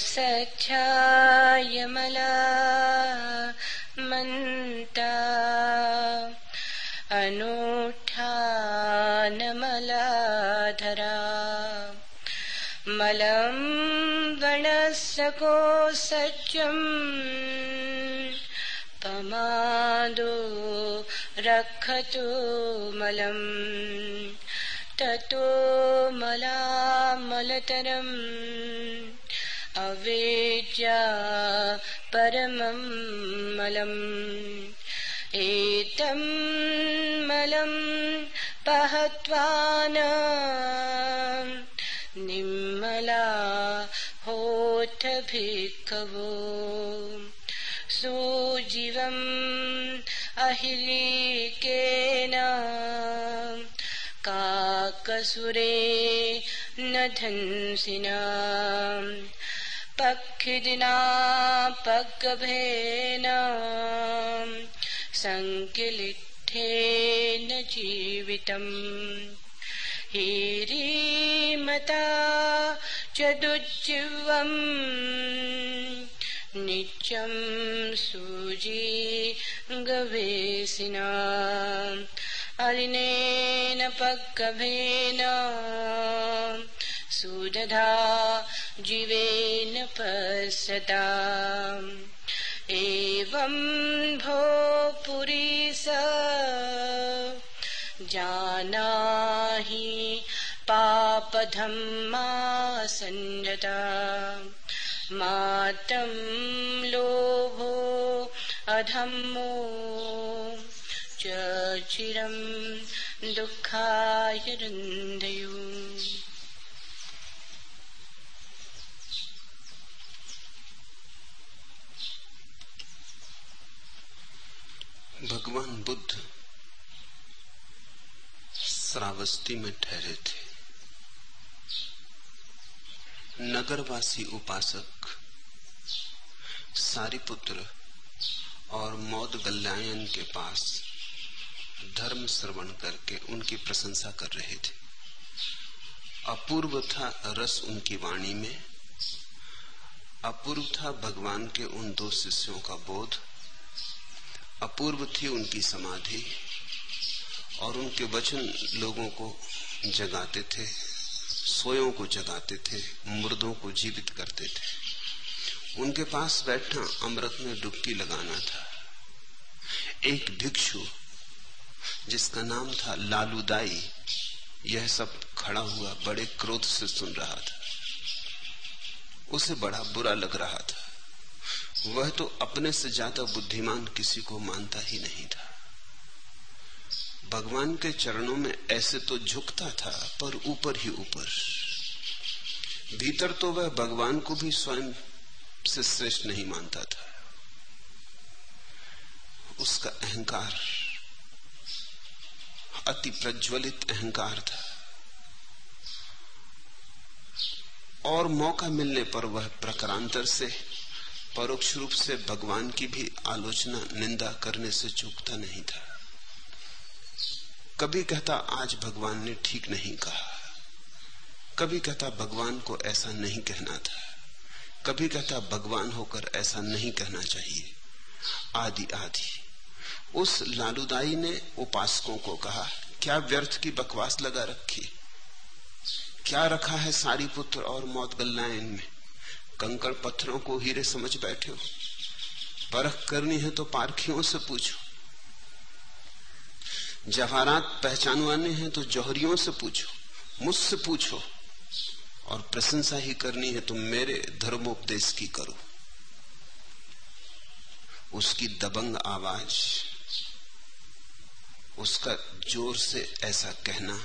सख्यायमला मन्ता अनुष्ठानमलाधरा मलम् गणसको सत्यम् पमादो रक्षतु मलम् ततो अवेद्या परमं मलम्। एतं मलं पहत्वान निम्मला होठ भिक्खवो। सुजीवम् अहिलिकेन काकसुरे न धंसिना पक्षिदिना पक्कभेन संकिलिठेन जीवितम्। हीरीमता च दुज्जीवम् नित्यं सुजी गवेसिना अनेन पक्कभेन सुदधा जीवेन पश्यता एवं भो पुरीस जानाहि पापधम्मा सञ्जता। मातं लोभो अधम्मो। च चिरं दुःखाय भगवान बुद्ध श्रावस्ती में ठहरे थे। नगरवासी उपासक, सारिपुत्र और मौद गल्यायन के पास धर्म श्रवण करके उनकी प्रशंसा कर रहे थे। अपूर्व था रस उनकी वाणी में, अपूर्व था भगवान के उन दो शिष्यों का बोध। अपूर्व थी उनकी समाधि, और उनके वचन लोगों को जगाते थे, सोयों को जगाते थे मुर्दों को जीवित करते थे। उनके पास बैठना अमृत में डुबकी लगाना था। एक भिक्षु, जिसका नाम था लालूदाई, यह सब खड़ा हुआ बड़े क्रोध से सुन रहा था। उसे बड़ा बुरा लग रहा था। वह तो अपने से ज़्यादा बुद्धिमान किसी को मानता ही नहीं था। भगवान के चरणों में ऐसे तो झुकता था, पर ऊपर ही ऊपर। भीतर तो वह भगवान को भी स्वयं से श्रेष्ठ नहीं मानता था। उसका अहंकार, अति प्रज्वलित अहंकार था। और मौका मिलने पर वह प्रकरांतर से परोक्ष रूप से भगवान की भी आलोचना, निंदा करने से चूकता नहीं था। कभी कहता, आज भगवान ने ठीक नहीं कहा। कभी कहता, भगवान को ऐसा नहीं कहना था। कभी कहता, भगवान होकर ऐसा नहीं कहना चाहिए। आदि आदि। उस लालूदाई ने उपासकों को कहा, क्या व्यर्थ की बकवास लगा रखी? क्या रखा है सारी पुत्र और मौत गल्लायन में कंकड़ पत्थरों को हीरे समझ बैठे हो। परख करनी है तो पारखियों से पूछो। जवाहरात पहचानवाने हैं तो जौहरियों से पूछो। मुझसे पूछो। और प्रशंसा ही करनी है तो मेरे धर्मोपदेश की करो। उसकी दबंग आवाज़, उसका ज़ोर से ऐसा कहना,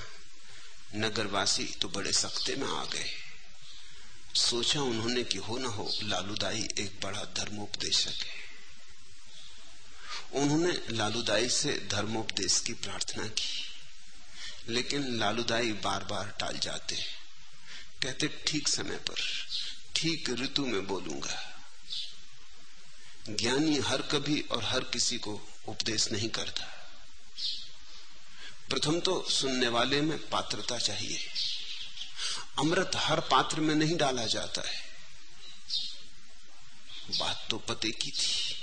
नगरवासी तो बड़े सख्ते में आ गए। सोचा उन्होंने कि हो ना हो, लालूदाई एक बड़ा धर्मोपदेशक है। उन्होंने लालूदाई से धर्मोपदेश की प्रार्थना की, लेकिन लालूदाई बार बार टाल जाते कहते, ठीक समय पर, ठीक ऋतु में बोलूँगा। ज्ञानी हर कभी और हर किसी को उपदेश नहीं करता। प्रथम तो सुनने वाले में पात्रता चाहिए। अमृत हर पात्र में नहीं डाला जाता है। बात तो पते की थी।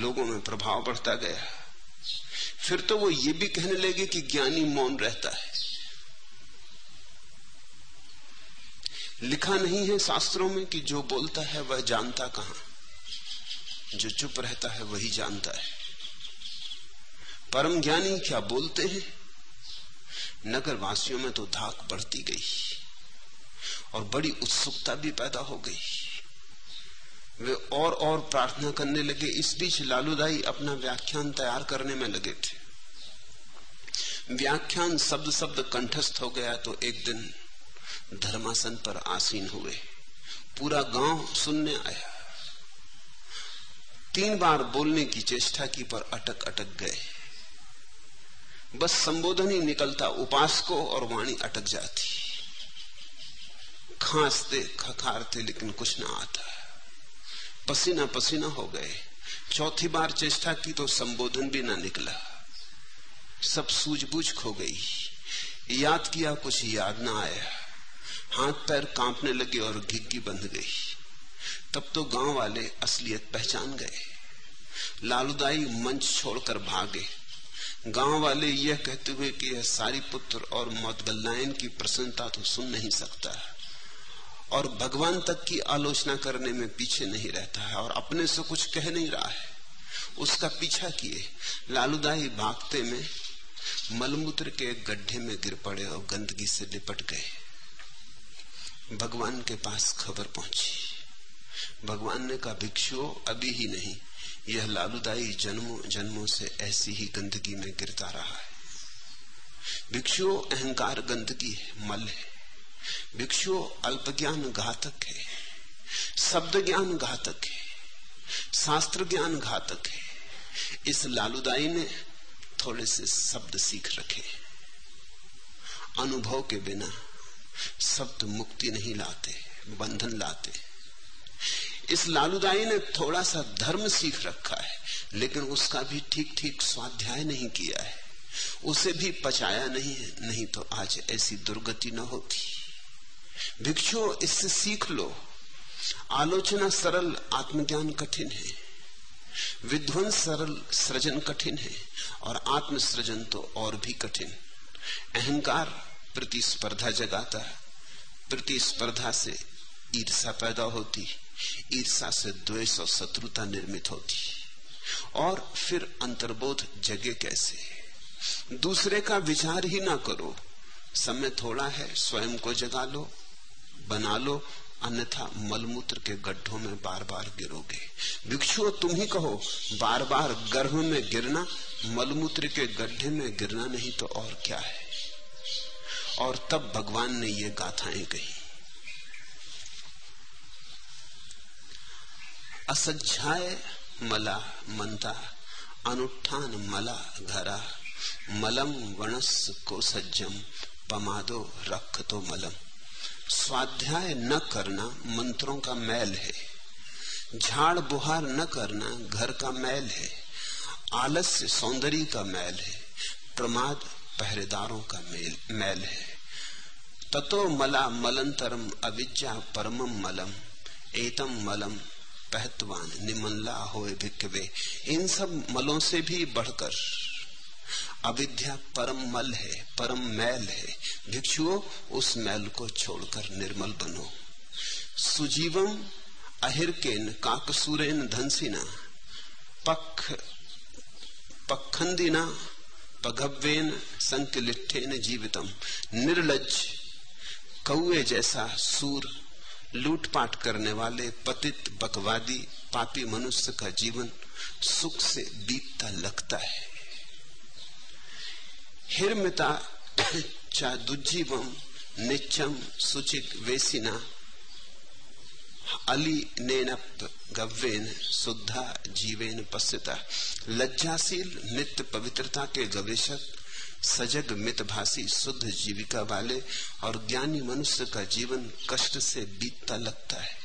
लोगों में प्रभाव बढ़ता गया। फिर तो वो ये भी कहने लगे कि ज्ञानी मौन रहता है। लिखा नहीं है शास्त्रों में कि जो बोलता है वह जानता कहाँ। जो चुप रहता है वही जानता है। परम ज्ञानी क्या बोलते हैं? नगर वासियों में तो धाक बढ़ती गई और बड़ी उत्सुकता भी पैदा हो गई। वे और और प्रार्थना करने लगे। इस बीच लालूदाई अपना व्याख्यान तैयार करने में लगे थे। व्याख्यान शब्द शब्द कंठस्थ हो गया तो एक दिन धर्मासन पर आसीन हुए। पूरा गाँव सुनने आया। तीन बार बोलने की चेष्टा की पर अटक अटक गए। बस संबोधन ही निकलता, उपास को और वाणी अटक जाती। खांसते, खखारते, लेकिन कुछ ना आता। पसीना पसीना हो गए। चौथी बार चेष्टा की तो संबोधन भी ना निकला। सब सूझबूझ खो गई। याद किया, कुछ याद ना आया। हाथ पैर कांपने लगे और घिग्गी बंध गई। तब तो गाँव वाले असलियत पहचान गए। लालूदाई मंच छोड़कर भागे। गाँव वाले यह कहते हुए कि यह सारी पुत्र और मौतगल्लायन की प्रसन्नता तो सुन नहीं सकता है। और भगवान तक की आलोचना करने में पीछे नहीं रहता है और अपने से कुछ कह नहीं रहा है। उसका पीछा किए, लालूदाई भागते में मलमूत्र के गड्ढे में गिर पड़े और गंदगी से लिपट गए। भगवान के पास खबर पहुँची। भगवान ने कहा, भिक्षुओं, अभी ही नहीं। यह लालूदाई जन्मों जन्मों से ऐसी ही गंदगी में गिरता रहा है। भिक्षुओं अहंकार गंदगी है, मल है। भिक्षुओं अल्पज्ञान घातक है। शब्द ज्ञान घातक है। शास्त्र ज्ञान घातक है। इस लालूदाई ने थोड़े से शब्द सीख रखे। अनुभव के बिना शब्द मुक्ति नहीं लाते, बंधन लाते। इस लालूदाई ने थोड़ा सा धर्म सीख रखा है, लेकिन उसका भी ठीक ठीक स्वाध्याय नहीं किया है। उसे भी पचाया नहीं है, नहीं तो आज ऐसी दुर्गति न होती। भिक्षु, इससे सीख लो। आलोचना सरल, आत्मज्ञान कठिन है। विध्वंस सरल, सृजन कठिन है, और आत्म सृजन तो और भी कठिन। अहंकार प्रतिस्पर्धा जगाता है। प्रतिस्पर्धा से ईर्षा पैदा होती ईर्षा से, द्वेष और शत्रुता निर्मित होती और फिर अंतर्बोध, जगे कैसे दूसरे का विचार ही ना करो। समय थोड़ा है, स्वयं को जगा लो, बना लो, अन्यथा मलमूत्र के गड्ढों में बार बार गिरोगे। भिक्षु, तुम ही कहो बार बार गर्भ में गिरना, मलमूत्र के गड्ढे में गिरना नहीं तो और क्या है? और तब भगवान ने ये गाथाएँ कही। असज्जाय मला मनता अनुत्थान मला घरा मलम वणस को सज्जम, पमादो रख तो मलम। स्वाध्याय न करना मंत्रों का मैल है, झाड़ बुहार न करना घर का मैल है, आलस्य सौंदर्य का मैल है, प्रमाद पहरेदारों का मेल, मैल है। ततो मला मलंतरम अविज्ञा परमम मलम, एतम मलम पहतवान, निमल्ला हो भिक्वे इन सब मलों से भी बढ़कर अविद्या परम मल है, परम मैल है। भिक्षुओं, उस मैल को छोड़कर निर्मल बनो। सुजीवम अहिरकेन काकसूरेन धनसिना। पख पखंदिना पगव्वेन संकलिठेन जीवितम। निर्लज कौए जैसा सूर लूटपाट करने वाले, पतित, बकवादी, पापी मनुष्य का जीवन सुख से बीतता लगता है। हिरमिता चादुजीवम निचम सुचिक वेसिना, अली नेनप गव्वेन शुद्धा, जीवेन पश्यता लज्जाशील, नित्य पवित्रता के गवेशक सजग मितभाषी, शुद्ध जीविका वाले और ज्ञानी मनुष्य का जीवन कष्ट से बीतता लगता है।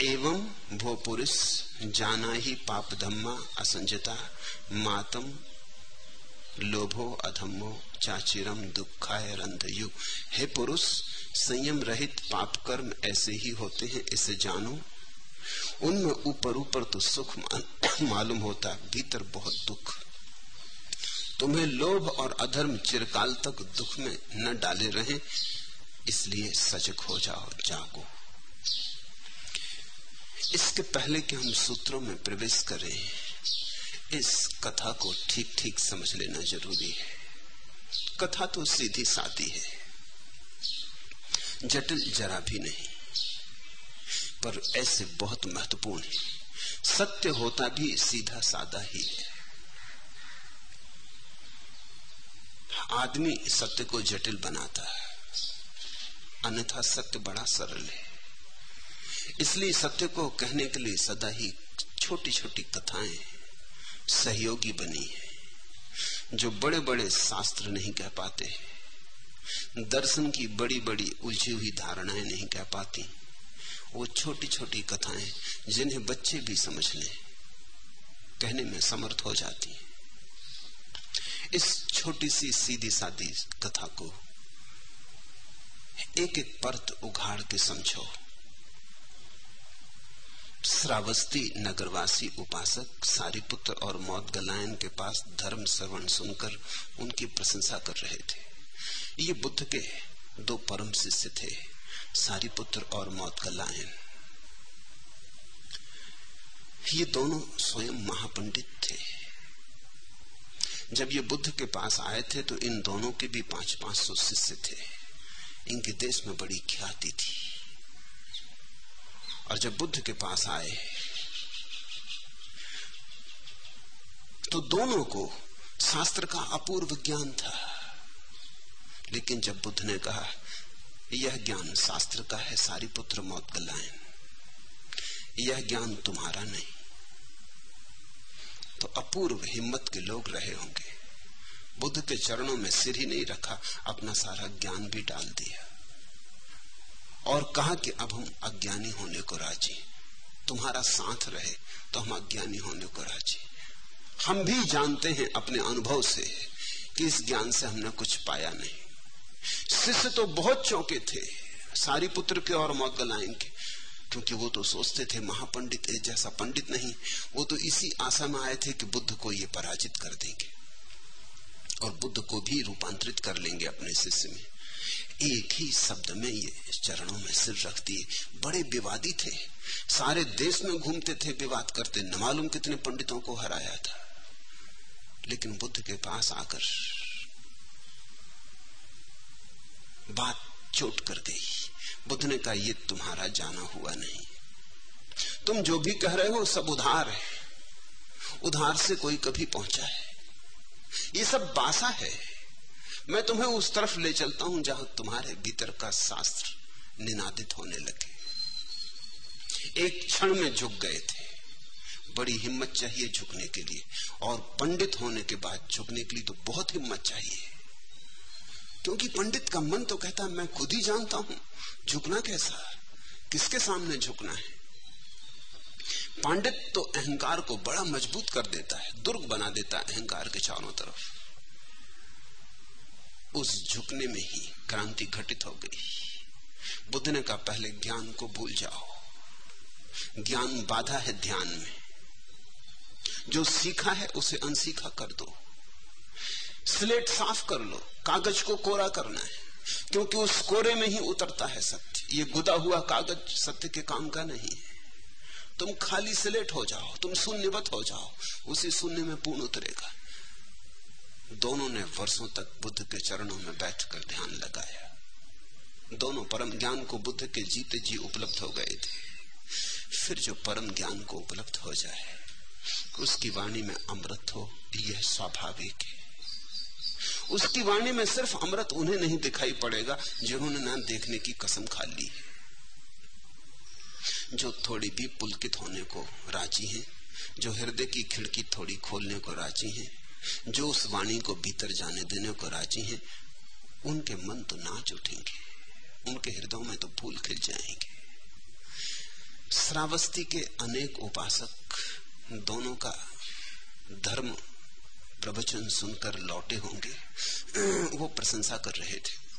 एवं भो पुरुष, जाना ही पाप धम्मा, असंजता, मातम, लोभो अधम्मो, चाचिरम दुखाय रंधयु। हे पुरुष, संयम रहित पाप कर्म ऐसे ही होते हैं, इसे जानो। उनमें ऊपर ऊपर तो सुख मालूम होता, भीतर बहुत दुख। तुम्हें लोभ और अधर्म चिरकाल तक दुख में न डाले रहे, इसलिए सजग हो जाओ, जागो। इसके पहले कि हम सूत्रों में प्रवेश करें, इस कथा को ठीक ठीक समझ लेना ज़रूरी है। कथा तो सीधी सादी है, जटिल जरा भी नहीं, पर ऐसे बहुत महत्वपूर्ण है। सत्य होता भी सीधा सादा ही है। आदमी सत्य को जटिल बनाता है। अन्यथा सत्य बड़ा सरल है। इसलिए सत्य को कहने के लिए सदा ही छोटी छोटी कथाएँ सहयोगी बनी है, जो बड़े बड़े शास्त्र नहीं कह पाते दर्शन की बड़ी बड़ी उलझी हुई धारणाएँ नहीं कह पाती। वो छोटी छोटी कथाएँ जिन्हें बच्चे भी समझ लें, कहने में समर्थ हो जाती इस छोटी सी सीधी सादी कथा को एक एक परत उघाड़ के समझो। श्रावस्ती नगरवासी उपासक सारीपुत्र और मौत गलायन के पास धर्म श्रवण सुनकर उनकी प्रशंसा कर रहे थे। ये बुद्ध के दो परम शिष्य थे, सारीपुत्र और मौत गलायन ये दोनों स्वयं महापंडित थे। जब ये बुद्ध के पास आए थे तो इन दोनों के भी पाँच पाँच सौ शिष्य थे। इनके देश में बड़ी ख्याति थी। और जब बुद्ध के पास आए तो दोनों को शास्त्र का अपूर्व ज्ञान था। लेकिन जब बुद्ध ने कहा, यह ज्ञान शास्त्र का है, सारी पुत्र मौत गलायन यह ज्ञान तुम्हारा नहीं। तो अपूर्व हिम्मत के लोग रहे होंगे। बुद्ध के चरणों में सिर ही नहीं रखा, अपना सारा ज्ञान भी डाल दिया। और कहा कि अब हम अज्ञानी होने को राज़ी। तुम्हारा साथ रहे तो हम अज्ञानी होने को राज़ी। हम भी जानते हैं अपने अनुभव से कि इस ज्ञान से हमने कुछ पाया नहीं। शिष्य तो बहुत चौंके थे, सारी पुत्र के और मौत गलाएँ के। क्योंकि वो तो सोचते थे, महापंडित जैसा पंडित नहीं, वो तो इसी आशा में आए थे कि बुद्ध को ये पराजित कर देंगे। और बुद्ध को भी रूपांतरित कर लेंगे अपने शिष्य में। एक ही शब्द में ये चरणों में सिर रख दिए बड़े विवादी थे। सारे देश में घूमते थे, विवाद करते। न मालूम कितने पंडितों को हराया था। लेकिन बुद्ध के पास आकर बात चोट कर गई। बुद्ध ने कहा ये तुम्हारा जाना हुआ नहीं। तुम जो भी कह रहे हो सब उधार है। उधार से कोई कभी पहुँचा है। ये सब बासा है। मैं तुम्हें उस तरफ़ ले चलता हूँ जहाँ तुम्हारे भीतर का शास्त्र निनादित होने लगे। एक क्षण में झुक गए थे। बड़ी हिम्मत चाहिए झुकने के लिए। और पंडित होने के बाद झुकने के लिए तो बहुत हिम्मत चाहिए। क्योंकि पंडित का मन तो कहता है, मैं खुद ही जानता हूँ। झुकना कैसा किसके सामने झुकना है? पांडित तो अहंकार को बड़ा मज़बूत कर देता है, दुर्ग बना देता है अहंकार के चारों तरफ़। उस झुकने में ही क्रांति घटित हो गई। बुद्ध ने कहा, पहले ज्ञान को भूल जाओ। ज्ञान बाधा है ध्यान में। जो सीखा है, उसे अनसीखा कर दो। स्लेट साफ़ कर लो। कागज़ को कोरा करना है। क्योंकि उस कोरे में ही उतरता है सत्य। ये गुदा हुआ कागज़ सत्य के काम का नहीं है। तुम खाली सिलेट हो जाओ, तुम शून्यवत हो जाओ, उसी शून्य में पूर्ण उतरेगा। दोनों ने वर्षों तक बुद्ध के चरणों में बैठकर ध्यान लगाया। दोनों परम ज्ञान को बुद्ध के जीते जी उपलब्ध हो गए थे। फिर जो परम ज्ञान को उपलब्ध हो जाए, उसकी वाणी में अमृत हो, यह स्वाभाविक है। उसकी वाणी में सिर्फ़ अमृत उन्हें नहीं दिखाई पड़ेगा जिन्होंने ना देखने की कसम खा ली है। जो थोड़ी भी पुलकित होने को राज़ी हैं, जो हृदय की खिड़की थोड़ी खोलने को राज़ी हैं, जो उस वाणी को भीतर जाने देने को राज़ी हैं, उनके मन तो नाच उठेंगे उनके हृदयों में तो फूल खिल जाएँगे। श्रावस्ती के अनेक उपासक दोनों का धर्म प्रवचन सुनकर लौटे होंगे, वो प्रशंसा कर रहे थे।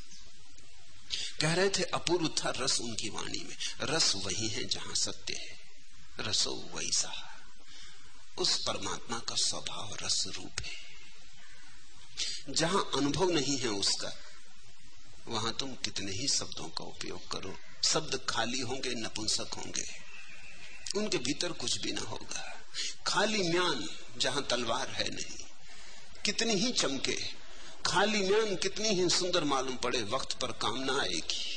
कह रहे थे, अपूर्व था रस उनकी वाणी में। रस वही है जहाँ सत्य है। रसो वैसा। उस परमात्मा का स्वभाव रस रूप है। जहाँ अनुभव नहीं है उसका, वहाँ तुम कितने ही शब्दों का उपयोग करो। शब्द खाली होंगे, नपुंसक होंगे। उनके भीतर कुछ भी ना होगा। खाली म्यान जहाँ तलवार है नहीं। कितनी ही चमके, खाली म्यान कितनी ही सुंदर मालूम पड़े, वक्त पर काम ना आएगी।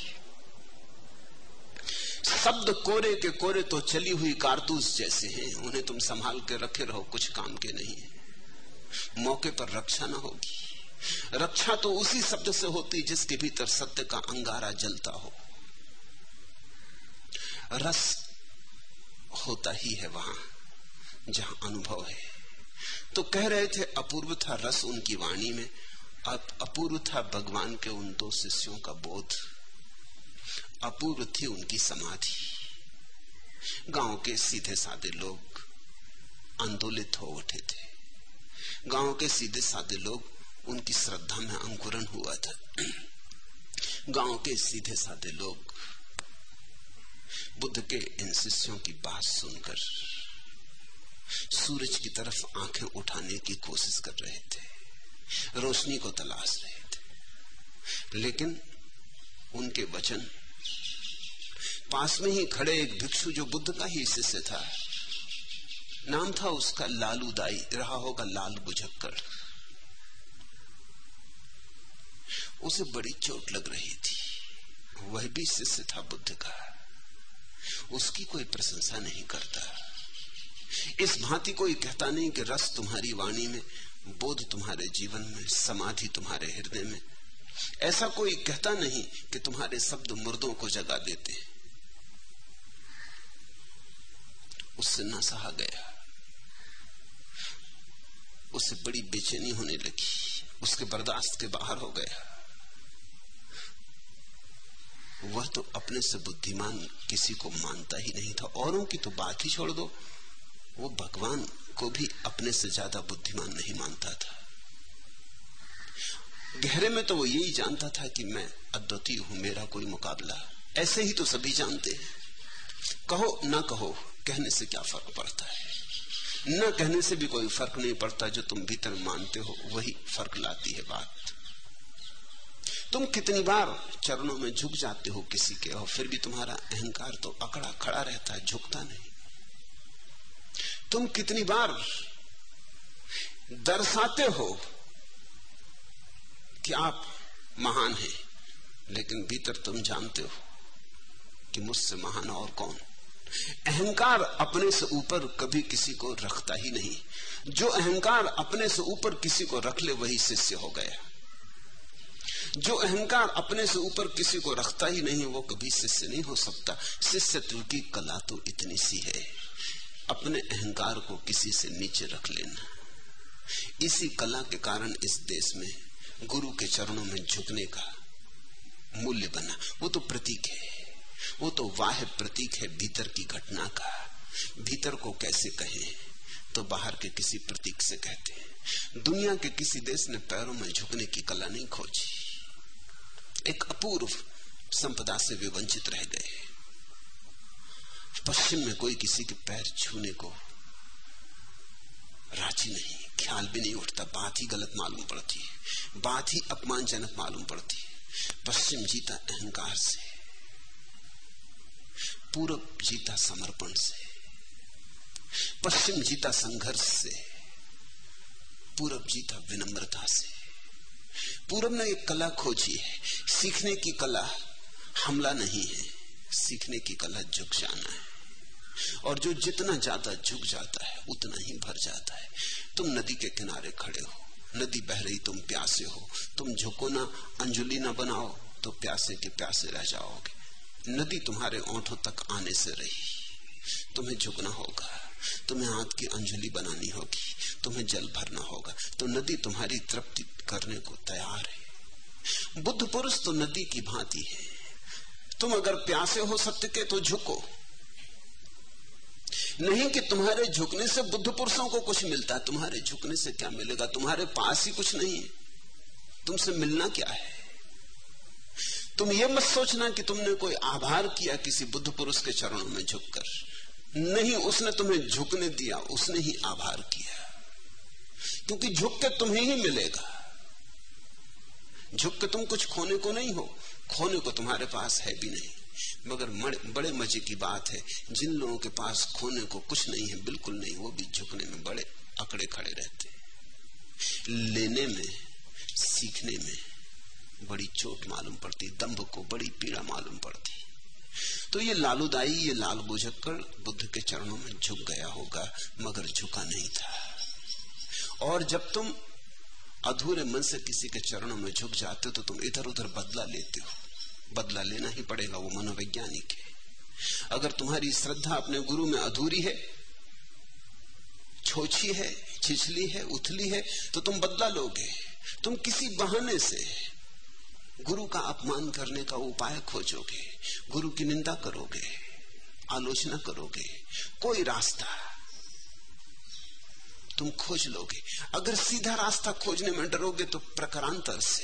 शब्द कोरे के कोरे तो चली हुई कारतूस जैसे हैं, उन्हें तुम संभाल के रखे रहो, कुछ काम के नहीं मौके पर रक्षा ना होगी। रक्षा तो उसी शब्द से होती जिसके भीतर सत्य का अंगारा जलता हो। रस होता ही है वहाँ, जहाँ अनुभव है। तो कह रहे थे, अपूर्व था रस उनकी वाणी में, अब अपूर्व था भगवान के उन दो शिष्यों का बोध। अपूर्व थी उनकी समाधि। गाँव के सीधे साधे लोग आंदोलित हो उठे थे। गाँव के सीधे साधे लोग उनकी श्रद्धा में अंकुरन हुआ था। गाँव के सीधे साधे लोग बुद्ध के इन शिष्यों की बात सुनकर सूरज की तरफ़ आँखें उठाने की कोशिश कर रहे थे। रोशनी को तलाश रहे थे। लेकिन उनके वचन पास में ही खड़े एक भिक्षु जो बुद्ध का ही शिष्य था। नाम था उसका लालू दाई रहा होगा लाल बुझक्कर उसे बड़ी चोट लग रही थी। वह भी शिष्य था बुद्ध का। उसकी कोई प्रशंसा नहीं करता। इस भांति कोई कहता नहीं कि रस तुम्हारी वाणी में, बोध तुम्हारे जीवन में, समाधि तुम्हारे हृदय में। ऐसा कोई कहता नहीं कि तुम्हारे शब्द मुर्दों को जगा देते उससे न सहा गया। उसे बड़ी बेचैनी होने लगी। उसके बर्दाश्त के बाहर हो गया। वह तो अपने से बुद्धिमान किसी को मानता ही नहीं था। औरों की तो बात ही छोड़ दो। वो भगवान को भी अपने से ज़्यादा बुद्धिमान नहीं मानता था। गहरे में तो वो यही जानता था कि मैं अद्वितीय हूँ, मेरा कोई मुकाबला। ऐसे ही तो सभी जानते हैं। कहो, ना कहो, कहने से क्या फ़र्क पड़ता है? न कहने से भी कोई फ़र्क नहीं पड़ता, जो तुम भीतर मानते हो, वही फ़र्क लाती है बात। तुम कितनी बार चरणों में झुक जाते हो किसी के, और फिर भी तुम्हारा अहंकार तो अकड़ा खड़ा रहता है, झुकता नहीं। तुम कितनी बार दर्शाते हो कि आप महान हैं, लेकिन भीतर तुम जानते हो कि मुझसे महान और कौन? अहंकार अपने से ऊपर कभी किसी को रखता ही नहीं। जो अहंकार अपने से ऊपर किसी को रख ले, वही शिष्य हो गया। जो अहंकार अपने से ऊपर किसी को रखता ही नहीं, वो कभी शिष्य नहीं हो सकता। शिष्यत्व की कला तो इतनी सी है। अपने अहंकार को किसी से नीचे रख लेना। इसी कला के कारण इस देश में गुरु के चरणों में झुकने का मूल्य बना। वो तो प्रतीक है। वो तो वाह प्रतीक है भीतर की घटना का। भीतर को कैसे कहें? तो बाहर के किसी प्रतीक से कहते हैं। दुनिया के किसी देश ने पैरों में झुकने की कला नहीं खोजी। एक अपूर्व संपदा से वे वंचित रह गए। पश्चिम में कोई किसी के पैर छूने को राज़ी नहीं। ख्याल भी नहीं उठता। बात ही गलत मालूम पड़ती है। बात ही अपमानजनक मालूम पड़ती है। पश्चिम जीता अहंकार से, पूरब जीता समर्पण से, पश्चिम जीता संघर्ष से, पूरब जीता विनम्रता से। पूरब ने एक कला खोजी है। सीखने की कला हमला नहीं है। सीखने की कला झुक जाना है। और जो जितना ज़्यादा झुक जाता है, उतना ही भर जाता है। तुम नदी के किनारे खड़े हो। नदी बह रही तुम प्यासे हो। तुम झुको ना, अंजुली ना बनाओ तो प्यासे के प्यासे रह जाओगे। नदी तुम्हारे ओंठों तक आने से रही। तुम्हें झुकना होगा। तुम्हें हाथ की अंजलि बनानी होगी। तुम्हें जल भरना होगा। तो नदी तुम्हारी तृप्ति करने को तैयार है। बुद्ध पुरुष तो नदी की भांति है। तुम अगर प्यासे हो सत्य के तो झुको। नहीं कि तुम्हारे झुकने से बुद्ध पुरुषों को कुछ मिलता है तुम्हारे झुकने से क्या मिलेगा? तुम्हारे पास ही कुछ नहीं है। तुमसे मिलना क्या है? तुम ये मत सोचना कि तुमने कोई आभार किया किसी बुद्ध पुरुष के चरणों में झुककर। नहीं, उसने तुम्हें झुकने दिया, उसने ही आभार किया। क्योंकि झुक के तुम्हें ही मिलेगा। झुक के तुम कुछ खोने को नहीं हो, खोने को तुम्हारे पास है भी नहीं। मगर बड़े मज़े की बात है। जिन लोगों के पास खोने को कुछ नहीं है, बिल्कुल नहीं, वो भी झुकने में बड़े अकड़े खड़े रहते लेने में, सीखने में बड़ी चोट मालूम पड़ती, दम्भ को बड़ी पीड़ा मालूम पड़ती। तो ये लालूदाई, ये लाल बुझक्कड़ बुद्ध के चरणों में झुक गया होगा, मगर झुका नहीं था। और जब तुम अधूरे मन से किसी के चरणों में झुक जाते हो तो तुम इधर उधर बदला लेते हो। बदला लेना ही पड़ेगा वो मनोवैज्ञानिक है। अगर तुम्हारी श्रद्धा अपने गुरु में अधूरी है, छोछी है, छिछली है, उथली है तो तुम बदला लोगे। तुम किसी बहाने से गुरु का अपमान करने का उपाय खोजोगे। गुरु की निंदा करोगे, आलोचना करोगे। कोई रास्ता तुम खोज लोगे। अगर सीधा रास्ता खोजने में डरोगे तो प्रकारांतर से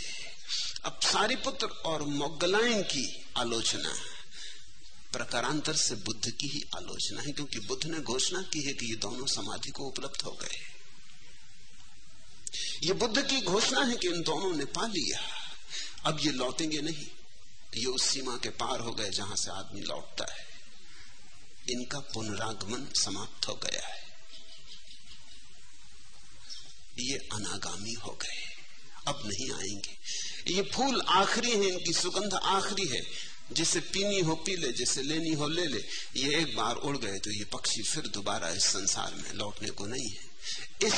अब सारी पुत्र और मोगलाइन की आलोचना प्रकारांतर से बुद्ध की ही आलोचना है, क्योंकि बुद्ध ने घोषणा की है कि ये दोनों समाधि को उपलब्ध हो गए। ये बुद्ध की घोषणा है कि इन दोनों ने पा लिया। अब ये लौटेंगे नहीं। ये उस सीमा के पार हो गए जहाँ से आदमी लौटता है। इनका पुनरागमन समाप्त हो गया है। ये अनागामी हो गए। अब नहीं आएँगे। ये फूल आखिरी है, इनकी सुगंध आखिरी है। जिसे पीनी हो पी ले, जिसे लेनी हो ले ले, ये एक बार उड़ गए तो ये पक्षी फिर दोबारा इस संसार में लौटने को नहीं है। इस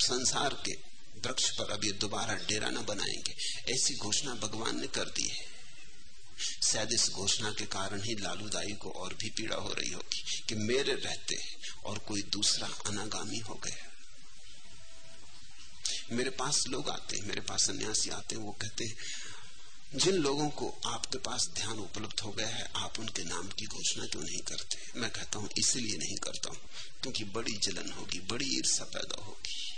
संसार के वृक्ष पर अब ये दोबारा डेरा न बनाएँगे। ऐसी घोषणा भगवान ने कर दी है। शायद इस घोषणा के कारण ही लालूदाई को और भी पीड़ा हो रही होगी कि मेरे रहते और कोई दूसरा अनागामी हो गया। मेरे पास लोग आते हैं, मेरे पास सन्यासी आते हैं, वो कहते हैं, जिन लोगों को आपके पास ध्यान उपलब्ध हो गया है, आप उनके नाम की घोषणा क्यों नहीं करते? मैं कहता हूँ, इसलिए नहीं करता हूँ, क्योंकि बड़ी जलन होगी, बड़ी ईर्षा पैदा होगी।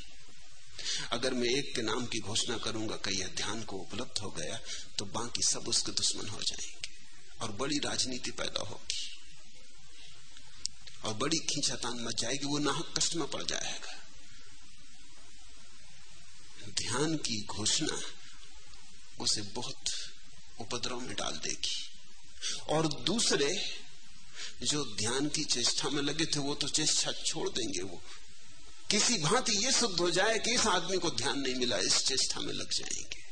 अगर मैं एक के नाम की घोषणा करूँगा कि यह ध्यान को उपलब्ध हो गया तो बाकी सब उसके दुश्मन हो जाएँगे और बड़ी राजनीति पैदा होगी और बड़ी खींचातान मच जाएगी, वो नाहक कष्ट में पड़ जाएगा। ध्यान की घोषणा उसे बहुत उपद्रव में डाल देगी। और दूसरे, जो ध्यान की चेष्टा में लगे थे, वो तो चेष्टा छोड़ देंगे वो। किसी भांति ये सिद्ध हो जाए कि इस आदमी को ध्यान नहीं मिला, इस चेष्टा में लग जाएँगे।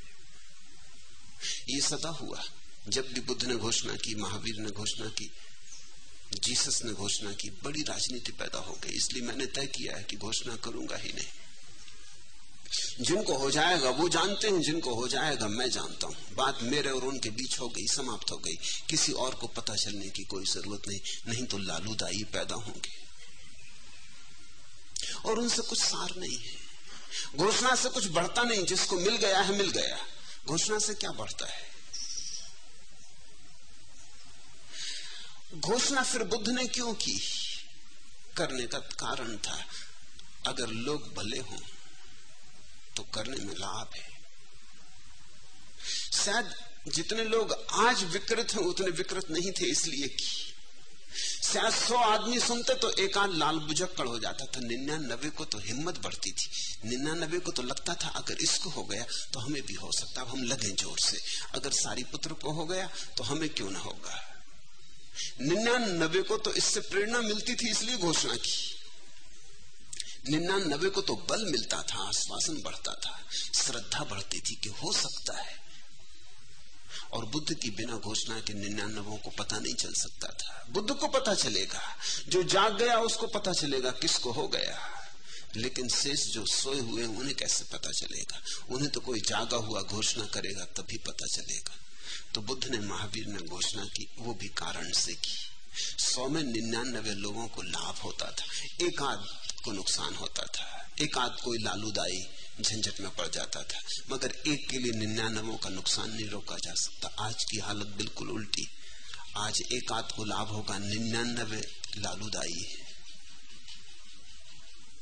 ये सदा हुआ, जब भी बुद्ध ने घोषणा की, महावीर ने घोषणा की, जीसस ने घोषणा की, बड़ी राजनीति पैदा हो गई। इसलिए मैंने तय किया है कि घोषणा करूँगा ही नहीं। जिनको हो जाएगा, वो जानते हैं, जिनको हो जाएगा, मैं जानता हूँ। बात मेरे और उनके बीच हो गई, समाप्त हो गई। किसी और को पता चलने की कोई ज़रूरत नहीं नहीं तो लालूदाई पैदा होंगे। और उनसे कुछ सार नहीं है। घोषणा से कुछ बढ़ता नहीं, जिसको मिल गया है, मिल गया। घोषणा से क्या बढ़ता है? घोषणा फिर बुद्ध ने क्यों की? करने का कारण था, अगर लोग भले हों। तो करने में लाभ है। शायद जितने लोग आज विकृत हैं, उतने विकृत नहीं थे, इसलिए की शायद सौ आदमी सुनते तो एक आध लाल बुझक्कड़ हो जाता था। निन्यानबे को तो हिम्मत बढ़ती थी। निन्यानबे को तो लगता था, अगर इसको हो गया तो हमें भी हो सकता हम लगे ज़ोर से। अगर सारी पुत्र को हो गया तो हमें क्यों ना होगा? निन्यानबे को तो इससे प्रेरणा मिलती थी, इसलिए घोषणा की। निन्यानबे को तो बल मिलता था, आश्वासन बढ़ता था, श्रद्धा बढ़ती थी कि हो सकता है। और बुद्ध की बिना घोषणा के निन्यानवों को पता नहीं चल सकता था। बुद्ध को पता चलेगा, जो जाग गया उसको पता चलेगा किसको हो गया। लेकिन शेष जो सोए हुए उन्हें कैसे पता चलेगा? उन्हें तो कोई जागा हुआ घोषणा करेगा, तभी पता चलेगा। तो बुद्ध ने महावीर ने घोषणा की, वो भी कारण से की। सौ में निन्यानबे लोगों को लाभ होता था। एक आध को नुकसान होता था। एक आध कोई लालूदाई झंझट में पड़ जाता था। मगर एक के लिए निन्यानवों का नुकसान नहीं रोका जा सकता। आज की हालत बिल्कुल उल्टी। आज एक आध को लाभ होगा निन्यानवे लालूदाई। है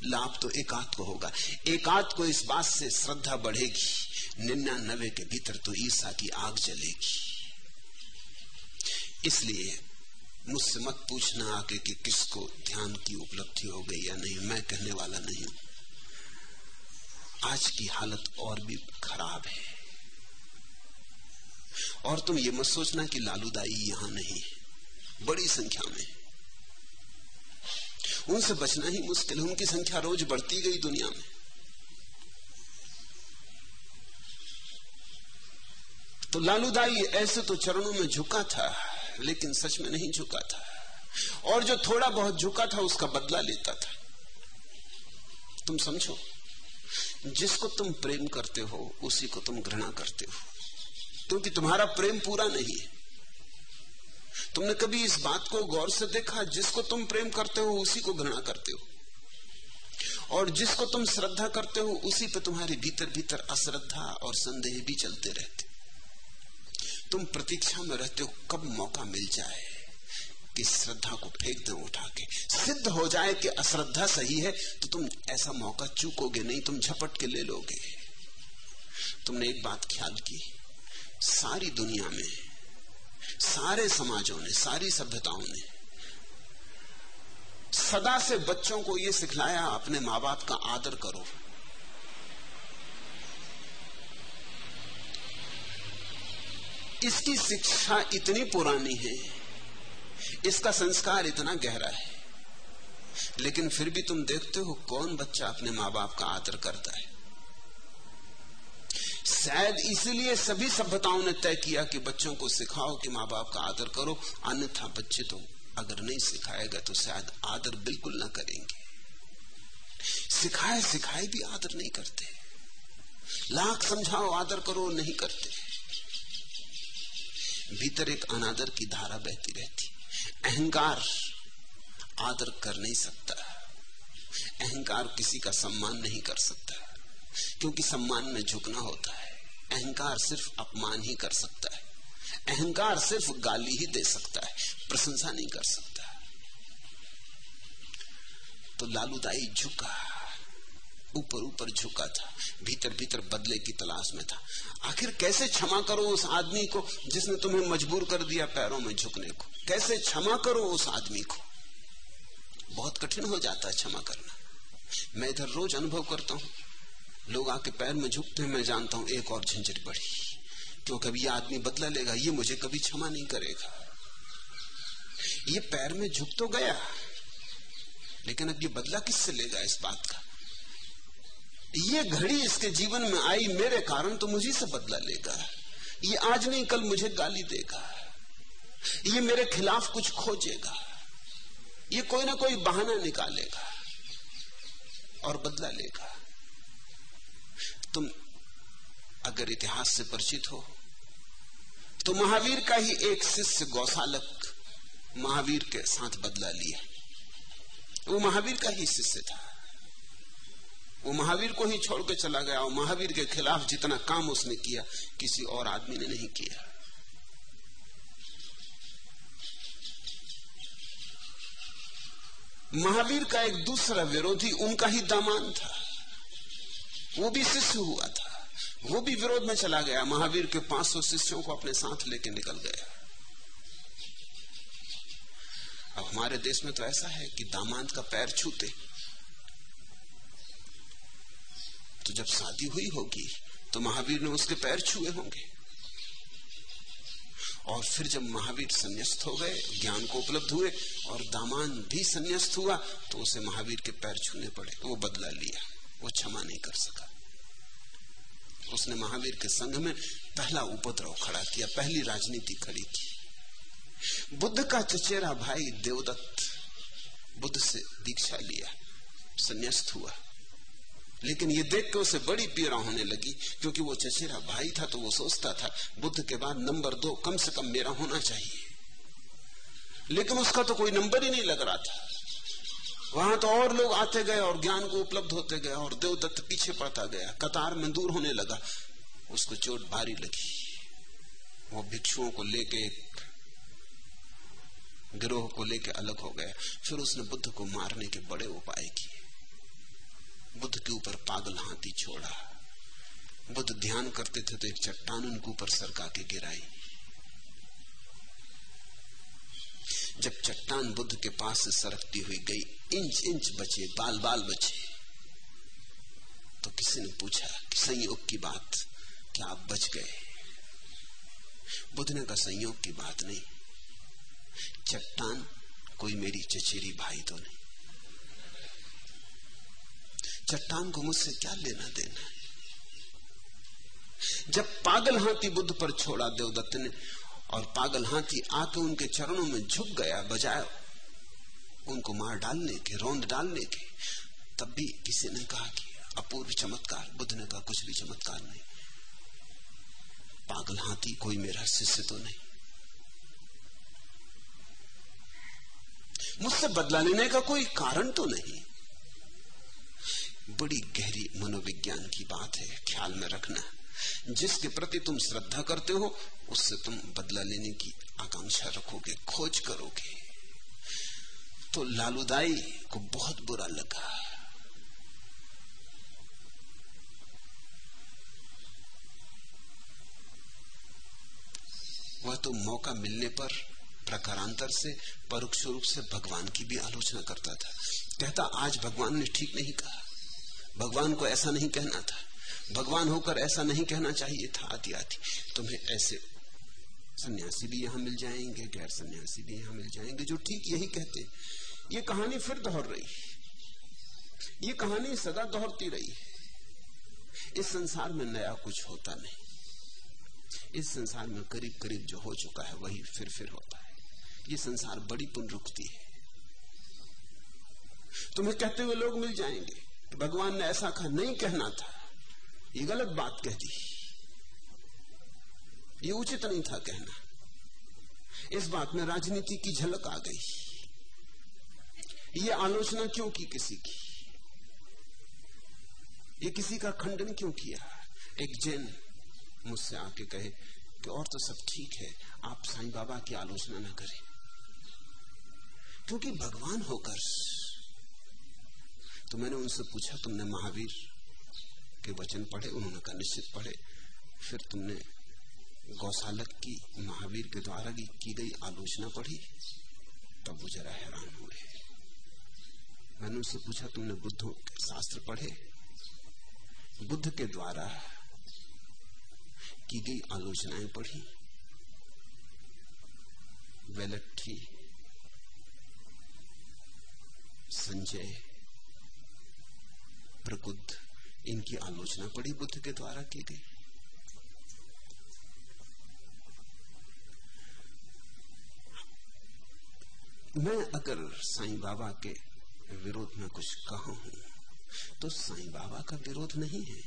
लाभ तो एक आध को होगा। एक आध को इस बात से श्रद्धा बढ़ेगी निन्यानवे के भीतर तो ईसा की आग जलेगी। इसलिए मुझसे मत पूछना आके कि किसको ध्यान की उपलब्धि हो गई या नहीं। मैं कहने वाला नहीं हूँ। आज की हालत और भी खराब है। और तुम ये मत सोचना कि लालूदाई यहाँ नहीं है। बड़ी संख्या में। उनसे बचना ही मुश्किल है। उनकी संख्या रोज बढ़ती गई दुनिया में। तो लालूदाई ऐसे तो चरणों में झुका था। लेकिन सच में नहीं झुका था। और जो थोड़ा बहुत झुका था, उसका बदला लेता था। तुम समझो, जिसको तुम प्रेम करते हो, उसी को तुम घृणा करते हो। क्योंकि तुम्हारा प्रेम पूरा नहीं है। तुमने कभी इस बात को गौर से देखा, जिसको तुम प्रेम करते हो, उसी को घृणा करते हो। और जिसको तुम श्रद्धा करते हो, उसी पे तुम्हारे भीतर भीतर अश्रद्धा और संदेह भी चलते रहते। तुम प्रतीक्षा में रहते हो, कब मौका मिल जाए कि श्रद्धा को फेंक दें उठा के? सिद्ध हो जाए कि अश्रद्धा सही है तो तुम ऐसा मौका चूकोगे नहीं, तुम झपट के ले लोगे। तुमने एक बात ख्याल की, सारी दुनिया में, सारे समाजों ने, सारी सभ्यताओं ने, सदा से बच्चों को यह सिखलाया, अपने माँ बाप का आदर करो। इसकी शिक्षा इतनी पुरानी है, इसका संस्कार इतना गहरा है, लेकिन फिर भी तुम देखते हो कौन बच्चा अपने माँ बाप का आदर करता है। शायद इसीलिए सभी सभ्यताओं ने तय किया कि बच्चों को सिखाओ कि माँ बाप का आदर करो, अन्यथा बच्चे तो अगर नहीं सिखाएगा तो शायद आदर बिल्कुल ना करेंगे। सिखाए सिखाए भी आदर नहीं करते। लाख समझाओ, आदर करो, नहीं करते। भीतर एक अनादर की धारा बहती रहती। अहंकार आदर कर नहीं सकता। अहंकार किसी का सम्मान नहीं कर सकता। क्योंकि सम्मान में झुकना होता है। अहंकार सिर्फ़ अपमान ही कर सकता है। अहंकार सिर्फ़ गाली ही दे सकता है। प्रशंसा नहीं कर सकता। तो लालूदाई झुका। ऊपर ऊपर झुका था, भीतर भीतर बदले की तलाश में था। आखिर कैसे क्षमा करो उस आदमी को जिसने तुम्हें मजबूर कर दिया पैरों में झुकने को? कैसे क्षमा करो उस आदमी को? बहुत कठिन हो जाता है क्षमा करना। मैं इधर रोज अनुभव करता हूँ। लोग आके पैर में झुकते हैं, मैं जानता हूँ एक और झंझट बढ़ी। क्योंकि अब ये आदमी बदला लेगा? ये मुझे कभी क्षमा नहीं करेगा। ये पैर में झुक तो गया, लेकिन अब ये बदला किससे लेगा इस बात का? ये घड़ी इसके जीवन में आई, मेरे कारण तो मुझे से बदला लेगा। ये आज नहीं, कल मुझे गाली देगा। ये मेरे खिलाफ कुछ खोजेगा। ये कोई ना कोई बहाना निकालेगा और बदला लेगा। तुम अगर इतिहास से परिचित हो तो महावीर का ही एक शिष्य गौशालक महावीर के साथ बदला लिया वो महावीर का ही शिष्य था। वो महावीर को ही छोड़ के चला गया और महावीर के खिलाफ जितना काम उसने किया, किसी और आदमी ने नहीं किया। महावीर का एक दूसरा विरोधी उनका ही दामान था। वो भी शिष्य हुआ था। वो भी विरोध में चला गया। महावीर के 500 शिष्यों को अपने साथ लेके निकल गया। अब हमारे देश में तो ऐसा है कि दामाद का पैर छूते तो जब शादी हुई होगी तो महावीर ने उसके पैर छुए होंगे। और फिर जब महावीर संन्यास्त हो गए, ज्ञान को उपलब्ध हुए, और दामान भी संन्यास्त हुआ तो उसे महावीर के पैर छूने पड़े। वो बदला लिया। वो क्षमा नहीं कर सका। उसने महावीर के संघ में पहला उपद्रव खड़ा किया, पहली राजनीति खड़ी की। बुद्ध का चचेरा भाई देवदत्त बुद्ध से दीक्षा लिया, संन्यास्त हुआ। लेकिन ये देख के उसे बड़ी पीड़ा होने लगी, क्योंकि वो चचेरा भाई था तो वो सोचता था, बुद्ध के बाद नंबर दो कम से कम मेरा होना चाहिए। लेकिन उसका तो कोई नंबर ही नहीं लग रहा था। वहाँ तो और लोग आते गए और ज्ञान को उपलब्ध होते गए और देवदत्त पीछे पड़ता गया। कतार में दूर होने लगा। उसको चोट भारी लगी। वो भिक्षुओं को लेके, गिरोह को लेके अलग हो गया। फिर उसने बुद्ध को मारने के बड़े उपाय किए। बुद्ध के ऊपर पागल हाथी छोड़ा। बुद्ध ध्यान करते थे तो एक चट्टान उनके ऊपर सरका के गिराई। जब चट्टान बुद्ध के पास से सरकती हुई गई, इंच इंच बचे, बाल बाल बचे तो किसी ने पूछा कि संयोग की बात, क्या आप बच गए? बुद्ध ने कहा, संयोग की बात नहीं। चट्टान कोई मेरी चचेरी भाई तो नहीं। चट्टान को मुझसे क्या लेना देना जब पागल हाथी बुद्ध पर छोड़ा देवदत्त ने और पागल हाथी आके उनके चरणों में झुक गया, बजाय उनको मार डालने के, रौंद डालने के, तब भी किसी ने कहा कि अपूर्व चमत्कार, बुद्ध ने कहा कुछ भी चमत्कार नहीं। पागल हाथी कोई मेरा शिष्य तो नहीं। मुझसे बदला लेने का कोई कारण तो नहीं। बड़ी गहरी मनोविज्ञान की बात है, ख्याल में रखना। जिसके प्रति तुम श्रद्धा करते हो, उससे तुम बदला लेने की आकांक्षा रखोगे, खोज करोगे। तो लालूदाई को बहुत बुरा लगा। वह तो मौका मिलने पर प्रकारांतर से, परोक्ष रूप से भगवान की भी आलोचना करता था। कहता, आज भगवान ने ठीक नहीं कहा। भगवान को ऐसा नहीं कहना था। भगवान होकर ऐसा नहीं कहना चाहिए था आदि आदि तुम्हें ऐसे सन्यासी भी यहाँ मिल जाएँगे, गैर सन्यासी भी यहाँ मिल जाएँगे, जो ठीक यही कहते ये कहानी फिर दोहर रही ये कहानी सदा दोहरती रही इस संसार में नया कुछ होता नहीं। इस संसार में करीब करीब जो हो चुका है, वही फिर फिर होता है। ये संसार बड़ी पुनरुक्ति है। तुम्हें कहते हुए लोग मिल जाएँगे। भगवान ने ऐसा कहा, नहीं कहना था। ये गलत बात कह दी ये उचित नहीं था कहना। इस बात में राजनीति की झलक आ गई। ये आलोचना क्यों की किसी की? ये किसी का खंडन क्यों किया? एक जैन मुझसे आके कहे कि और तो सब ठीक है, आप साईं बाबा की आलोचना ना करें। क्योंकि भगवान होकर तो मैंने उनसे पूछा तुमने महावीर के वचन पढ़े? उन्होंने कहा निश्चित पढ़े। फिर तुमने गौशालक की महावीर के द्वारा की, की गई आलोचना पढ़ी? तब वो जरा हैरान हुए। मैंने उनसे पूछा तुमने बुद्धों के शास्त्र पढ़े? बुद्ध के द्वारा की गई आलोचनाएँ पढ़ी। वेलट्ठी संजय प्रकुद्ध इनकी आलोचना पड़ी बुद्ध के द्वारा की गई। मैं अगर साईं बाबा के विरोध में कुछ कहा हूँ तो साईं बाबा का विरोध नहीं है।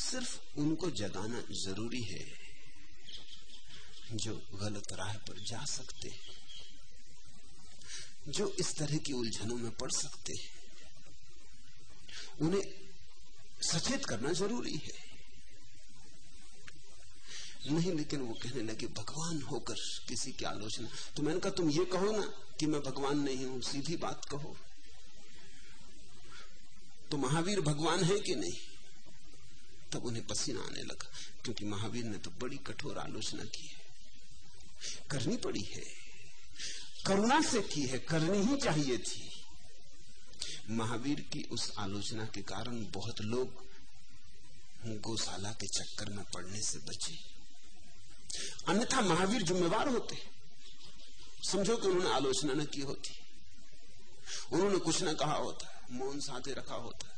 सिर्फ़ उनको जगाना ज़रूरी है, जो गलत राह पर जा सकते जो इस तरह की उलझनों में पड़ सकते हैं। उन्हें सचेत करना ज़रूरी है। नहीं, लेकिन वो कहने लगे, भगवान होकर किसी की आलोचना तो मैंने कहा, तुम ये कहो ना कि मैं भगवान नहीं हूँ, सीधी बात कहो। तो महावीर भगवान है कि नहीं? तब उन्हें पसीना आने लगा, क्योंकि महावीर ने तो बड़ी कठोर आलोचना की है। करनी पड़ी है। करुणा से की है, करनी ही चाहिए थी। महावीर की उस आलोचना के कारण बहुत लोग गौशाला के चक्कर में पड़ने से बचे। अन्यथा महावीर जिम्मेवार होते। समझो कि उन्होंने आलोचना न की होती। उन्होंने कुछ न कहा होता, मौन साथे रखा होता।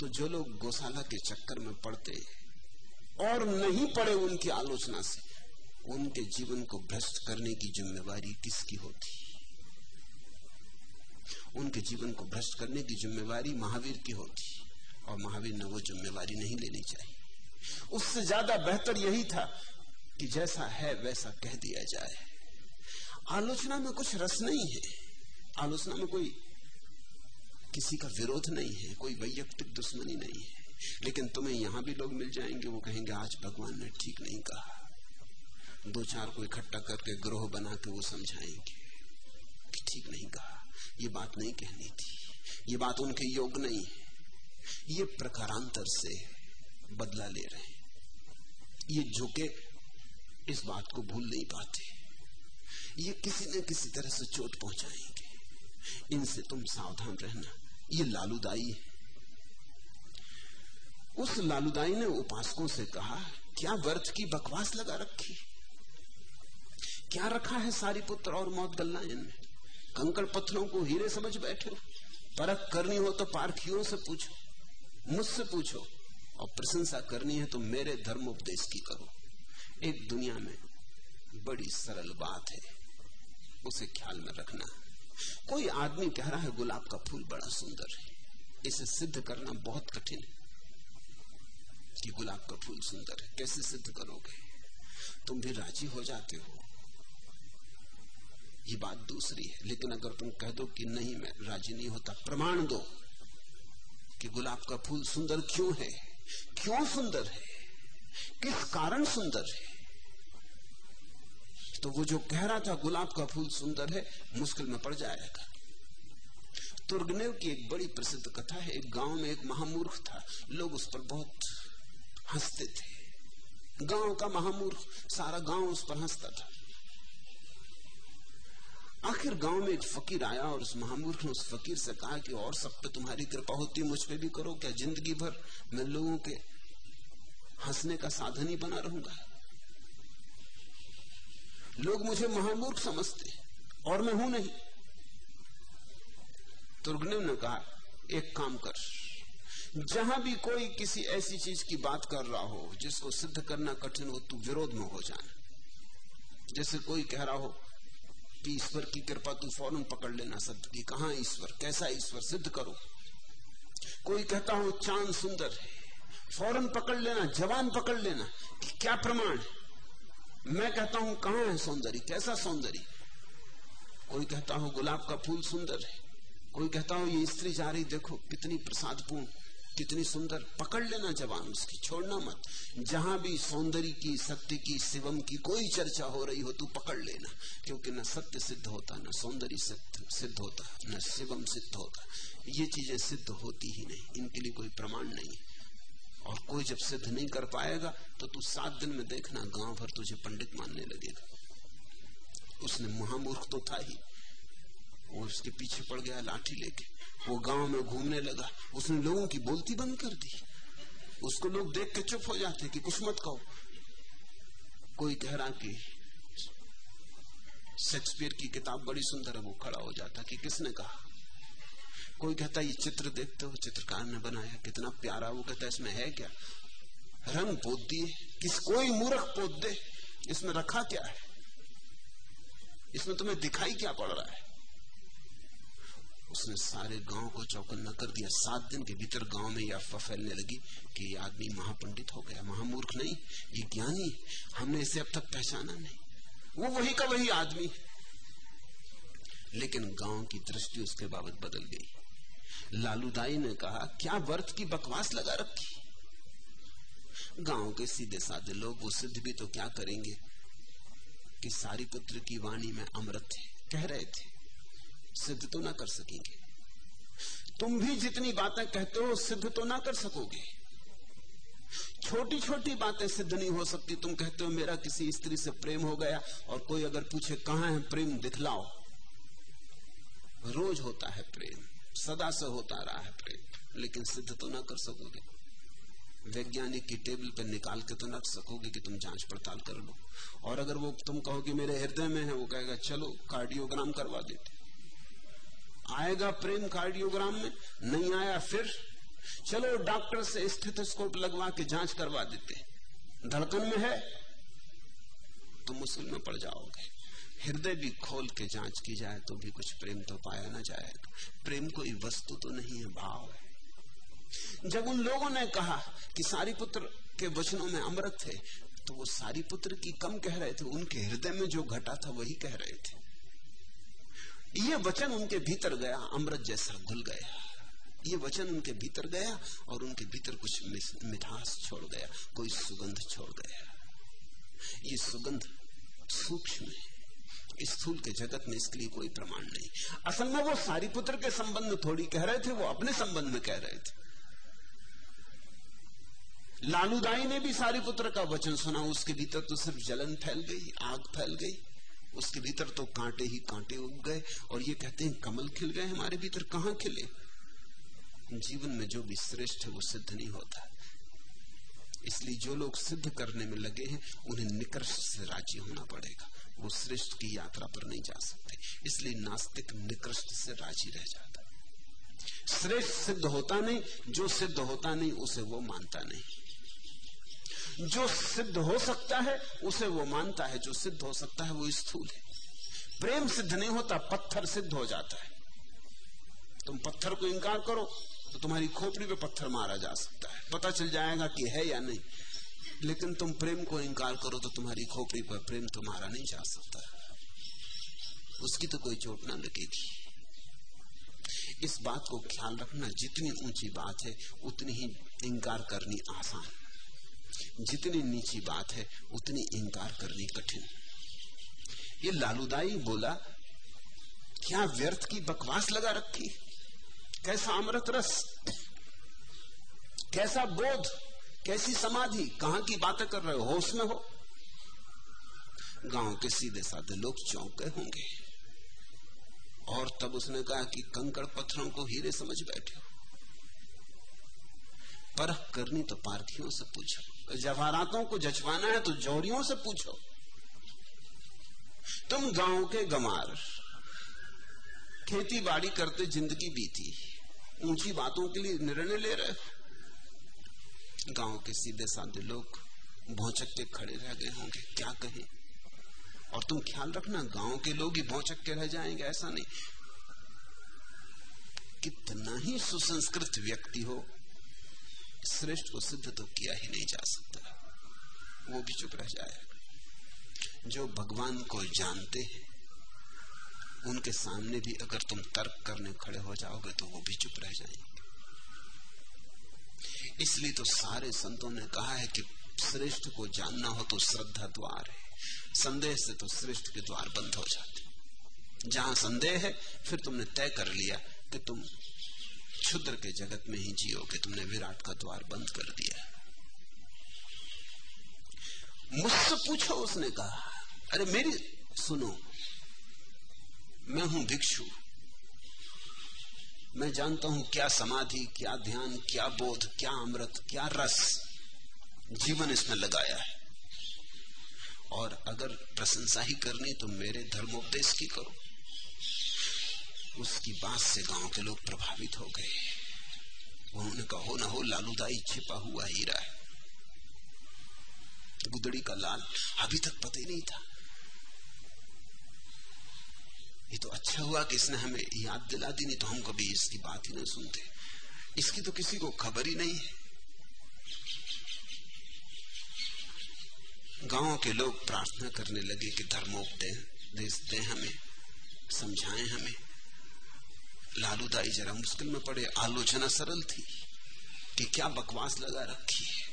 तो जो लोग गौशाला के चक्कर में पड़ते और नहीं पड़े उनकी आलोचना से, उनके जीवन को भ्रष्ट करने की जिम्मेवारी किसकी होती? उनके जीवन को भ्रष्ट करने की जिम्मेवारी महावीर की होती और महावीर ने वो जिम्मेवारी नहीं लेनी चाहिए। उससे ज़्यादा बेहतर यही था कि जैसा है वैसा कह दिया जाए। आलोचना में कुछ रस नहीं है। आलोचना में कोई किसी का विरोध नहीं है, कोई वैयक्तिक दुश्मनी नहीं है। लेकिन तुम्हें यहाँ भी लोग मिल जाएँगे, वो कहेंगे, आज भगवान ने ठीक नहीं कहा। दो चार को इकट्ठा करके ग्रोह बना के वो समझाएँगे कि ठीक नहीं कहा। ये बात नहीं कहनी थी। ये बात उनके योग नहीं है। ये प्रकारांतर से बदला ले रहे हैं। ये झुके इस बात को भूल नहीं पाते। ये किसी न किसी तरह से चोट पहुंचाएँगे। इनसे तुम सावधान रहना। ये लालूदाई है। उस लालूदाई ने उपासकों से कहा, क्या व्यर्थ की बकवास लगा रखी? क्या रखा है सारी पुत्र और मौत गलनायन में? कंकड़ पत्थरों को हीरे समझ बैठे हो। परख करनी हो तो पारखियों से पूछो, मुझसे पूछो। और प्रशंसा करनी है तो मेरे धर्म उपदेश की करो। एक दुनिया में बड़ी सरल बात है, उसे ख्याल में रखना। कोई आदमी कह रहा है, गुलाब का फूल बड़ा सुंदर है। इसे सिद्ध करना बहुत कठिन है कि गुलाब का फूल सुंदर है। कैसे सिद्ध करोगे? तुम भी राज़ी हो जाते हो। ये बात दूसरी है। लेकिन अगर तुम कह दो कि नहीं, मैं राज़ी नहीं होता, प्रमाण दो कि गुलाब का फूल सुंदर क्यों है? क्यों सुंदर है? किस कारण सुंदर है? तो वो जो कह रहा था गुलाब का फूल सुंदर है, मुश्किल में पड़ जाएगा। तुर्गनेव की एक बड़ी प्रसिद्ध कथा है। एक गाँव में एक महामूर्ख था। लोग उस पर बहुत हँसते थे। गाँव का महामूर्ख, सारा गाँव उस पर हंसता था। आखिर गाँव में एक फकीर आया और उस महामूर्ख ने उस फकीर से कहा कि और सब पे तुम्हारी कृपा होती, मुझ पे भी करो, क्या ज़िंदगी भर मैं लोगों के हंसने का साधन ही बना रहूँगा? लोग मुझे महामूर्ख समझते, और मैं हूँ नहीं। तुर्गनेव ने कहा, एक काम कर, जहाँ भी कोई किसी ऐसी चीज़ की बात कर रहा हो, जिसको सिद्ध करना कठिन हो, तू विरोध में हो जाना। जैसे कोई कह रहा हो कि ईश्वर की कृपा तू फ़ौरन पकड़ लेना शब्द की कहा ईश्वर, कैसा ईश्वर सिद्ध करो। कोई कहता हो, चाँद सुंदर है। फ़ौरन पकड़ लेना, जवान पकड़ लेना कि क्या प्रमाण मैं कहता हूँ, कहाँ है सौंदर्य? कैसा सौंदर्य? कोई कहता हो, गुलाब का फूल सुंदर है। कोई कहता हो, ये स्त्री जा रही, देखो कितनी प्रसादपूर्ण कितनी सुंदर पकड़ लेना जवान उसकी, छोड़ना मत। जहाँ भी सौंदर्य की, सत्य की, शिवम की कोई चर्चा हो रही हो, तू पकड़ लेना। क्योंकि न सत्य सिद्ध होता, न सौंदर्य सिद्ध होता, न शिवम सिद्ध होता। ये चीज़ें सिद्ध होती ही नहीं, इनके लिए कोई प्रमाण नहीं और कोई जब सिद्ध नहीं कर पाएगा तो तू सात दिन में देखना, गाँव भर तुझे पंडित मानने लगेगा। उसने महामूर्ख तो था ही। वो उसके पीछे पड़ गया, लाठी लेके। वो गाँव में घूमने लगा। उसने लोगों की बोलती बंद कर दी। उसको लोग देख के चुप हो जाते कि कुछ मत कहो। कोई कह रहा कि शेक्सपियर की किताब बड़ी सुंदर है, वो खड़ा हो जाता कि किसने कहा? कोई कहता, ये चित्र देखते हो, चित्रकार ने बनाया, कितना प्यारा वो कहता, इसमें है क्या? रंग पोत दिए। किस, कोई मूर्ख पोत दे। इसमें रखा क्या है? इसमें तुम्हें दिखाई क्या पड़ रहा है? उसने सारे गाँव को चौकन्ना कर दिया। सात दिन के भीतर गाँव में यह अफवाह फैलने लगी कि ये आदमी महापंडित हो गया, महामूर्ख नहीं, ये ज्ञानी। हमने इसे अब तक पहचाना नहीं। वो वही का वही आदमी। लेकिन गाँव की दृष्टि उसके बाबत बदल गई। लालूदाई ने कहा, क्या वर्त की बकवास लगा रखी? गाँव के सीधे साधे लोग, वो सिद्ध भी तो क्या करेंगे कि सारी पुत्र की वाणी में अमृत कह रहे थे। सिद्ध तो ना कर सकेंगे। तुम भी जितनी बातें कहते हो, सिद्ध तो ना कर सकोगे। छोटी छोटी बातें सिद्ध नहीं हो सकती। तुम कहते हो, मेरा किसी स्त्री से प्रेम हो गया और कोई अगर पूछे, कहाँ है प्रेम? दिखलाओ। रोज होता है प्रेम। सदा से होता रहा है प्रेम। लेकिन सिद्ध तो ना कर सकोगे। वैज्ञानिक की टेबल पर निकाल के तो न सकोगे कि तुम जाँच पड़ताल कर लो। और अगर वो तुम कहोगे, मेरे हृदय में है, वो कहेगा, चलो, कार्डियोग्राम करवा देते आएगा प्रेम कार्डियोग्राम में, नहीं आया फिर, चलो डॉक्टर से स्थितस्कोप लगवा के जाँच करवा देते धड़कन में है तो मुश्किल में पड़ जाओगे। हृदय भी खोल के जाँच की जाए तो भी कुछ प्रेम तो पाया ना जाएगा प्रेम कोई वस्तु तो नहीं है, भाव है। जब उन लोगों ने कहा कि सारी पुत्र के वचनों में अमृत थे तो वो सारी पुत्र की कम कह रहे थे, उनके हृदय में जो घटा था वही कह रहे थे। ये वचन उनके भीतर गया, अमृत जैसा घुल गया। ये वचन उनके भीतर गया और उनके भीतर कुछ मिठास छोड़ गया, कोई सुगंध छोड़ गया। ये सुगंध सूक्ष्म है। स्थूल के जगत में इसके लिए कोई प्रमाण नहीं। असल में वो सारी पुत्र के संबंध में थोड़ी कह रहे थे, वो अपने संबंध में कह रहे थे। लालूदाई ने भी सारी पुत्र का वचन सुना, उसके भीतर तो सिर्फ़ जलन फैल गई, आग फैल गई। उसके भीतर तो कांटे ही कांटे उग गए और ये कहते हैं, कमल खिल गए हमारे भीतर, कहाँ खिले? जीवन में जो भी श्रेष्ठ है, वो सिद्ध नहीं होता। इसलिए जो लोग सिद्ध करने में लगे हैं, उन्हें निकर्ष से राज़ी होना पड़ेगा। वो श्रेष्ठ की यात्रा पर नहीं जा सकते। इसलिए नास्तिक निकृष्ट से राज़ी रह जाता श्रेष्ठ सिद्ध होता नहीं, जो सिद्ध होता नहीं, उसे वो मानता नहीं। जो सिद्ध हो सकता है, उसे वो मानता है, जो सिद्ध हो सकता है, वो स्थूल है। प्रेम सिद्ध नहीं होता, पत्थर सिद्ध हो जाता है। तुम पत्थर को इंकार करो तो तुम्हारी खोपड़ी पे पत्थर मारा जा सकता है। पता चल जाएगा कि है या नहीं। लेकिन तुम प्रेम को इंकार करो तो तुम्हारी खोपड़ी पर प्रेम तो मारा नहीं जा सकता। उसकी तो कोई चोट ना लगेगी। इस बात को ख्याल रखना, जितनी ऊँची बात है, उतनी ही इंकार करनी आसान जितनी नीची बात है, उतनी इंकार करनी कठिन। ये लालूदाई बोला, क्या व्यर्थ की बकवास लगा रखी? कैसा अमृत रस? कैसा बोध? कैसी समाधि? कहाँ की बातें कर रहे हो? होश में हो? गाँव के सीधे साधे लोग चौंक गए होंगे। और तब उसने कहा कि कंकड़ पत्थरों को हीरे समझ बैठे हो। परख करनी तो पार्थियों से पूछो। जवाहरातों को जचवाना है तो जौहरियों से पूछो। तुम गाँव के गमार खेती बाड़ी करते ज़िंदगी बीती, ऊँची बातों के लिए निर्णय ले रहे हो? गाँव के सीधे साधे लोग भौचक के खड़े रह गए होंगे, क्या कहें? और तुम ख्याल रखना, गाँव के लोग ही भौचक के रह जाएँगे, ऐसा नहीं। कितना ही सुसंस्कृत व्यक्ति हो श्रेष्ठ को सिद्ध तो किया ही नहीं जा सकता। वो भी चुप रह जाएगा जो भगवान को जानते हैं, उनके सामने भी अगर तुम तर्क करने खड़े हो जाओगे तो वो भी चुप रह जाएँगे। इसलिए तो सारे संतों ने कहा है कि श्रेष्ठ को जानना हो तो श्रद्धा द्वार है। संदेह से तो श्रेष्ठ के द्वार बंद हो जाते जहाँ संदेह है, फिर तुमने तय कर लिया कि तुम क्षुद्र के जगत में ही जियो जियोगे तुमने विराट का द्वार बंद कर दिया मुझसे पूछो, उसने कहा, अरे मेरी, सुनो, मैं हूँ भिक्षु। मैं जानता हूँ क्या समाधि, क्या ध्यान, क्या बोध, क्या अमृत, क्या रस जीवन इसमें लगाया है। और अगर प्रशंसा ही करनी तो मेरे धर्मोपदेश की करो। उसकी बात से गाँव के लोग प्रभावित हो गए उन्होंने कहा, हो ना हो लालूदाई छिपा हुआ हीरा है। गुदड़ी का लाल अभी तक पता ही नहीं था। ये तो अच्छा हुआ कि इसने हमें याद दिला दी, नहीं तो हम कभी इसकी बात ही नहीं सुनते। इसकी तो किसी को खबर ही नहीं है। गाँव के लोग प्रार्थना करने लगे कि धर्मोपदेश दे हमें, समझाएँ हमें। लालूदाई जरा मुश्किल में पड़े, आलोचना सरल थी कि क्या बकवास लगा रखी है।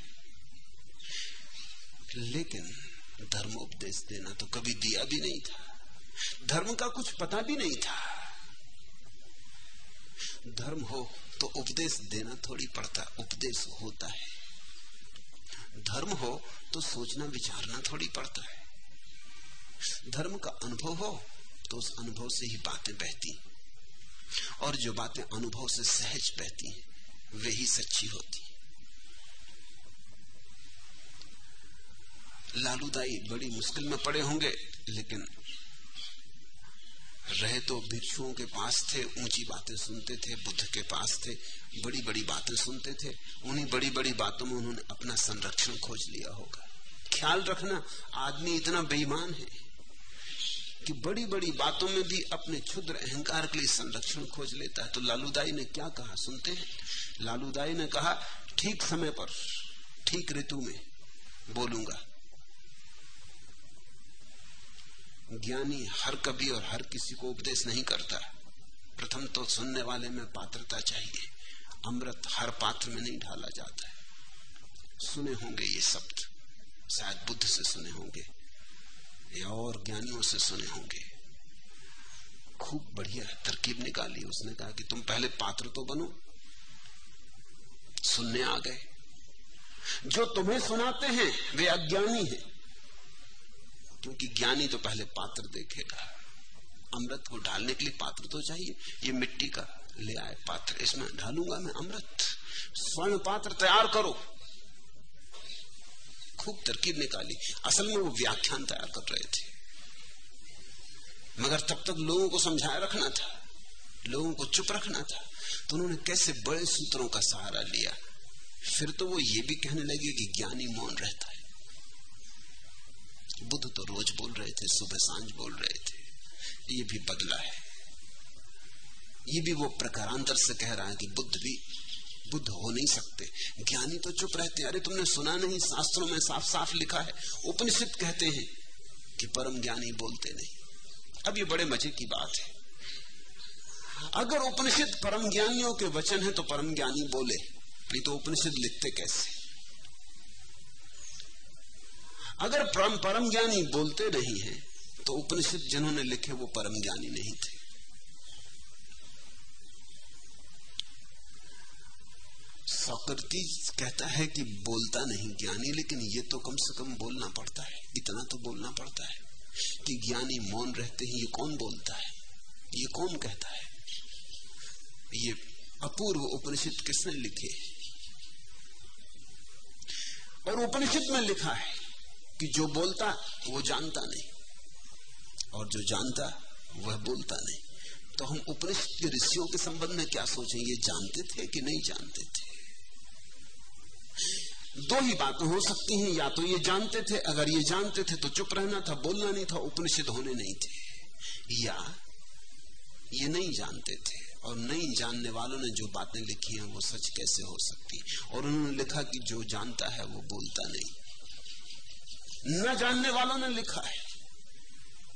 लेकिन धर्म उपदेश देना तो कभी दिया भी नहीं था। धर्म का कुछ पता भी नहीं था। धर्म हो तो उपदेश देना थोड़ी पड़ता, उपदेश होता है। धर्म हो तो सोचना, विचारना थोड़ी पड़ता है। धर्म का अनुभव हो तो उस अनुभव से ही बातें बहती। और जो बातें अनुभव से सहज बहती हैं, वे ही सच्ची होती लालूदाई बड़ी मुश्किल में पड़े होंगे, लेकिन रहे तो भिक्षुओं के पास थे, ऊँची बातें सुनते थे, बुद्ध के पास थे बड़ी बड़ी बातें सुनते थे, उन्हीं बड़ी बड़ी बातों में उन्होंने अपना संरक्षण खोज लिया होगा। ख्याल रखना, आदमी इतना बेईमान है। कि बड़ी बड़ी बातों में भी अपने क्षुद्र अहंकार के लिए संरक्षण खोज लेता है। तो लालूदाई ने क्या कहा? सुनते हैं। लालूदाई ने कहा, ठीक समय पर, ठीक ऋतु में बोलूँगा। ज्ञानी हर कभी और हर किसी को उपदेश नहीं करता। प्रथम तो सुनने वाले में पात्रता चाहिए। अमृत हर पात्र में नहीं ढाला जाता है। सुने होंगे ये शब्द। शायद बुद्ध से सुने होंगे। या और ज्ञानियों से सुने होंगे। खूब बढ़िया तरकीब निकाली उसने, कहा कि तुम पहले पात्र तो बनो, सुनने आ गए। जो तुम्हें सुनाते हैं, वे अज्ञानी हैं। क्योंकि ज्ञानी तो पहले पात्र देखेगा। अमृत को ढालने के लिए पात्र तो चाहिए। ये मिट्टी का ले आए पात्र, इसमें ढालूँगा मैं अमृत। स्वर्ण पात्र तैयार करो। खूब तरकीब निकाली। असल में वो व्याख्यान तैयार कर रहे थे। मगर तब तक लोगों को समझाया रखना था। लोगों को चुप रखना था। तो उन्होंने कैसे बड़े सूत्रों का सहारा लिया। फिर तो वो ये भी कहने लगे कि ज्ञानी मौन रहता है। बुद्ध तो रोज बोल रहे थे, सुबह साँझ बोल रहे थे। ये भी बदला है। ये भी वो प्रकारांतर से कह रहा है कि बुद्ध भी बुद्ध हो नहीं सकते। ज्ञानी तो चुप रहते हैं। अरे तुमने सुना नहीं, शास्त्रों में साफ़ साफ़ लिखा है। उपनिषद कहते हैं कि परम ज्ञानी बोलते नहीं। अब ये बड़े मज़े की बात है। अगर उपनिषद परम ज्ञानियों के वचन है तो परम ज्ञानी बोले, नहीं तो उपनिषद लिखते कैसे? अगर परम परम ज्ञानी बोलते नहीं है तो उपनिषद जिन्होंने लिखे वो परम ज्ञानी नहीं थे। सॉक्रेटिस कहता है कि बोलता नहीं ज्ञानी, लेकिन ये तो कम से कम बोलना पड़ता है। इतना तो बोलना पड़ता है कि ज्ञानी मौन रहते ही, ये कौन बोलता है? ये कौन कहता है? ये अपूर्व उपनिषद किसने लिखे? और उपनिषद में लिखा है कि जो बोलता, वो जानता नहीं। और जो जानता, वह बोलता नहीं। तो हम उपनिषद के ऋषियों के संबंध में क्या सोचें? ये जानते थे कि नहीं जानते थे? दो ही बातें हो सकती हैं, या तो ये जानते थे, अगर ये जानते थे तो चुप रहना था, बोलना नहीं था, उपनिषद होने नहीं थे। या ये नहीं जानते थे, और नहीं जानने वालों ने जो बातें लिखी हैं, वो सच कैसे हो सकती और उन्होंने लिखा कि जो जानता है, वो बोलता नहीं। न जानने वालों ने लिखा है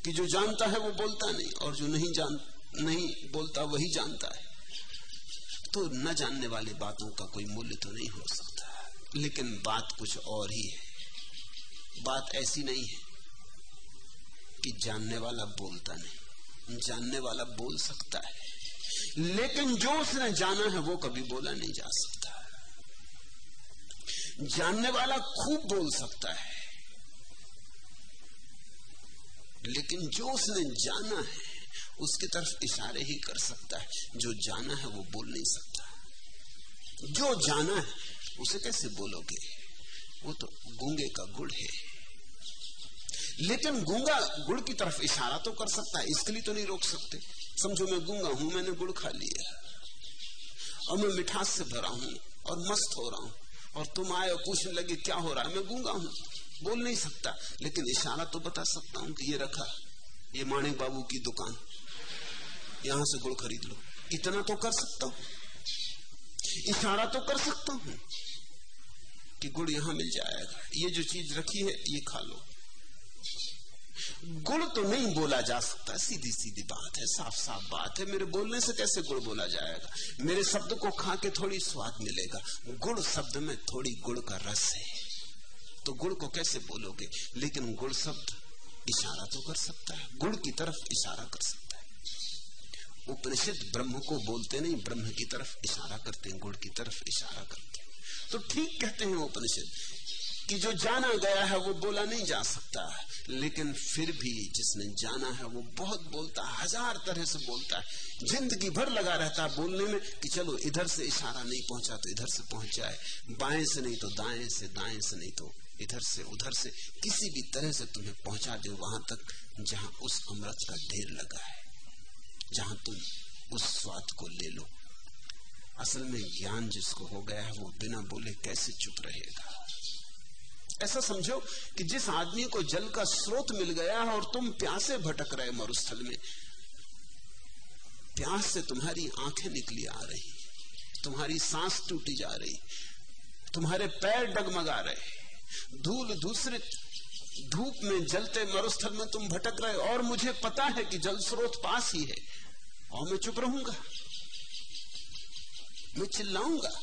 कि जो जानता है, वो बोलता नहीं, और जो नहीं जान, नहीं बोलता, वही जानता है। तो न जानने वाली बातों का कोई मूल्य तो नहीं हो सकता। लेकिन बात कुछ और ही है। बात ऐसी नहीं है कि जानने वाला बोलता नहीं, जानने वाला बोल सकता है। लेकिन जो उसने जाना है, वो कभी बोला नहीं जा सकता। जानने वाला खूब बोल सकता है। लेकिन जो उसने जाना है, उसकी तरफ़ इशारे ही कर सकता है। जो जाना है, वो बोल नहीं सकता। जो जाना है उसे कैसे बोलोगे? वो तो गूँगे का गुड़ है। लेकिन गूँगा गुड़ की तरफ़ इशारा तो कर सकता है, इसके लिए तो नहीं रोक सकते। समझो मैं गूँगा हूँ, मैंने गुड़ खा लिया। और मैं मिठास से भरा हूँ, और मस्त हो रहा हूँ। और तुम आए और पूछने लगे, क्या हो रहा है? मैं गूँगा हूँ। बोल नहीं सकता, लेकिन इशारा तो बता सकता हूँ कि ये रखा, ये माणिक बाबू की दुकान। यहाँ से गुड़ खरीद लो। इतना तो कर सकता हूँ। इशारा तो कर सकता हूँ। कि गुड़ यहाँ मिल जाएगा। ये जो चीज़ रखी है, ये खा लो। गुड़ तो नहीं बोला जा सकता सीधी सीधी बात है साफ़ साफ़ बात है। मेरे बोलने से कैसे गुड़ बोला जाएगा? मेरे शब्द को खा के थोड़ी स्वाद मिलेगा। गुड़ शब्द में थोड़ी गुड़ का रस है। तो गुड़ को कैसे बोलोगे? लेकिन गुड़ शब्द इशारा तो कर सकता है। गुड़ की तरफ़ इशारा कर सकता है। उपनिषद ब्रह्म को बोलते नहीं, ब्रह्म की तरफ़ इशारा करते हैं, गुड़ की तरफ़ इशारा करते तो ठीक कहते हैं उपनिषद कि जो जाना गया है वो बोला नहीं जा सकता। लेकिन फिर भी जिसने जाना है वो बहुत बोलता है, हज़ार तरह से बोलता है। ज़िंदगी भर लगा रहता है बोलने में कि चलो इधर से इशारा नहीं पहुँचा तो इधर से पहुँच जाए। बाएँ से नहीं तो दाएँ से दाएँ से नहीं तो इधर से, उधर से। किसी भी तरह से तुम्हें पहुँचा दे वहाँ तक जहाँ उस अमृत का ढेर लगा है। जहाँ तुम उस स्वाद को ले लो। असल में ज्ञान जिसको हो गया है, वो बिना बोले कैसे चुप रहेगा? ऐसा समझो कि जिस आदमी को जल का स्रोत मिल गया है और तुम प्यासे भटक रहे मरुस्थल में, प्यास से तुम्हारी आँखें निकली आ रही, तुम्हारी सांस टूटी जा रही, तुम्हारे पैर डगमगा रहे, धूल दूसरे धूप में जलते मरुस्थल में तुम भटक रहे और मुझे पता है कि जल स्रोत पास ही है, और मैं चुप रहूँगा। मैं चिल्लाऊँगा।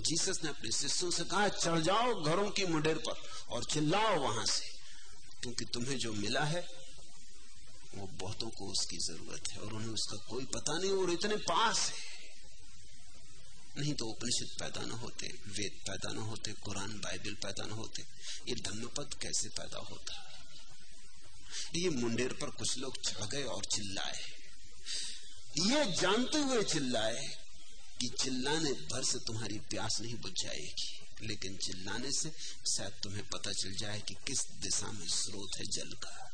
जीसस ने अपने शिष्यों से कहा, चढ़ जाओ घरों की मुडेर पर और चिल्लाओ वहाँ से। क्योंकि तुम्हें जो मिला है, वो बहुतों को उसकी ज़रूरत है और उन्हें उसका कोई पता नहीं और इतने पास है। नहीं तो उपनिषद पैदा न होते, वेद पैदा न होते, कुरान, बाइबल पैदा न होते। ये धम्मपद कैसे पैदा होता? ये मुंडेर पर कुछ लोग चढ़ गए और चिल्लाए। ये जानते हुए चिल्लाए कि चिल्लाने भर से तुम्हारी प्यास नहीं बुझ जाएगी, लेकिन चिल्लाने से शायद तुम्हें पता चल जाए कि किस दिशा में स्रोत है जल का।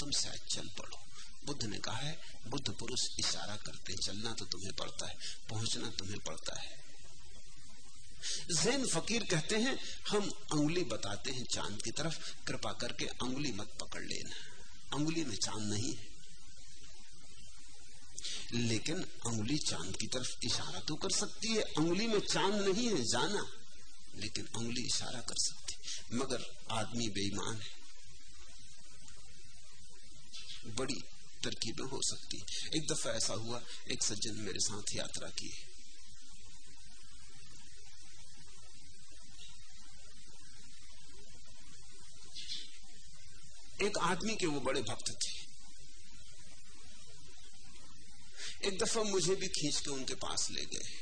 तुम शायद चल पड़ो। बुद्ध ने कहा है, बुद्ध पुरुष इशारा करते चलना तो तुम्हें पड़ता है, पहुँचना तुम्हें पड़ता है। जैन फकीर कहते हैं, हम अंगुली बताते हैं चाँद की तरफ़, कृपा करके अंगुली मत पकड़ लेना। अंगुली में चाँद नहीं है। लेकिन अंगुली चाँद की तरफ़ इशारा तो कर सकती है। अंगुली में चाँद नहीं है, जाना। लेकिन अंगुली इशारा कर सकती मगर आदमी बेईमान है। बड़ी तरकीबें हो सकती एक दफ़ा ऐसा हुआ, एक सज्जन मेरे साथ यात्रा की एक आदमी के वो बड़े भक्त थे। एक दफ़ा मुझे भी खींच के उनके पास ले गए।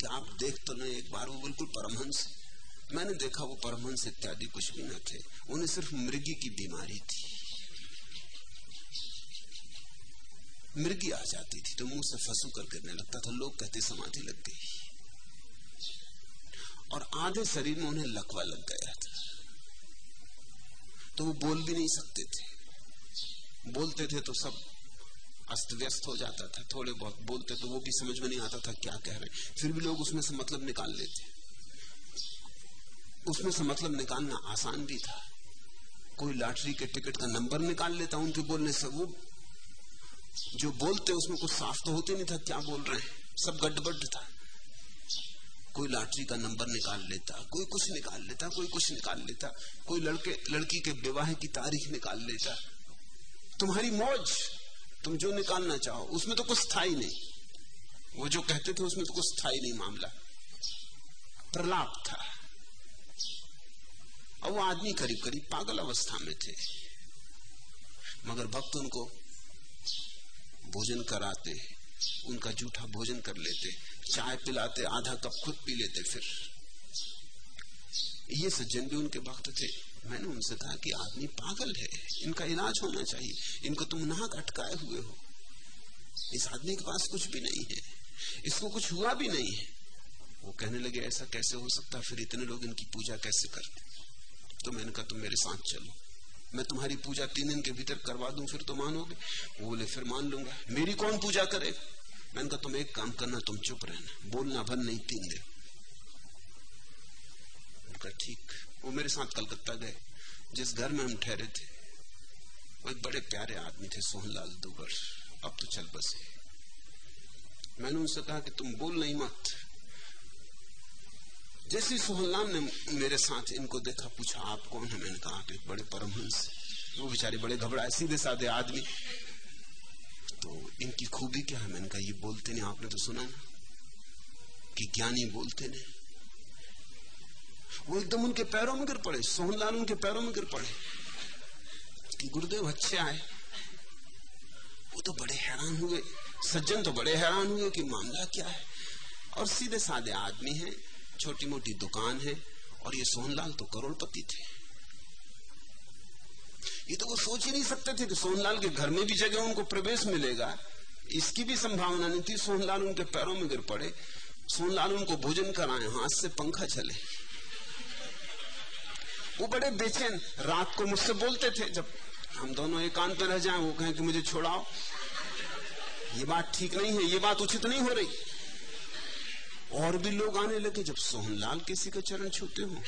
कि आप देख तो नहीं, एक बार वो बिल्कुल परमहंस। मैंने देखा वो परमहंस इत्यादि कुछ भी न थे। उन्हें सिर्फ़ मृगी की बीमारी थी। मृगी आ जाती थी तो मुँह से फंसू कर गिरने लगता था, लोग कहते, समाधि लग गई। और आधे शरीर में उन्हें लकवा लग गया था। तो वो बोल भी नहीं सकते थे। बोलते थे तो सब अस्त व्यस्त हो जाता था, थोड़े बहुत बोलते तो वो भी समझ में नहीं आता था क्या कह रहे फिर भी लोग उसमें से मतलब निकाल लेते। उसमें से मतलब निकालना आसान भी था। कोई लॉटरी के टिकट का नंबर निकाल लेता, उनके बोलने से वो जो बोलते उसमें कुछ साफ़ तो होते नहीं था क्या बोल रहे हैं। सब गड़बड़ था। कोई लॉटरी का नंबर निकाल लेता, कोई कुछ निकाल लेता, कोई कुछ निकाल लेता। कोई लड़के, लड़की के विवाह की तारीख निकाल लेता। तुम्हारी मौज तुम जो निकालना चाहो, उसमें तो कुछ ही नहीं। वो जो कहते थे, उसमें तो कुछ ही नहीं मामला। प्रलाप था। और वो आदमी करीब करीब पागल अवस्था में थे। मगर भक्त उनको भोजन कराते, उनका जूठा भोजन कर लेते, चाय पिलाते, आधा कप खुद पी लेते फिर। ये सज्जन भी उनके भक्त थे। मैंने उनसे कहा कि आदमी पागल है, इनका इलाज होना चाहिए, इनको तुम नाक अटकाए हुए हो। इस आदमी के पास कुछ भी नहीं है, इसको कुछ हुआ भी नहीं है। वो कहने लगे, ऐसा कैसे हो सकता फिर इतने लोग इनकी पूजा कैसे करते? तो मैंने कहा, तुम मेरे साथ चलो। मैं तुम्हारी पूजा तीन दिन के भीतर करवा दूँ, फिर तो मानोगे? वो बोले, फिर मान लूँगा। मेरी कौन पूजा करे? मैंने कहा तुम एक काम करना, तुम चुप रहना। बोलना भर नहीं तीन दिन। ठीक। वो मेरे साथ कलकत्ता गए। जिस घर में हम ठहरे थे वो एक बड़े प्यारे आदमी थे सोहनलाल दुगर अब तो चल बसे। मैंने उनसे कहा कि तुम बोल नहीं मत। जैसे सोहनलाल ने मेरे साथ इनको देखा, पूछा, आप कौन है? मैंने कहा कि बड़े परमहंस वो बेचारे बड़े घबराए, सीधे साधे आदमी। तो इनकी खूबी क्या है? मैंने कहा, ये बोलते नहीं, आपने तो सुना ना कि ज्ञानी बोलते नहीं। वो एकदम उनके पैरों में गिर पड़े, सोहनलाल उनके पैरों में गिर पड़े। कि गुरुदेव अच्छे आए। वो तो बड़े हैरान हुए। सज्जन तो बड़े हैरान हुए कि मामला क्या है। और सीधे साधे आदमी हैं छोटी मोटी दुकान है, और ये सोहनलाल तो करोड़पति थे। ये तो वो सोच ही नहीं सकते थे कि सोहनलाल के घर में भी जगह उनको प्रवेश मिलेगा। इसकी भी संभावना नहीं थी, सोहनलाल उनके पैरों में गिर पड़े। सोहनलाल उनको भोजन कराए, हाथ से पंखा चले। वो बड़े बेचैन रात को मुझसे बोलते थे, जब हम दोनों एकांत में रह जाएँ, वो कहें कि मुझे छोड़ाओ। ये बात ठीक नहीं है, ये बात उचित नहीं हो रही। और भी लोग आने लगे जब सोहनलाल किसी के चरण छूते हो।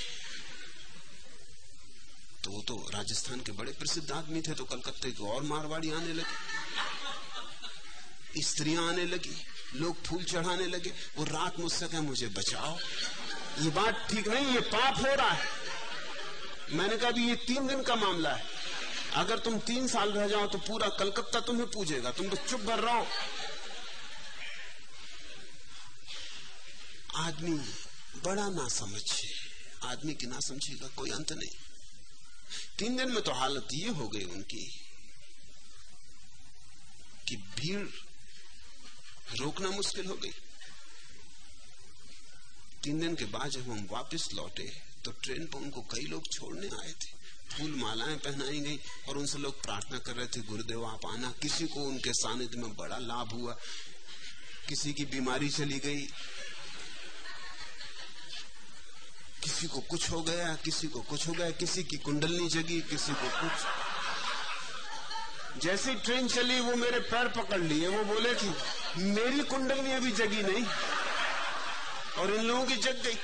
तो वो तो राजस्थान के बड़े प्रसिद्ध आदमी थे तो कलकत्ते के और मारवाड़ी आने लगे। स्त्रियाँ आने लगी, लोग फूल चढ़ाने लगे। वो रात मुझसे कहे, मुझे बचाओ। ये बात ठीक नहीं, ये पाप हो रहा है। मैंने कहा भी ये तीन दिन का मामला है। अगर तुम तीन साल रह जाओ तो पूरा कलकत्ता तुम्हें पूजेगा। तुम तो चुप भर रहो। आदमी बड़ा ना समझे। आदमी की ना समझी का कोई अंत नहीं। तीन दिन में तो हालत ये हो गई उनकी कि भीड़ रोकना मुश्किल हो गई। तीन दिन के बाद जब हम वापस लौटे तो ट्रेन पर उनको कई लोग छोड़ने आए थे। फूल मालाएँ पहनाई गई और उनसे लोग प्रार्थना कर रहे थे, गुरुदेव, आप आना। किसी को उनके सानिध्य में बड़ा लाभ हुआ। किसी की बीमारी चली गई। किसी को कुछ हो गया, किसी को कुछ हो गया, किसी की कुंडलनी जगी, किसी को कुछ। जैसी ट्रेन चली, वो मेरे पैर पकड़ लिए। वो बोले कि, मेरी कुंडलनी अभी जगी नहीं और इन लोगों की जग गई।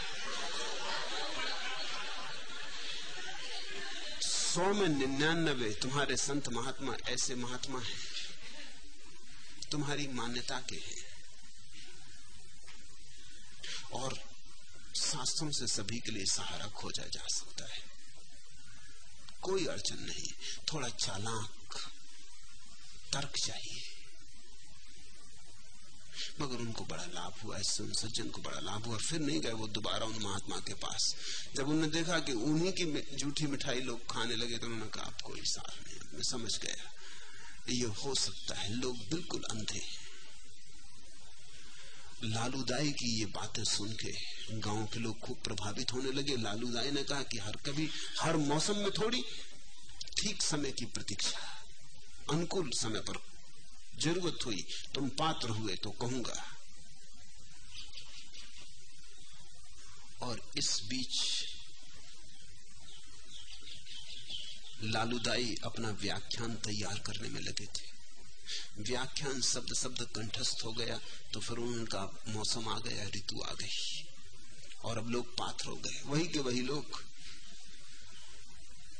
सौ में निन्यानबे तुम्हारे संत महात्मा, ऐसे महात्मा हैं। तुम्हारी मान्यता के हैं। और शास्त्रों से सभी के लिए सहारा खोजा जा सकता है। कोई अड़चन नहीं, थोड़ा चालाक, तर्क चाहिए। मगर उनको बड़ा लाभ हुआ उन सज्जन को बड़ा लाभ हुआ, फिर नहीं गए वो दोबारा उन महात्मा के पास। जब उन्होंने देखा कि उन्हीं की जूठी मिठाई लोग खाने लगे तो उन्होंने कहा आप कोई सार नहीं मैं समझ गया। ये हो सकता है, लोग बिल्कुल अंधे लालूदाई की ये बातें सुन के गाँव के लोग खूब प्रभावित होने लगे। लालूदाई ने कहा कि हर कभी, हर मौसम में थोड़ी ठीक समय की प्रतीक्षा, अनुकूल समय पर ज़रूरत हुई, तुम पात्र हुए तो कहूँगा। और इस बीच लालूदाई अपना व्याख्यान तैयार करने में लगे थे। व्याख्यान शब्द शब्द कंठस्थ हो गया तो फिर उनका मौसम आ गया, ऋतु आ गई। और अब लोग पात्र हो गए। वही के वही लोग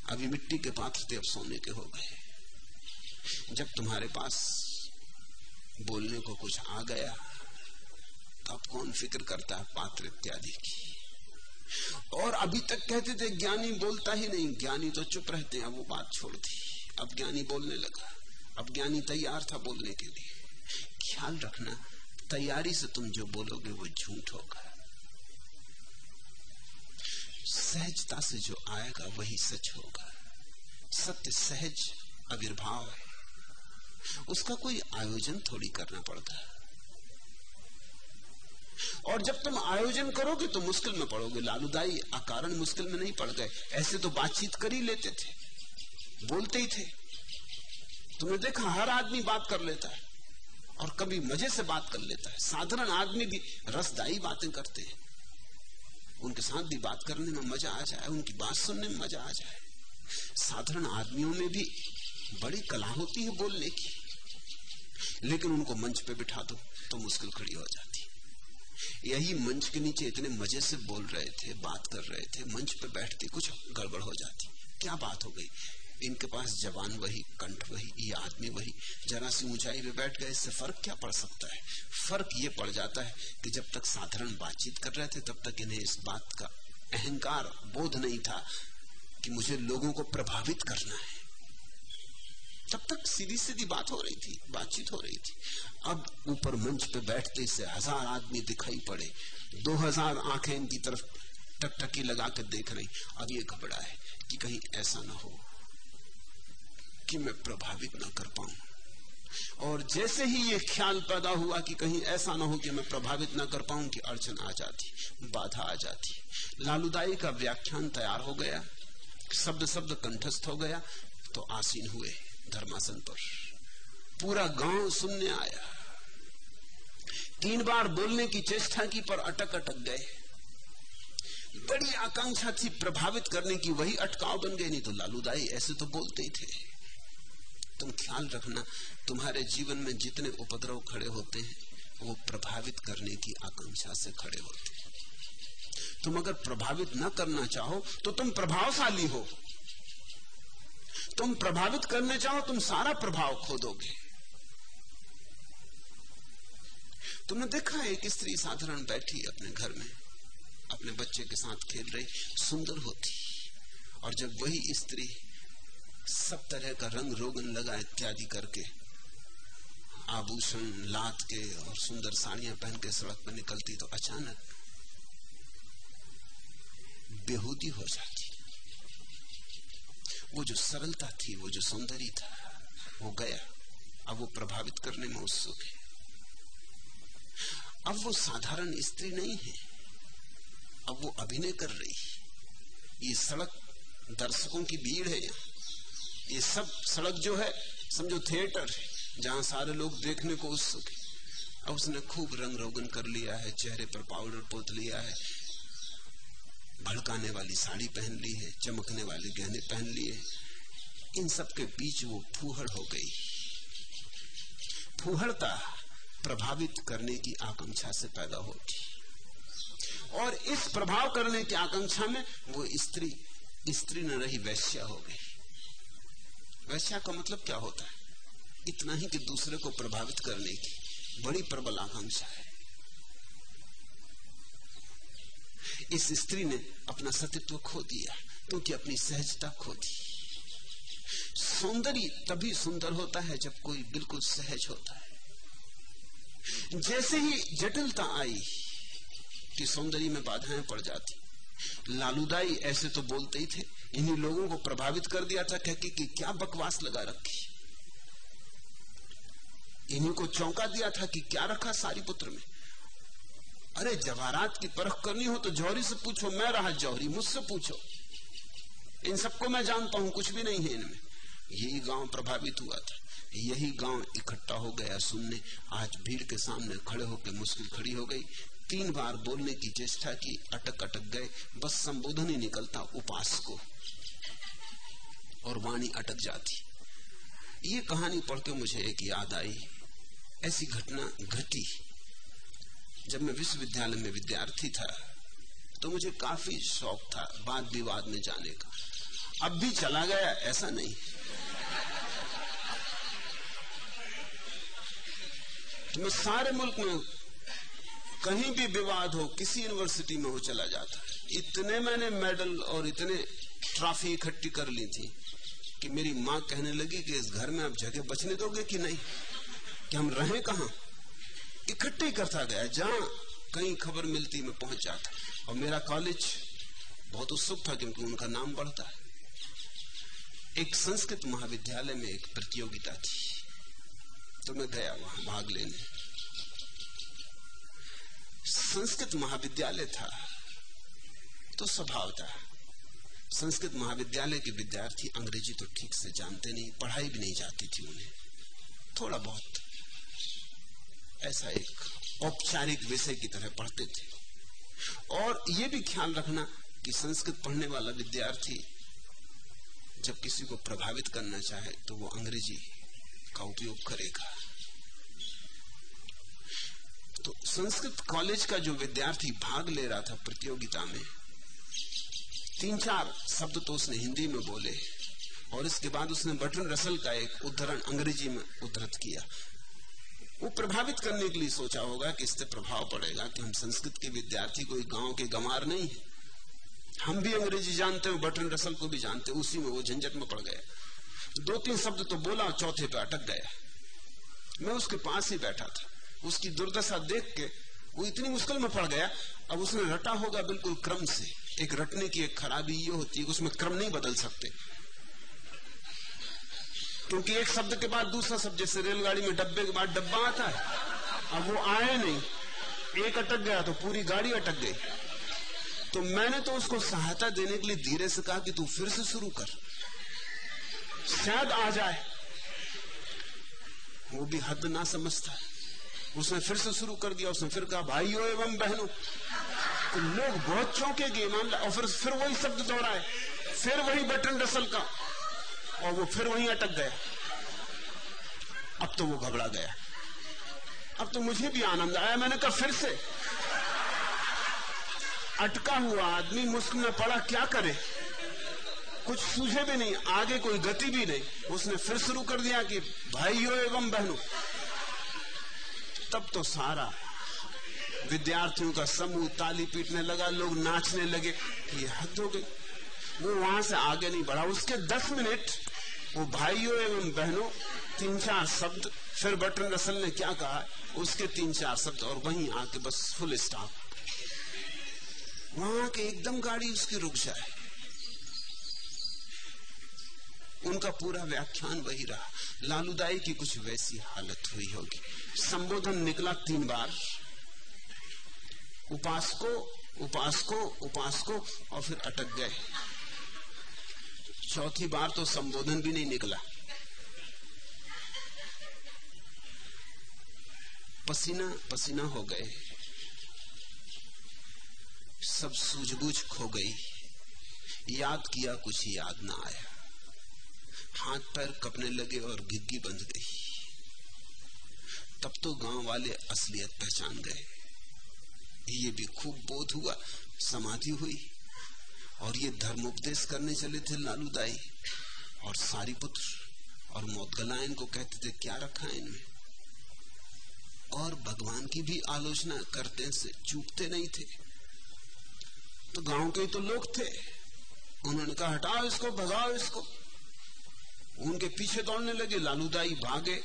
अभी मिट्टी के पात्र थे, अब सोने के हो गए। जब तुम्हारे पास बोलने को कुछ आ गया तो अब कौन फ़िक्र करता है पात्र इत्यादि की? और अभी तक कहते थे, ज्ञानी बोलता ही नहीं। ज्ञानी तो चुप रहते हैं, वो बात छोड़ दी। अब ज्ञानी बोलने लगा। अब ज्ञानी तैयार था बोलने के लिए। ख्याल रखना, तैयारी से तुम जो बोलोगे, वो झूठ होगा। सहजता से जो आएगा, वही सच होगा। सत्य, सहज आविर्भाव है। उसका कोई आयोजन थोड़ी करना पड़ता है। और जब तुम आयोजन करोगे तो मुश्किल में पड़ोगे। लालूदाई अकारण मुश्किल में नहीं पड़ गए। ऐसे तो बातचीत कर ही लेते थे। बोलते ही थे। तुमने देखा हर आदमी बात कर लेता है और कभी मज़े से बात कर लेता है। साधारण आदमी भी रसदायी बातें करते हैं। उनके साथ भी बात करने में मज़ा आ जाए, उनकी बात सुनने में मज़ा आ जाए। साधारण आदमियों में भी बड़ी कला होती है बोलने की। लेकिन उनको मंच पे बिठा दो तो मुश्किल खड़ी हो जाती। यही मंच के नीचे इतने मज़े से बोल रहे थे, बात कर रहे थे, मंच पे बैठते, कुछ गड़बड़ हो जाती। क्या बात हो गई? इनके पास जवान वही, कंठ वही, ये आदमी वही, जरा सी ऊंचाई पे बैठ गए, इससे फ़र्क क्या पड़ सकता है? फ़र्क ये पड़ जाता है कि जब तक साधारण बातचीत कर रहे थे, तब तक इन्हें इस बात का अहंकार बोध नहीं था कि मुझे लोगों को प्रभावित करना है। तब तक सीधी सीधी बात हो रही थी, बातचीत हो रही थी। अब ऊपर मंच पे बैठते से हज़ार आदमी दिखाई पड़े। दो हज़ार आँखें इनकी तरफ़ टकटकी लगा कर देख रही। अब ये घबरा है कि कहीं ऐसा ना हो कि मैं प्रभावित ना कर पाऊँ। और जैसे ही ये ख्याल पैदा हुआ कि कहीं ऐसा ना हो कि मैं प्रभावित ना कर पाऊँ कि अड़चन आ जाती, बाधा आ जाती। लालूदाई का व्याख्यान तैयार हो गया, शब्द शब्द कंठस्थ हो गया तो आसीन हुए। धर्मासन पर पूरा गाँव सुनने आया। तीन बार बोलने की चेष्टा की पर अटक अटक गए। बड़ी आकांक्षा थी प्रभावित करने की, वही अटकाव बन गई नहीं तो लालूदाई ऐसे तो बोलते ही थे। तुम ख्याल रखना, तुम्हारे जीवन में जितने उपद्रव खड़े होते हैं, वो प्रभावित करने की आकांक्षा से खड़े होते हैं। तुम अगर प्रभावित न करना चाहो तो तुम प्रभावशाली हो। तुम प्रभावित करने चाहो तुम सारा प्रभाव खो दोगे तुमने देखा है एक स्त्री साधारण बैठी अपने घर में, अपने बच्चे के साथ खेल रही, सुंदर होती। और जब वही स्त्री सब तरह का रंग रोगन लगा इत्यादि करके, आभूषण, लात के और सुंदर साड़ियाँ पहन के सड़क पर निकलती तो अचानक बेहूदी हो जाती। वो जो सरलता थी, वो जो सौंदर्य था, वो गया। अब वो प्रभावित करने में उत्सुक है। अब वो साधारण स्त्री नहीं है। अब वो अभिनय कर रही ये सड़क दर्शकों की भीड़ है ये सब सड़क जो है, समझो थिएटर है, जहाँ सारे लोग देखने को उत्सुक है। अब उसने खूब रंग रोगन कर लिया है, चेहरे पर पाउडर पोत लिया है भड़काने वाली साड़ी पहन ली है, चमकने वाले गहने पहन लिए इन सब के बीच वो फूहड़ हो गई। फूहड़ता प्रभावित करने की आकांक्षा से पैदा होती। और इस प्रभाव करने की आकांक्षा में वो स्त्री स्त्री न रही, वैश्या हो गई। वैश्या का मतलब क्या होता है? इतना ही कि दूसरे को प्रभावित करने की बड़ी प्रबल आकांक्षा है। इस स्त्री ने अपना सतीत्व खो दिया, क्योंकि अपनी सहजता खो दी। सौंदर्य तभी सुंदर होता है जब कोई बिल्कुल सहज होता है। जैसे ही जटिलता आई कि सौंदर्य में बाधाएँ पड़ जाती, लालूदाई ऐसे तो बोलते ही थे, इन्हीं लोगों को प्रभावित कर दिया था कह कि क्या बकवास लगा रखी। इन्हीं को चौंका दिया था कि क्या रखा सारी पुत्र में? अरे जवाहरात की परख करनी हो तो जौहरी से पूछो, मैं रहा जौहरी, मुझसे पूछो। इन सबको मैं जानता हूँ, कुछ भी नहीं है इनमें। यही गाँव प्रभावित हुआ था। यही गाँव इकट्ठा हो गया सुनने। आज भीड़ के सामने खड़े होकर मुश्किल खड़ी हो गई। तीन बार बोलने की चेष्टा की, अटक अटक गए। बस संबोधन ही निकलता उपास को। और वाणी अटक जाती। ये कहानी पढ़ के मुझे एक याद आई। ऐसी घटना घटी। जब मैं विश्वविद्यालय में विद्यार्थी था तो मुझे काफ़ी शौक था वाद विवाद में जाने का। अब भी चला गया, ऐसा नहीं। तो मैं सारे मुल्क में कहीं भी विवाद हो, किसी यूनिवर्सिटी में हो चला जाता। इतने मैंने मेडल और इतने ट्रॉफी इकट्ठी कर ली थी कि मेरी माँ कहने लगी कि इस घर में आप जगह बचने दोगे कि नहीं? कि हम रहें कहा? इकट्ठे करता गया जहाँ कहीं खबर मिलती मैं पहुँच जाता। और मेरा कॉलेज बहुत उत्सुक था क्योंकि उनका नाम बढ़ता है। एक संस्कृत महाविद्यालय में एक प्रतियोगिता थी। तो मैं गया वहाँ भाग लेने। संस्कृत महाविद्यालय था तो स्वभाव था। संस्कृत महाविद्यालय के विद्यार्थी अंग्रेज़ी तो ठीक से जानते नहीं, पढ़ाई भी नहीं जाती थी उन्हें। थोड़ा बहुत ऐसा एक औपचारिक विषय की तरह पढ़ते थे। और यह भी ख्याल रखना कि संस्कृत पढ़ने वाला विद्यार्थी जब किसी को प्रभावित करना चाहे तो वो अंग्रेज़ी का उपयोग करेगा। तो संस्कृत कॉलेज का जो विद्यार्थी भाग ले रहा था प्रतियोगिता में, तीन चार शब्द तो उसने हिंदी में बोले और इसके बाद उसने बटन रसल का एक उद्धरण अंग्रेज़ी में उद्धृत किया। वो प्रभावित करने के लिए सोचा होगा कि इससे प्रभाव पड़ेगा कि हम संस्कृत के विद्यार्थी कोई गाँव के गमार नहीं है। हम भी अंग्रेज़ी जानते हैं, बटन रसल को भी जानते हैं, उसी में वो झंझट में पड़ गया दो तीन शब्द तो बोला चौथे पे अटक गया मैं उसके पास ही बैठा था। उसकी दुर्दशा देख के वो इतनी मुश्किल में पड़ गया। अब उसने रटा होगा बिल्कुल क्रम से। एक रटने की एक खराबी ये होती है उसमें क्रम नहीं बदल सकते। क्योंकि एक शब्द के बाद दूसरा शब्द, जैसे रेलगाड़ी में डब्बे के बाद डब्बा आता है, अब वो आए नहीं। एक अटक गया तो पूरी गाड़ी अटक गई। तो मैंने तो उसको सहायता देने के लिए धीरे से कहा कि तू फिर से शुरू कर। शायद आ जाए। वो भी हद ना समझता। है उसने फिर से शुरू कर दिया। उसने फिर कहा, भाइयों एवं बहनों तो लोग बहुत चौंके गए मामला और फिर फिर वही शब्द दोहराए। फिर वही बटन रसल का। और वो फिर वहीं अटक गया अब तो वो घबरा गया। अब तो मुझे भी आनंद आया, मैंने कहा फिर से। अटका हुआ आदमी मुश्किल में पड़ा, क्या करे? कुछ सूझे भी नहीं, आगे कोई गति भी नहीं। उसने फिर शुरू कर दिया कि, भाइयों एवं बहनों, तब तो सारा विद्यार्थियों का समूह ताली पीटने लगा, लोग नाचने लगे कि हद हो गई। वो वहाँ से आगे नहीं बढ़ा। उसके दस मिनट वो भाइयों एवं बहनों, तीन चार शब्द, फिर बटन रसल ने क्या कहा? उसके तीन चार शब्द और वहीं आके बस फुल स्टॉप वहाँ के एकदम गाड़ी उसकी रुक जाए। उनका पूरा व्याख्यान वही रहा। लालूदाई की कुछ वैसी हालत हुई होगी। संबोधन निकला तीन बार। उपासको उपासको उपासको और फिर अटक गए। चौथी बार तो संबोधन भी नहीं निकला। पसीना पसीना हो गए। सब सूझबूझ खो गई। याद किया कुछ याद ना आया। हाथ पैर कपने लगे और घिग्गी बंध गई। तब तो गाँव वाले असलियत पहचान गए। ये भी खूब बोध हुआ, समाधि हुई। और ये धर्मोपदेश करने चले थे लालूदाई और सारी पुत्र और मोदगलायन को कहते थे, क्या रखा है इनमें और भगवान की भी आलोचना करते से चूकते नहीं थे। तो गाँव के तो लोग थे। उन्होंने कहा, हटाओ इसको, भगाओ इसको। उनके पीछे दौड़ने लगे लालूदाई भागे।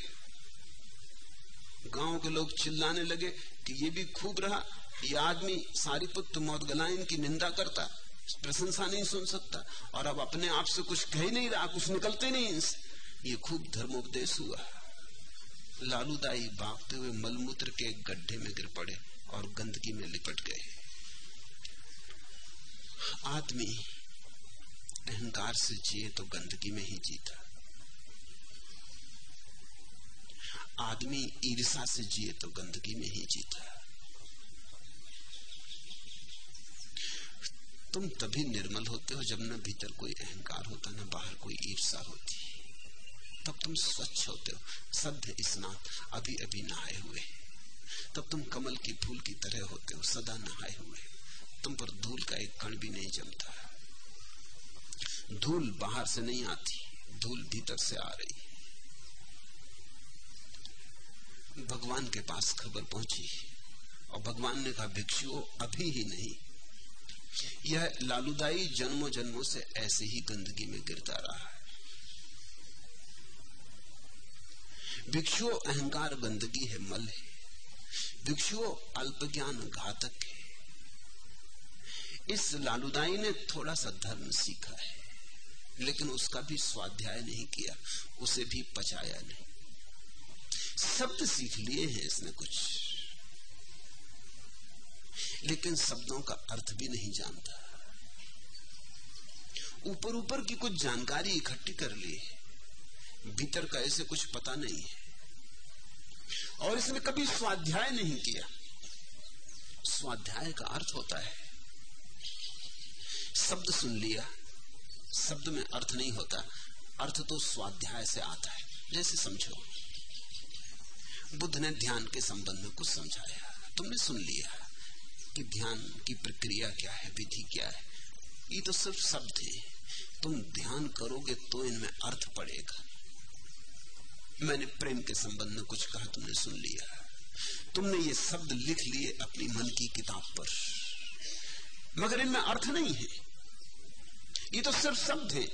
गाँव के लोग चिल्लाने लगे कि ये भी खूब रहा। ये आदमी, सारी पुत्र मौत गलायन की निंदा करता। प्रशंसा नहीं सुन सकता। और अब अपने आप से कुछ कह ही नहीं रहा, कुछ निकलते नहीं इनसे ये खूब धर्मोपदेश हुआ। लालूदाई भागते हुए मलमूत्र के गड्ढे में गिर पड़े और गंदगी में लिपट गए। आदमी अहंकार से जिए तो गंदगी में ही जीता। आदमी ईर्षा से जिए तो गंदगी में ही जीता। तुम तभी निर्मल होते हो जब न भीतर कोई अहंकार होता, न बाहर कोई ईर्षा होती। तब तुम स्वच्छ होते हो सद्य स्नान अभी अभी नहाए हुए। तब तुम कमल की फूल की तरह होते हो, सदा नहाए हुए। तुम पर धूल का एक कण भी नहीं जमता। धूल बाहर से नहीं आती, धूल भीतर से आ रही। भगवान के पास खबर पहुँची, और भगवान ने कहा, भिक्षुओं, अभी ही नहीं। यह लालूदाई जन्मों जन्मों से ऐसे ही गंदगी में गिरता रहा है। भिक्षुओं अहंकार गंदगी है, मल है। भिक्षुओं अल्पज्ञान घातक है। इस लालूदाई ने थोड़ा सा धर्म सीखा है, लेकिन उसका भी स्वाध्याय नहीं किया, उसे भी पचाया नहीं। शब्द सीख लिए हैं इसने कुछ। लेकिन शब्दों का अर्थ भी नहीं जानता। ऊपर ऊपर की कुछ जानकारी इकट्ठी कर ली। भीतर का ऐसे कुछ पता नहीं है। और इसने कभी स्वाध्याय नहीं किया। स्वाध्याय का अर्थ होता है। शब्द सुन लिया। शब्द में अर्थ नहीं होता। अर्थ तो स्वाध्याय से आता है। जैसे समझो, बुद्ध ने ध्यान के संबंध में कुछ समझाया। तुमने सुन लिया। कि ध्यान की प्रक्रिया क्या है? विधि क्या है? ये तो सिर्फ़ शब्द है। तुम ध्यान करोगे तो इनमें अर्थ पड़ेगा। मैंने प्रेम के संबंध में कुछ कहा, तुमने सुन लिया। तुमने ये शब्द लिख लिए अपनी मन की किताब पर। मगर इनमें अर्थ नहीं है। ये तो सिर्फ़ शब्द है।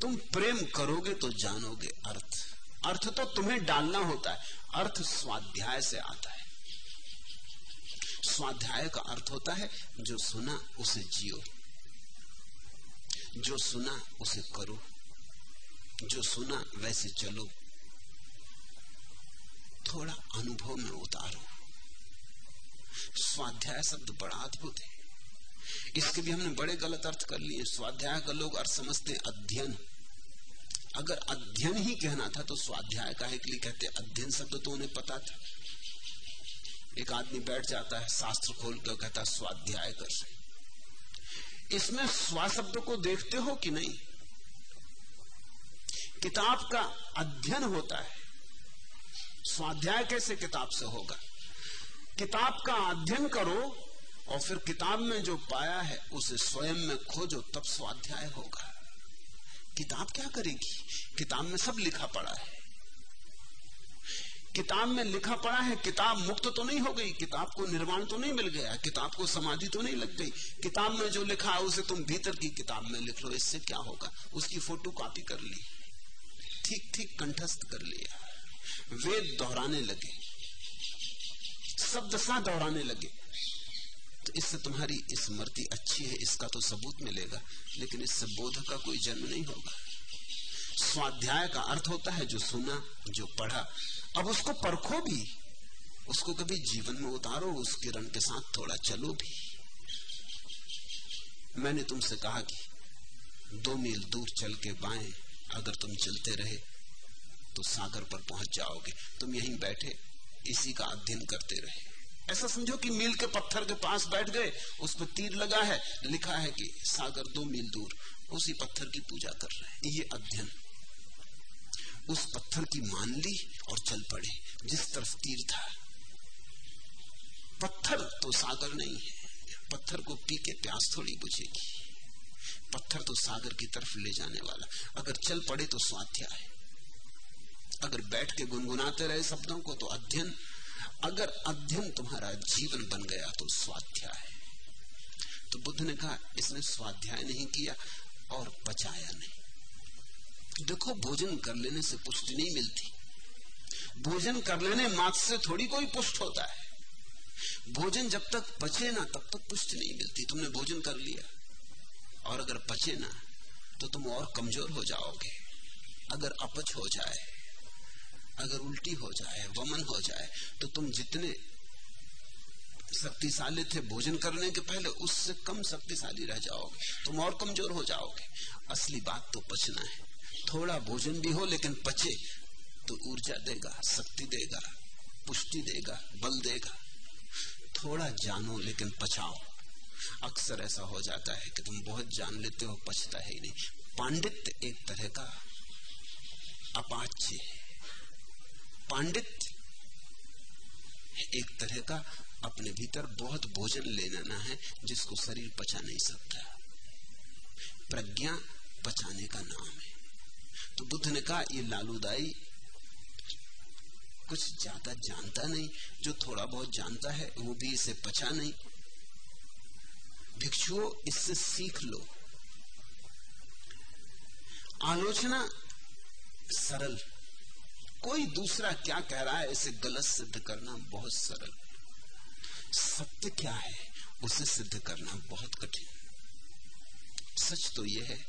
तुम प्रेम करोगे तो जानोगे अर्थ। अर्थ तो तुम्हें डालना होता है। अर्थ स्वाध्याय से आता है। स्वाध्याय का अर्थ होता है, जो सुना उसे जियो। जो सुना उसे करो। जो सुना वैसे चलो। थोड़ा अनुभव में उतारो। स्वाध्याय शब्द बड़ा अद्भुत है। इसके भी हमने बड़े गलत अर्थ कर लिए। स्वाध्याय का लोग अर्थ समझते अध्ययन। अगर अध्ययन ही कहना था तो स्वाध्याय का है के लिए कहते अध्ययन शब्द तो उन्हें पता था। एक आदमी बैठ जाता है, शास्त्र खोल कर कहता स्वाध्याय कर। इसमें स्वा शब्द को देखते हो कि नहीं? किताब का अध्ययन होता है। स्वाध्याय कैसे किताब से होगा? किताब का अध्ययन करो और फिर किताब में जो पाया है, उसे स्वयं में खोजो, तब स्वाध्याय होगा। किताब क्या करेगी? किताब में सब लिखा पड़ा है। किताब में लिखा पड़ा है, किताब मुक्त तो नहीं हो गई, किताब को निर्माण तो नहीं मिल गया, किताब को समाधि तो नहीं लग गई। किताब में जो लिखा है उसे तुम भीतर की किताब में लिख लो, इससे क्या होगा? उसकी फ़ोटो कॉपी कर ली ठीक ठीक कंठस्थ कर लिया। वेद दोहराने लगे शब्द सा दोहराने लगे। तो इससे तुम्हारी स्मृति अच्छी है, इसका तो सबूत मिलेगा, लेकिन इससे बोध का कोई जन्म नहीं होगा। स्वाध्याय का अर्थ होता है जो सुना, जो पढ़ा अब उसको परखो भी। उसको कभी जीवन में उतारो उस किरण के साथ थोड़ा चलो भी। मैंने तुमसे कहा कि दो मील दूर चल के बाएँ, अगर तुम चलते रहे तो सागर पर पहुँच जाओगे। तुम यहीं बैठे, इसी का अध्ययन करते रहे। ऐसा समझो कि मील के पत्थर के पास बैठ गए, उस पर तीर लगा है, लिखा है कि सागर दो मील दूर, उसी पत्थर की पूजा कर रहे हैं। ये अध्ययन उस पत्थर की मान ली और चल पड़े, जिस तरफ़ तीर था। पत्थर तो सागर नहीं है, पत्थर को पी के प्यास थोड़ी बुझेगी। पत्थर तो सागर की तरफ़ ले जाने वाला। अगर चल पड़े तो स्वाध्याय अगर बैठ के गुनगुनाते रहे शब्दों को तो अध्ययन। अगर अध्ययन तुम्हारा जीवन बन गया तो स्वाध्याय तो बुद्ध ने कहा, इसने स्वाध्याय नहीं किया और बचाया नहीं। देखो, भोजन कर लेने से पुष्टि नहीं मिलती। भोजन कर लेने मात्र से थोड़ी कोई पुष्ट होता है। भोजन जब तक पचे ना, तब तक पुष्टि नहीं मिलती। तुमने भोजन कर लिया। और अगर पचे ना तो तुम और कमज़ोर हो जाओगे। अगर अपच हो जाए, अगर उल्टी हो जाए, वमन हो जाए तो तुम जितने शक्तिशाली थे भोजन करने के पहले, उससे कम शक्तिशाली रह जाओगे। तुम और कमज़ोर हो जाओगे। असली बात तो पचना है। थोड़ा भोजन भी हो, लेकिन पचे तो ऊर्जा देगा, शक्ति देगा, पुष्टि देगा, बल देगा। थोड़ा जानो, लेकिन पचाओ। अक्सर ऐसा हो जाता है कि तुम बहुत जान लेते हो पछता ही नहीं। पांडित्य एक तरह का अपाच्य है। पांडित्य एक तरह का अपने भीतर बहुत भोजन ले लेना है, जिसको शरीर पचा नहीं सकता। प्रज्ञा पचाने का नाम है। तो बुद्ध ने कहा, ये लालूदाई कुछ ज़्यादा जानता नहीं, जो थोड़ा बहुत जानता है, वो भी इसे पचा नहीं। भिक्षुओं, इससे सीख लो। आलोचना सरल। कोई दूसरा क्या कह रहा है, इसे गलत सिद्ध करना बहुत सरल। सत्य क्या है, उसे सिद्ध करना बहुत कठिन। सच तो यह है,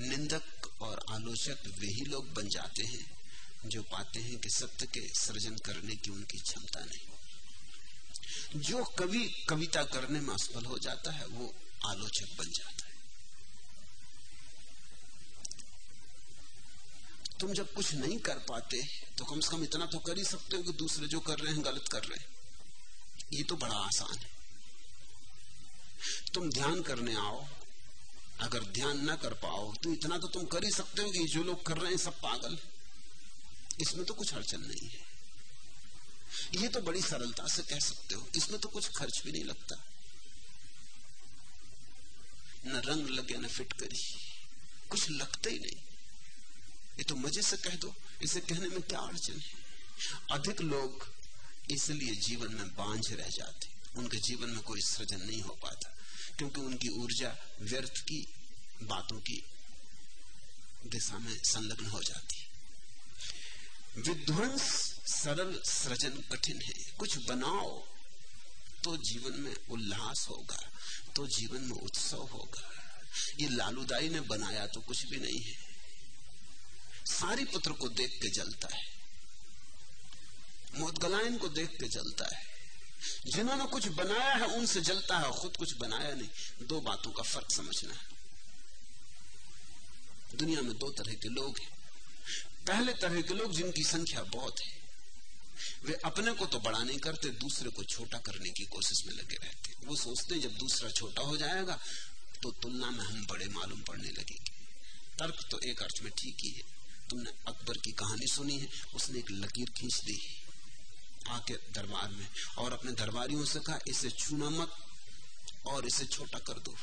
निंदक और आलोचक ही लोग बन जाते हैं जो पाते हैं कि सत्य के सृजन करने की उनकी क्षमता नहीं जो कवि कविता करने में असफल हो जाता है, वो आलोचक बन जाता है। तुम जब कुछ नहीं कर पाते तो कम से कम इतना तो कर ही सकते हो कि दूसरे जो कर रहे हैं, गलत कर रहे हैं। ये तो बड़ा आसान है। तुम ध्यान करने आओ अगर ध्यान ना कर पाओ तो इतना तो तुम कर ही सकते हो कि जो लोग कर रहे हैं सब पागल। इसमें तो कुछ अड़चन नहीं है। ये तो बड़ी सरलता से कह सकते हो, इसमें तो कुछ खर्च भी नहीं लगता। न रंग लगे, न फिट करी, कुछ लगता ही नहीं। ये तो मज़े से कह दो, इसे कहने में क्या अड़चन है? अधिक लोग इसलिए जीवन में बांझ रह जाते, उनके जीवन में कोई सृजन नहीं हो पाता। क्योंकि उनकी ऊर्जा व्यर्थ की बातों की दिशा में संलग्न हो जाती है। विध्वंस सरल, सृजन कठिन है। कुछ बनाओ तो जीवन में उल्लास होगा तो जीवन में उत्सव होगा। ये लालूदाई ने बनाया तो कुछ भी नहीं है। सारी पुत्र को देख के जलता है। मोदगलायन को देख के जलता है। जिन्होंने कुछ बनाया है, उनसे जलता है, खुद कुछ बनाया नहीं। दो बातों का फ़र्क समझना है। दुनिया में दो तरह के लोग हैं। पहले तरह के लोग जिनकी संख्या बहुत है, वे अपने को तो बड़ा नहीं करते, दूसरे को छोटा करने की कोशिश में लगे रहते वो सोचते जब दूसरा छोटा हो जाएगा तो तुलना में हम बड़े मालूम पड़ने लगेंगे। तर्क तो एक अर्थ में ठीक ही है। तुमने अकबर की कहानी सुनी है, उसने एक लकीर खींच दी आके दरबार में। और अपने दरबारियों से कहा, इसे छूना मत और इसे छोटा कर दो।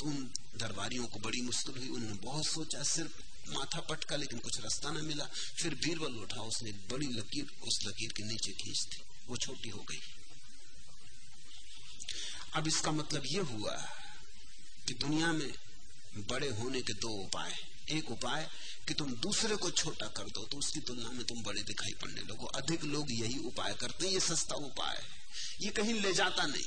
तुम दरबारियों को बड़ी मुश्किल हुई। उन्होंने बहुत सोचा सिर्फ़ माथा पटका, लेकिन कुछ रास्ता न मिला। फिर बीरबल उठा, उसने बड़ी लकीर, उस लकीर के नीचे खींच दी। वो छोटी हो गई। अब इसका मतलब यह हुआ कि दुनिया में बड़े होने के दो उपाय एक उपाय कि तुम दूसरे को छोटा कर दो तो उसकी तुलना में तुम बड़े दिखाई पड़ने लगो। अधिक लोग यही उपाय करते हैं, ये सस्ता उपाय है। ये कहीं ले जाता नहीं।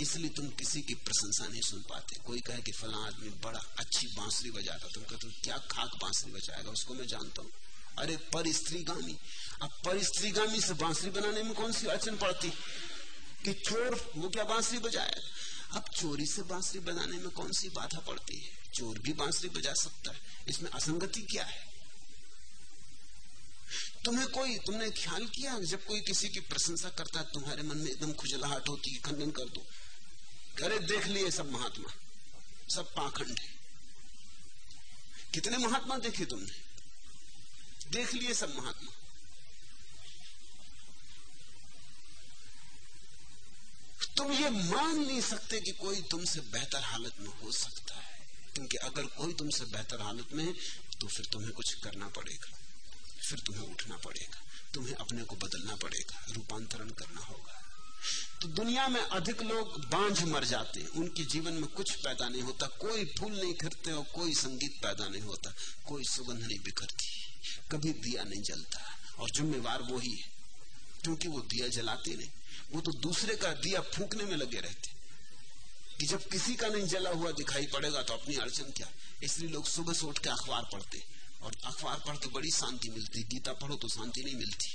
इसलिए तुम किसी की प्रशंसा नहीं सुन पाते। कोई कहे कि फला आदमी बड़ा अच्छी बांसुरी बजाता तुम कहते क्या खाक बांसुरी बजाएगा? उसको मैं जानता हूँ। अरे पर स्त्रीगामी अब पर स्त्रीगामी से बांसुरी बनाने में कौन सी अड़चन पड़ती? कि चोर, वो क्या बांसुरी बजाएगा अब चोरी से बांसुरी बजाने में कौन सी बाधा पड़ती है? चोर भी बांसुरी बजा सकता है, इसमें असंगति क्या है? तुम्हें कोई, तुमने ख्याल किया? जब कोई किसी की प्रशंसा करता है, तुम्हारे मन में एकदम खुजलाहट होती है खंडन कर दो। अरे देख लिए सब महात्मा, सब पाखंड है। कितने महात्मा देखे तुमने? देख लिए सब महात्मा। तुम ये मान नहीं सकते कि कोई तुमसे बेहतर हालत में हो सकता है। क्योंकि अगर कोई तुमसे बेहतर हालत में है तो फिर तुम्हें कुछ करना पड़ेगा। फिर तुम्हें उठना पड़ेगा। तुम्हें अपने को बदलना पड़ेगा। रूपांतरण करना होगा। तो दुनिया में अधिक लोग बांझ मर जाते हैं। उनके जीवन में कुछ पैदा नहीं होता। कोई फूल नहीं खिरते और कोई संगीत पैदा नहीं होता। कोई सुगंध नहीं बिखरती। कभी दिया नहीं जलता। और जिम्मेवार वो ही है। क्योंकि वो दिया जलाते नहीं। वो तो दूसरे का दिया फूकने में लगे रहते कि जब किसी का नहीं जला हुआ दिखाई पड़ेगा तो अपनी अड़चन क्या? इसलिए लोग सुबह से उठ के अखबार पढ़ते और अखबार पढ़ के बड़ी शांति मिलती गीता पढ़ो तो शांति नहीं मिलती।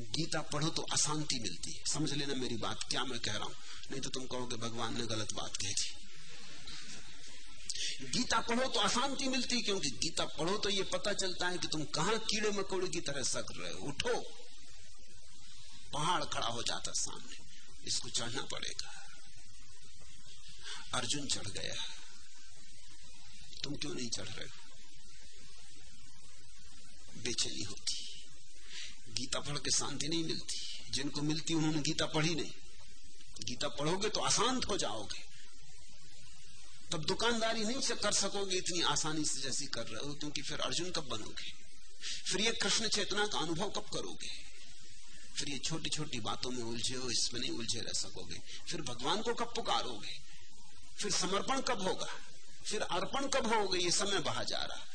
गीता पढ़ो तो अशांति मिलती समझ लेना मेरी बात, क्या मैं कह रहा हूँ? नहीं तो तुम कहोगे, भगवान ने गलत बात कह दी। गीता पढ़ो तो अशांति मिलती क्योंकि गीता पढ़ो तो ये पता चलता है कि तुम कहाँ कीड़े मकोड़े की तरह सक रहे हो। उठो। पहाड़ खड़ा हो जाता सामने। इसको चढ़ना पड़ेगा। अर्जुन चढ़ गया। तुम क्यों नहीं चढ़ रहे हो? बेचैनी होती। गीता पढ़ के शांति नहीं मिलती। जिनको मिलती उन्होंने गीता पढ़ी नहीं। गीता पढ़ोगे तो अशांत हो जाओगे। तब दुकानदारी नहीं कर सकोगे इतनी आसानी से जैसी कर रहे हो, क्योंकि फिर अर्जुन कब बनोगे? फिर ये कृष्ण चेतना का अनुभव कब करोगे? फिर ये छोटी छोटी बातों में उलझे हो, इसमें नहीं उलझे रह सकोगे। फिर भगवान को कब पुकारोगे? फिर समर्पण कब होगा? फिर अर्पण कब होगा? ये समय बहा जा रहा।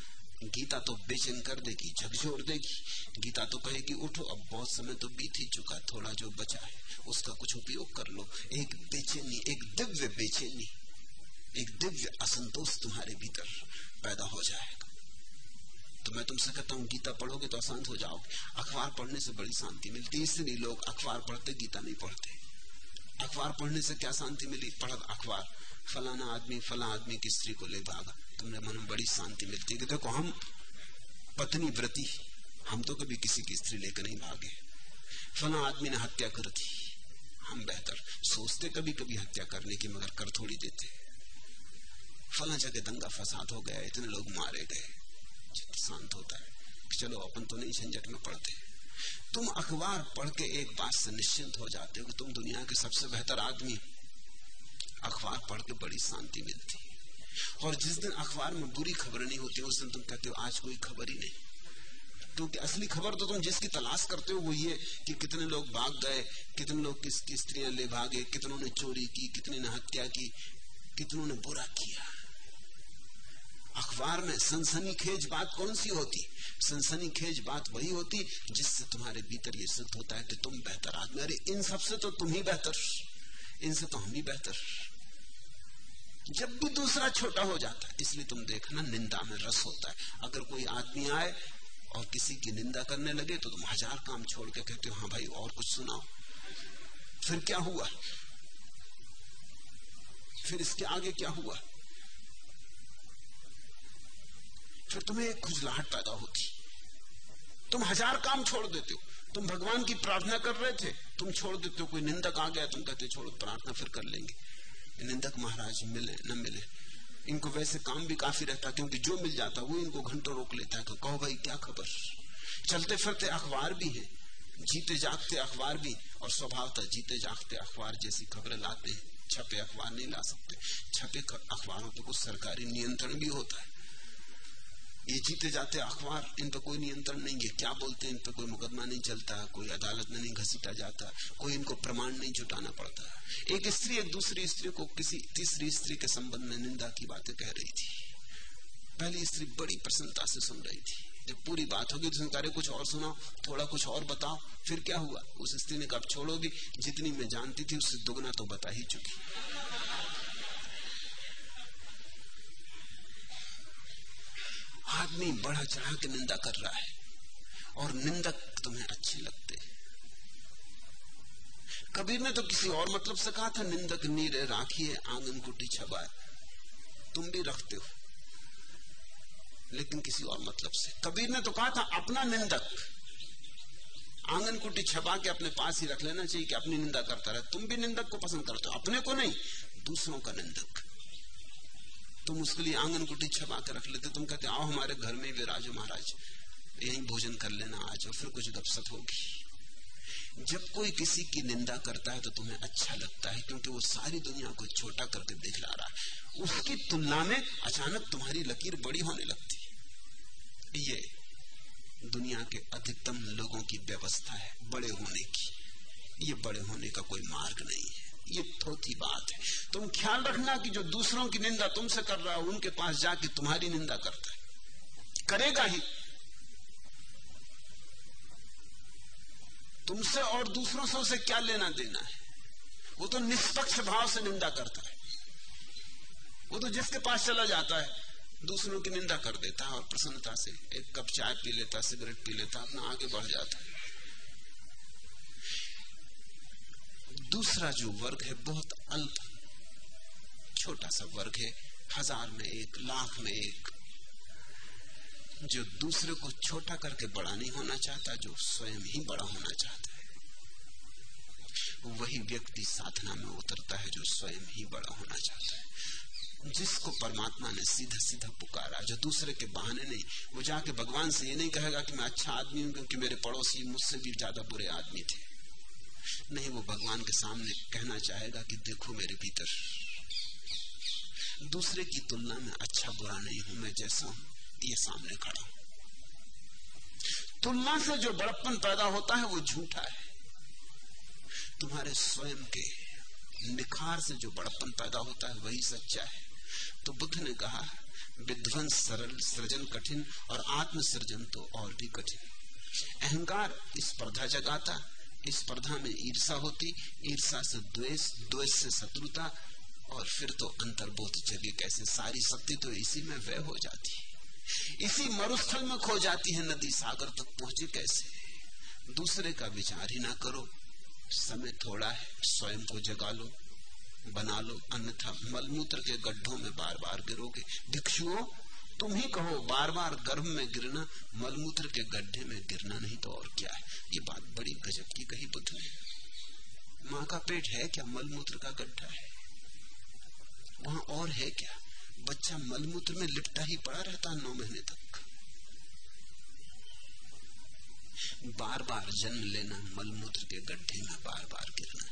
गीता तो बेचैन कर देगी, झकझोर देगी। गीता तो कहेगी उठो, अब बहुत समय तो बीत ही चुका थोड़ा जो बचा है, उसका कुछ उपयोग कर लो। एक बेचैनी, एक दिव्य बेचैनी, एक दिव्य असंतोष तुम्हारे भीतर पैदा हो जाएगा। तो मैं तुमसे कहता हूँ, गीता पढ़ोगे तो अशांत हो जाओगे। अखबार पढ़ने से बड़ी शांति मिलती इसलिए लोग अखबार पढ़ते, गीता नहीं पढ़ते। अखबार पढ़ने से क्या शांति मिली? पढ़ अखबार। फलाना आदमी फला आदमी की स्त्री को ले भागा तुमने मन में बड़ी शांति मिलती। है देखो, हम पत्नी व्रती। हम तो कभी किसी की स्त्री लेकर नहीं भागे। फला आदमी ने हत्या कर दी। हम बेहतर। सोचते कभी कभी हत्या करने की, मगर कर थोड़ी देते। फला जगह दंगा फसाद हो गया, इतने लोग मारे गए। शांत होता है। कि चलो, अपन तो नहीं झंझट में पड़ते। तुम अखबार पढ़ के एक बात से निश्चिंत हो जाते हो कि तुम दुनिया के सबसे बेहतर आदमी अखबार पढ़ के बड़ी शांति मिलती और जिस दिन अखबार में बुरी खबर नहीं होती, उस दिन तुम कहते हो, आज कोई खबर ही नहीं। क्योंकि असली खबर तो तुम जिसकी तलाश करते हो, वो ये कि कितने लोग भाग गए, कितने लोग किसकी स्त्रियाँ ले भागे, कितनों ने चोरी की, कितने ने हत्या की, कितनों ने बुरा किया। अखबार में सनसनी खेज बात कौन सी होती? सनसनी खेज बात वही होती जिससे तुम्हारे भीतर ये सिद्ध होता है कि तुम बेहतर आदमी अरे, इन सबसे तो तुम ही बेहतर। इनसे तो हम ही बेहतर। जब भी दूसरा छोटा हो जाता है, इसलिए तुम देखना निंदा में रस होता है। अगर कोई आदमी आए और किसी की निंदा करने लगे तो तुम हज़ार काम छोड़ के कहते हो हाँ भाई, और कुछ सुनाओ। फिर क्या हुआ? फिर इसके आगे क्या हुआ? फिर तुम्हें एक खुजलाहट पैदा होती। तुम हज़ार काम छोड़ देते हो। तुम भगवान की प्रार्थना कर रहे थे, तुम छोड़ देते हो, कोई निंदक आ गया, तुम कहते छोड़ो, प्रार्थना फिर कर लेंगे। निंदक महाराज मिले, न मिले। इनको वैसे काम भी काफ़ी रहता, क्योंकि जो मिल जाता, वो इनको घंटों रोक लेता है। तो कहो भाई, क्या खबर? चलते फिरते अखबार भी है जीते जागते अखबार भी, और स्वभाव था जीते जागते अखबार जैसी खबरें लाते हैं। छपे अखबार नहीं ला सकते। छपे अखबारों पर कुछ सरकारी नियंत्रण भी होता है। ये जीते जाते अखबार, इन पर कोई नियंत्रण नहीं है। क्या बोलते हैं? इन पर कोई मुकदमा नहीं चलता, कोई अदालत में नहीं घसीटा जाता, कोई इनको प्रमाण नहीं जुटाना पड़ता। एक स्त्री एक दूसरी स्त्री को किसी तीसरी स्त्री के संबंध में निंदा की बातें कह रही थी। पहली स्त्री बड़ी प्रसन्नता से सुन रही थी। जब पूरी बात होगी तो कार्य कुछ और सुनाओ थोड़ा कुछ और बताओ। फिर क्या हुआ? उस स्त्री ने कब छोड़ोगी, जितनी मैं जानती थी उससे दुगना तो बता ही चुकी आदमी बढ़ा चढ़ा के निंदा कर रहा है। और निंदक तुम्हें अच्छे लगते कबीर ने तो किसी और मतलब से कहा था, निंदक नीरे राखिए आँगन कुटी छबाए तुम भी रखते हो। लेकिन किसी और मतलब से। कबीर ने तो कहा था, अपना निंदक, आँगन कुटी छपा के अपने पास ही रख लेना चाहिए कि अपनी निंदा करता रहे। तुम भी निंदक को पसंद करते हो, अपने को नहीं, दूसरों का निंदक। तुम उसके लिए आँगन कुटी छपा के रख लेते, तुम कहते, आओ हमारे घर में विराजो महाराज, यही भोजन कर लेना आज और फिर कुछ गपसप होगी। जब कोई किसी की निंदा करता है तो तुम्हें अच्छा लगता है, क्योंकि वो सारी दुनिया को छोटा करके दिखला रहा है। उसकी तुलना में अचानक तुम्हारी लकीर बड़ी होने लगती है। ये दुनिया के अधिकतम लोगों की व्यवस्था है, बड़े होने की। ये बड़े होने का कोई मार्ग नहीं है। ये थोथी बात है। तुम ख्याल रखना कि जो दूसरों की निंदा तुमसे कर रहा है, उनके पास जाके तुम्हारी निंदा करता है। करेगा ही। तुमसे और दूसरों से उसे क्या लेना देना है? वो तो निष्पक्ष भाव से निंदा करता है। वो तो जिसके पास चला जाता है, दूसरों की निंदा कर देता है और प्रसन्नता से एक कप चाय पी लेता, सिगरेट पी लेता, अपना आगे बढ़ जाता है। दूसरा जो वर्ग है, बहुत अल्प, छोटा सा वर्ग है, हज़ार में एक, लाख में एक, जो दूसरे को छोटा करके बड़ा नहीं होना चाहता, जो स्वयं ही बड़ा होना चाहता है। वही व्यक्ति साधना में उतरता है, जो स्वयं ही बड़ा होना चाहता है। जिसको परमात्मा ने सीधा सीधा पुकारा, जो दूसरे के बहाने नहीं, वो जाके भगवान से ये नहीं कहेगा कि मैं अच्छा आदमी हूँ, क्योंकि मेरे पड़ोसी मुझसे भी ज़्यादा बुरे आदमी थे। नहीं, वो भगवान के सामने कहना चाहेगा कि देखो मेरे भीतर। दूसरे की तुलना में अच्छा बुरा नहीं हूँ, मैं जैसा हूँ, ये सामने खड़ा हूँ। तुलना से जो बड़प्पन पैदा होता है, वो झूठा है। तुम्हारे स्वयं के निखार से जो बड़प्पन पैदा होता है, वही सच्चा है। तो बुद्ध ने कहा, विध्वंस सरल, सृजन कठिन, और आत्म सृजन तो और भी कठिन। अहंकार स्पर्धा जगाता स्पर्धा में ईर्षा होती, ईर्षा से द्वेष द्वेष से शत्रुता, और फिर तो अंतर्बोध जगे कैसे सारी शक्ति तो इसी में व्यय हो जाती है। इसी मरुस्थल में खो जाती है नदी सागर तक तो पहुँचे कैसे? दूसरे का विचार ही ना करो। समय थोड़ा है, स्वयं को जगा लो, बना लो, अन्यथा मलमूत्र के गड्ढों में बार बार गिरोगे। भिक्षुओं तुम ही कहो बार बार गर्भ में गिरना, मलमूत्र के गड्ढे में गिरना नहीं तो और क्या है? ये बात बड़ी गजब की कही बुद्ध ने। माँ का पेट है क्या? मलमूत्र का गड्ढा है। वहाँ और है क्या? बच्चा मलमूत्र में लिपटा ही पड़ा रहता नौ महीने तक। बार बार जन्म लेना, मलमूत्र के गड्ढे में बार बार गिरना।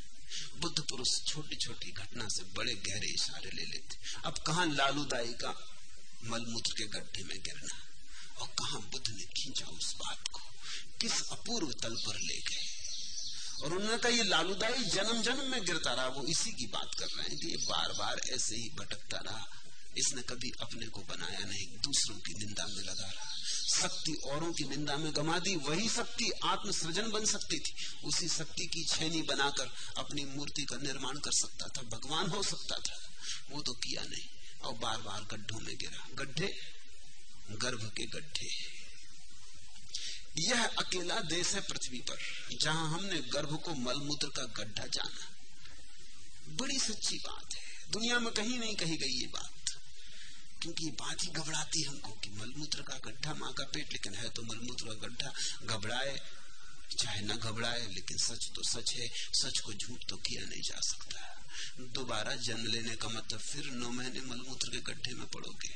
बुद्ध पुरुष छोटी छोटी घटना से बड़े गहरे इशारे ले लेते। अब कहा लालूदाई का मलमूत्र के गड्ढे में गिरना और कहा बुद्ध ने खींचा उस बात को, किस अपूर्व तल पर ले गए। और उन्होंने कहा, ये लालूदाई जन्म जन्म में गिरता रहा, वो इसी की बात कर रहे हैं कि ये बार बार ऐसे ही भटकता रहा। इसने कभी अपने को बनाया नहीं, दूसरों की निंदा में लगा रहा। शक्ति औरों की निंदा में गमा दी, वही शक्ति आत्म सृजन बन सकती थी। उसी शक्ति की छैनी बनाकर अपनी मूर्ति का निर्माण कर सकता था, भगवान हो सकता था। वो तो किया नहीं। और बार बार गड्ढों में गिरा। गड्ढे, गर्भ के गड्ढे। यह अकेला देश है पृथ्वी पर, जहाँ हमने गर्भ को मलमूत्र का गड्ढा जाना। बड़ी सच्ची बात है। दुनिया में कहीं नहीं कही गई ये बात। क्योंकि ये बात ही घबराती हमको कि मलमूत्र का गड्ढा, माँ का पेट, लेकिन है तो मलमूत्र का गड्ढा। घबराए, चाहे ना घबराए, लेकिन सच तो सच है, सच को झूठ तो किया नहीं जा सकता। दोबारा जन्म लेने का मतलब फिर नौ महीने मलमूत्र के गड्ढे में पड़ोगे।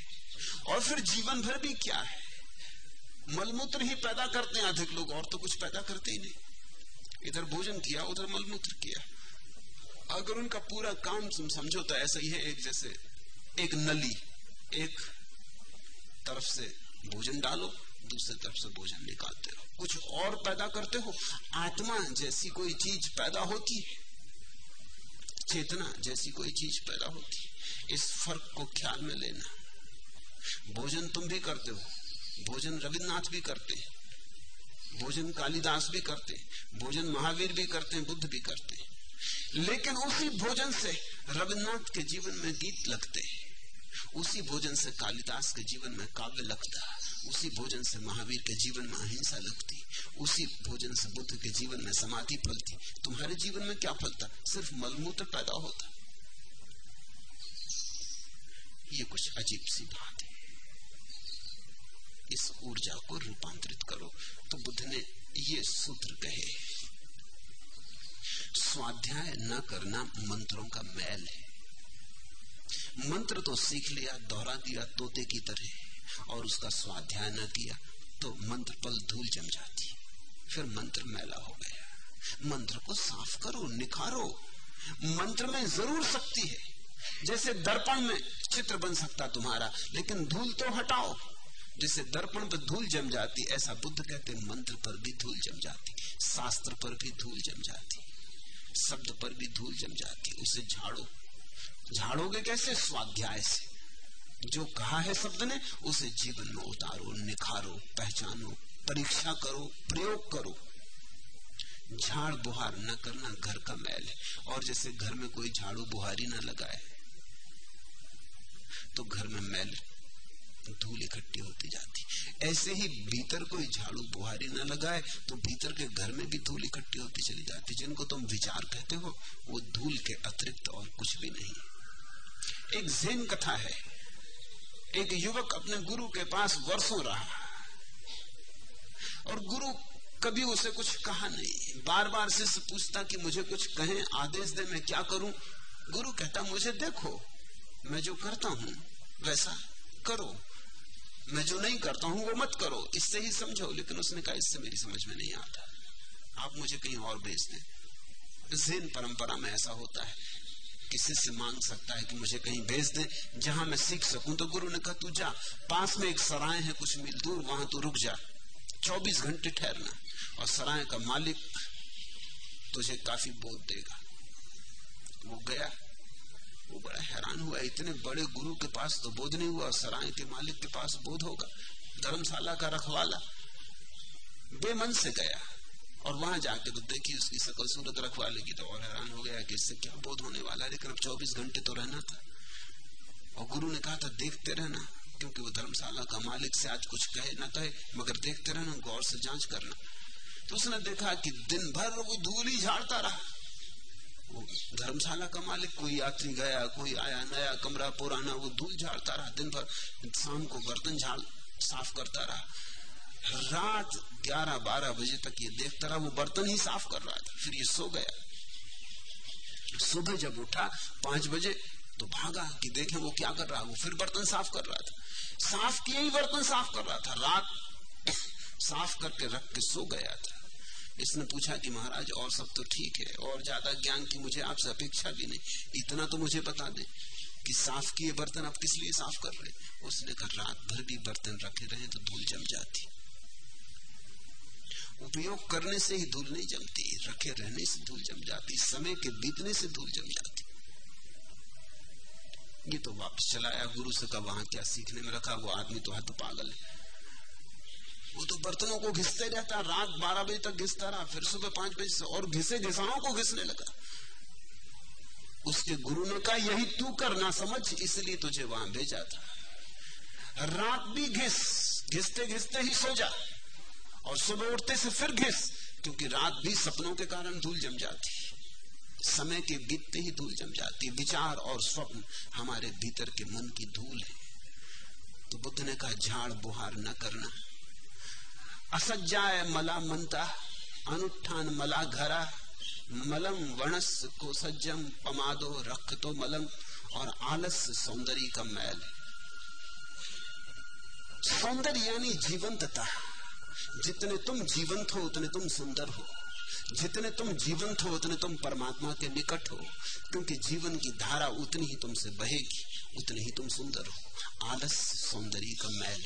और फिर जीवन भर भी क्या है? मलमूत्र ही पैदा करते हैं अधिक लोग, और तो कुछ पैदा करते ही नहीं। इधर भोजन किया, उधर मलमूत्र किया। अगर उनका पूरा काम तुम समझो तो ऐसा ही है, एक जैसे एक नली, एक तरफ़ से भोजन डालो, दूसरी तरफ़ से भोजन निकालते हो कुछ और पैदा करते हो? आत्मा जैसी कोई चीज़ पैदा होती है चेतना जैसी कोई चीज़ पैदा होती इस फ़र्क को ख्याल में लेना। भोजन तुम भी करते हो। भोजन रविन्द्रनाथ भी करते भोजन कालिदास भी करते भोजन महावीर भी करते हैं, बुद्ध भी करते हैं। लेकिन उसी भोजन से रविन्द्रनाथ के जीवन में गीत लगते हैं। उसी भोजन से कालिदास के जीवन में काव्य लगता उसी भोजन से महावीर के जीवन में अहिंसा लगती, उसी भोजन से बुद्ध के जीवन में समाधि फलती तुम्हारे जीवन में क्या फलता? सिर्फ़ मलमूत्र पैदा होता। ये कुछ अजीब सी बात है। इस ऊर्जा को रूपांतरित करो। तो बुद्ध ने ये सूत्र कहे, स्वाध्याय न करना मंत्रों का मैल है। मंत्र तो सीख लिया, दोहरा दिया, तोते की तरह। और उसका स्वाध्याय न किया तो मंत्र पल धूल जम जाती। फिर मंत्र मैला हो गया। मंत्र को साफ़ करो, निखारो। मंत्र में ज़रूर शक्ति है। जैसे दर्पण में चित्र बन सकता तुम्हारा, लेकिन धूल तो हटाओ। जैसे दर्पण पर धूल जम जाती, ऐसा बुद्ध कहते मंत्र पर भी धूल जम जाती, शास्त्र पर भी धूल जम जाती, शब्द पर भी धूल जम जाती, उसे झाड़ो। झाड़ोगे कैसे? स्वाध्याय से। जो कहा है शब्द ने, उसे जीवन में उतारो, निखारो, पहचानो, परीक्षा करो, प्रयोग करो। झाड़ बुहार न करना घर का मैल है, और जैसे घर में कोई झाड़ू बुहारी न लगाए तो घर में मैल धूल इकट्ठी होती जाती। ऐसे ही भीतर कोई झाड़ू बुहारी न लगाए तो भीतर के घर में भी धूल इकट्ठी होती चली जाती। जिनको तुम विचार कहते हो, वो धूल के अतिरिक्त और कुछ भी नहीं। एक जैन कथा है। एक युवक अपने गुरु के पास वर्षों रहा। और गुरु कभी उसे कुछ कहा नहीं। बार बार शिष्य पूछता कि मुझे कुछ कहें, आदेश दे, मैं क्या करूँ? गुरु कहता, मुझे देखो, मैं जो करता हूँ, वैसा करो। मैं जो नहीं करता हूँ, वो मत करो। इससे ही समझो। लेकिन उसने कहा, इससे मेरी समझ में नहीं आता। आप मुझे कहीं और भेज दें। जैन परंपरा में ऐसा होता है। किसी से मांग सकता है कि मुझे कहीं भेज दे, जहाँ मैं सीख सकूँ। तो गुरु ने कहा, तू जा, पास में एक सराय है, कुछ मील दूर, वहाँ तू रुक जा। 24 घंटे ठहरना, और सराय का मालिक तुझे काफ़ी बोध देगा। वो गया। वो बड़ा हैरान हुआ, इतने बड़े गुरु के पास तो बोध नहीं हुआ सराय के मालिक के पास बोध होगा। धर्मशाला का रखवाला। बेमन से गया। और वहाँ जाके तो देखी उसकी सकल सूरत रखवाले की तो और हैरान हो गया कि इससे क्या बोध होने वाला लेकिन अब 24 घंटे तो रहना था। और गुरु ने कहा था, देखते रहना, क्योंकि वो धर्मशाला का मालिक से आज कुछ कहे ना कहे, मगर देखते रहना, गौर से जाँच करना। तो उसने देखा कि दिन भर वो धूल ही झाड़ता रहा। धर्मशाला का मालिक, कोई यात्री गया, कोई आया नया कमरा पुराना, वो धूल झाड़ता रहा दिन भर। शाम को बर्तन झाड़, साफ़ करता रहा। रात 11-12 बजे तक ये देखता रहा वो बर्तन ही साफ़ कर रहा था। फिर ये सो गया। सुबह जब उठा, पाँच बजे तो भागा कि देखे वो क्या कर रहा वो फिर बर्तन साफ़ कर रहा था। साफ़ किए ही बर्तन साफ़ कर रहा था। रात साफ़ करके रख के सो गया था। इसने पूछा कि महाराज, और सब तो ठीक है, और ज़्यादा ज्ञान की मुझे आपसे अपेक्षा भी नहीं। इतना तो मुझे बता दे कि साफ़ किए बर्तन आप किस लिए साफ़ कर रहे उसने कहा, रात भर भी बर्तन रखे रहे तो धूल जम जाती। उपयोग करने से ही धूल नहीं जमती, रखे रहने से धूल जम जाती, समय के बीतने से धूल जम जाती। ये तो वापस चलाया, गुरु से कहा, वहाँ क्या सीखने में रखा? वो आदमी तो हद पागल है। वो तो बर्तनों को घिसते रहता, रात बारह बजे तक घिसता रहा, फिर सुबह पाँच बजे से और घिसे घिसाओं को घिसने लगा। उसके गुरु ने कहा, यही तू करना, समझ? इसलिए तुझे वहाँ भेजा था। रात भी घिस घिसते घिसते ही सो जा। और सुबह उठते से फिर घिस, क्योंकि रात भी सपनों के कारण धूल जम जाती समय के बीतते ही धूल जम जाती विचार और स्वप्न हमारे भीतर के मन की धूल है। तो बुद्ध ने कहा, झाड़ बुहार न करना। असज्जाय मला मनता अनुत्थान मला घरा। मलम वणस को सज्जम, पमादो रख तो मलम, और आलस सौंदर्य का मैल सौंदर्य यानी जीवंतता। जितने तुम जीवंत हो, उतने तुम सुंदर हो। जितने तुम जीवंत हो, उतने तुम परमात्मा के निकट हो। क्योंकि जीवन की धारा उतनी ही तुमसे बहेगी, उतने ही तुम सुंदर हो। आलस सौंदर्य का मैल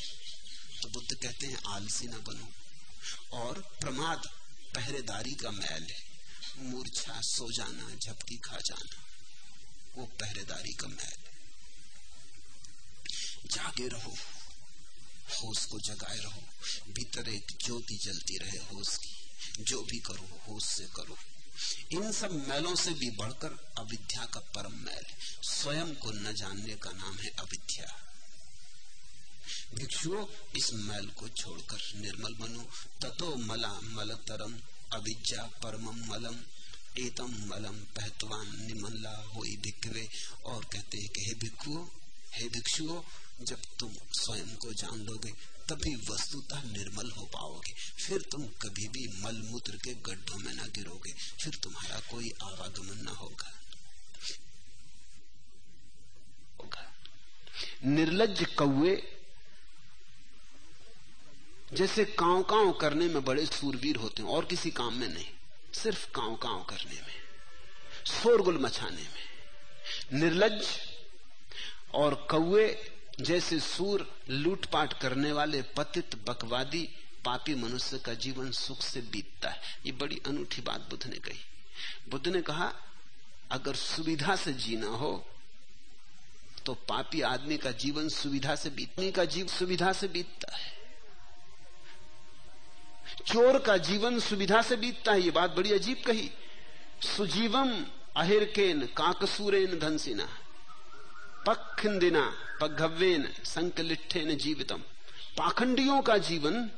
तो बुद्ध कहते हैं, आलसी ना बनो। और प्रमाद पहरेदारी का मैल है। मूर्छा, सो जाना, झपकी खा जाना, वो पहरेदारी का मैल जागे रहो। होश को जगाए रहो। भीतर एक ज्योति जलती रहे होश की। जो भी करो, होश से करो। इन सब मैलों से भी बढ़कर अविद्या का परम मैल स्वयं को न जानने का नाम है अविद्या। भिक्षुओं, इस मैल को छोड़कर निर्मल बनो। ततो मला मलतरम, अविद्या परमम मलम, एतम मलम पहतवान निमनला हो भिक्वे और कहते हैं कि हे भिक्षुओं हे भिक्षुओं जब तुम स्वयं को जान लोगे, तभी वस्तुतः निर्मल हो पाओगे। फिर तुम कभी भी मल मूत्र के गड्ढों में ना गिरोगे। फिर तुम्हारा कोई आवागमन न होगा। निर्लज कौए जैसे काव काव करने में बड़े सूरवीर होते हैं, और किसी काम में नहीं, सिर्फ़ काव काव करने में, शोरगुल मचाने में। निर्लज और कौए जैसे सूर लूटपाट करने वाले पतित, बकवादी, पापी मनुष्य का जीवन सुख से बीतता है। ये बड़ी अनूठी बात बुद्ध ने कही। बुद्ध ने कहा, अगर सुविधा से जीना हो तो पापी आदमी का जीवन सुविधा से बीतने का जीवन सुविधा से बीतता है। चोर का जीवन सुविधा से बीतता है, ये बात बड़ी अजीब कही। सुजीवम अहिरकेन काकसूरेन धनसिना पखिंदिना पगव्यन संकलिठेन जीवितम। पाखंडियों का जीवन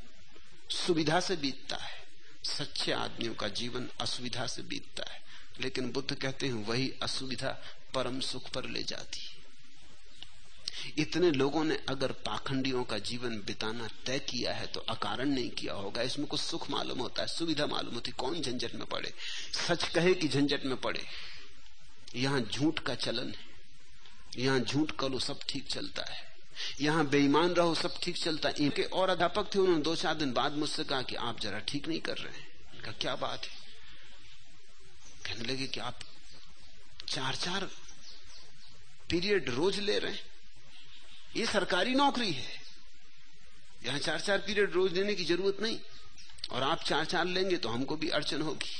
सुविधा से बीतता है। सच्चे आदमियों का जीवन असुविधा से बीतता है। लेकिन बुद्ध कहते हैं, वही असुविधा परम सुख पर ले जाती है। इतने लोगों ने अगर पाखंडियों का जीवन बिताना तय किया है तो अकारण नहीं किया होगा। इसमें कुछ सुख मालूम होता है, सुविधा मालूम होती कौन झंझट में पड़े? सच कहे कि झंझट में पड़े? यहाँ झूठ का चलन है। यहाँ झूठ करो, सब ठीक चलता है। यहाँ बेईमान रहो, सब ठीक चलता है। इनके और अध्यापक थे, उन्होंने दो चार दिन बाद मुझसे कहा कि आप जरा ठीक नहीं कर रहे हैं। क्या बात है? कहने लगे कि आप चार चार पीरियड रोज ले रहे हैं। ये सरकारी नौकरी है। यहाँ चार चार पीरियड रोज देने की ज़रूरत नहीं। और आप चार चार लेंगे तो हमको भी अड़चन होगी।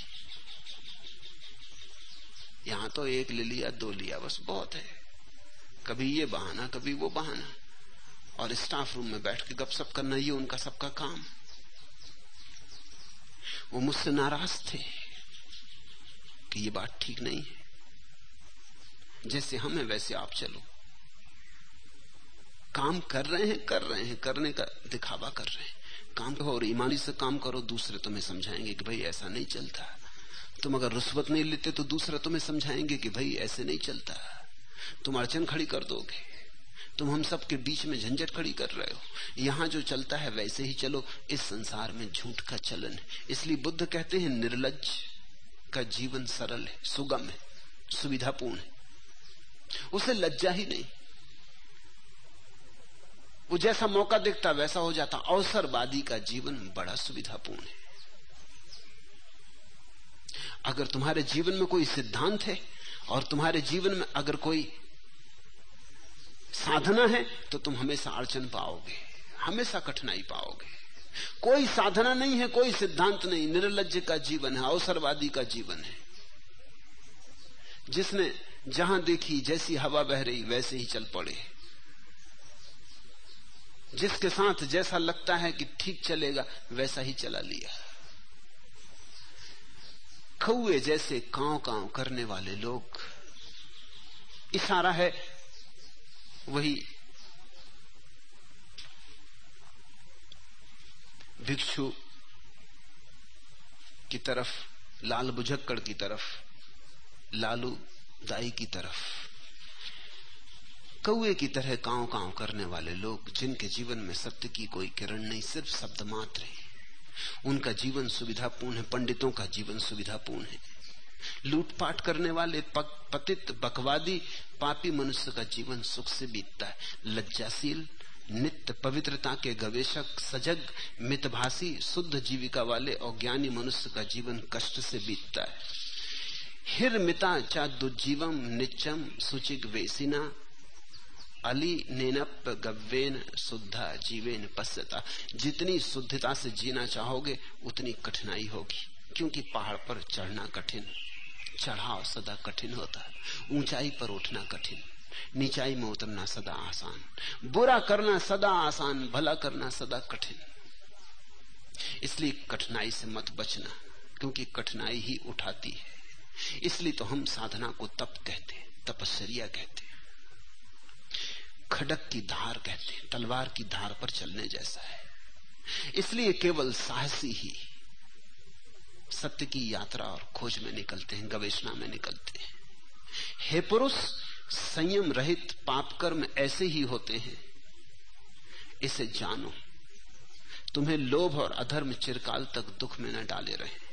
यहाँ तो एक ले लिया, दो लिया, बस बहुत है। कभी ये बहाना, कभी वो बहाना। और स्टाफ रूम में बैठ के गपशप करना, ये उनका सबका काम। वो मुझसे नाराज़ थे कि ये बात ठीक नहीं है। जैसे हमें वैसे आप चलो। काम कर रहे हैं, कर रहे हैं, करने का दिखावा कर रहे हैं। काम करो और ईमानी से काम करो, दूसरे तुम्हें समझाएँगे कि भाई ऐसा नहीं चलता। तुम अगर रुस्वत नहीं लेते तो दूसरे तुम्हें समझाएँगे कि भाई ऐसे नहीं चलता। तुम अड़चन खड़ी कर दोगे। तुम हम सबके बीच में झंझट खड़ी कर रहे हो। यहाँ जो चलता है वैसे ही चलो। इस संसार में झूठ का चलन है। इसलिए बुद्ध कहते हैं, निर्लज का जीवन सरल है, सुगम है, सुविधापूर्ण है। उसे लज्जा ही नहीं। वो जैसा मौका देखता, वैसा हो जाता। अवसरवादी का जीवन बड़ा सुविधापूर्ण है। अगर तुम्हारे जीवन में कोई सिद्धांत है और तुम्हारे जीवन में अगर कोई साधना है तो तुम हमेशा अड़चन पाओगे, हमेशा कठिनाई पाओगे। कोई साधना नहीं है, कोई सिद्धांत नहीं। निर्लज का जीवन है, अवसरवादी का जीवन है। जिसने जहाँ देखी, जैसी हवा बह रही, वैसे ही चल पड़े। जिसके साथ जैसा लगता है कि ठीक चलेगा, वैसा ही चला लिया। कौए जैसे कांव कांव करने वाले लोग। इशारा है, वही भिक्षु की तरफ़, लाल बुझक्कड़ की तरफ़, लालू दाई की तरफ़। कौए की तरह कांव कांव करने वाले लोग, जिनके जीवन में सत्य की कोई किरण नहीं, सिर्फ़ शब्द मात्र है। उनका जीवन सुविधापूर्ण है, पंडितों का जीवन सुविधापूर्ण है। लूटपाट करने वाले पतित, बकवादी, पापी मनुष्य का जीवन सुख से बीतता है। लज्जाशील, नित्य पवित्रता के गवेशक सजग, मितभाषी, शुद्ध जीविका वाले और ज्ञानी मनुष्य का जीवन कष्ट से बीतता है। हिर मिता चा दुजीवम निचम सुचिक वेसिना अली नेनप गव्वेन शुद्धा जीवेन पश्यता। जितनी शुद्धता से जीना चाहोगे, उतनी कठिनाई होगी। क्योंकि पहाड़ पर चढ़ना कठिन, चढ़ाव सदा कठिन होता है। ऊंचाई पर उठना कठिन, नीचाई में उतरना सदा आसान। बुरा करना सदा आसान, भला करना सदा कठिन। इसलिए कठिनाई से मत बचना, क्योंकि कठिनाई ही उठाती है। इसलिए तो हम साधना को तप कहते तपस्या कहते खडक की धार कहते हैं, तलवार की धार पर चलने जैसा है। इसलिए केवल साहसी ही सत्य की यात्रा और खोज में निकलते हैं, गवेषणा में निकलते हैं। हे पुरुष, संयम रहित पाप कर्म ऐसे ही होते हैं। इसे जानो, तुम्हें लोभ और अधर्म चिरकाल तक दुख में न डाले रहे।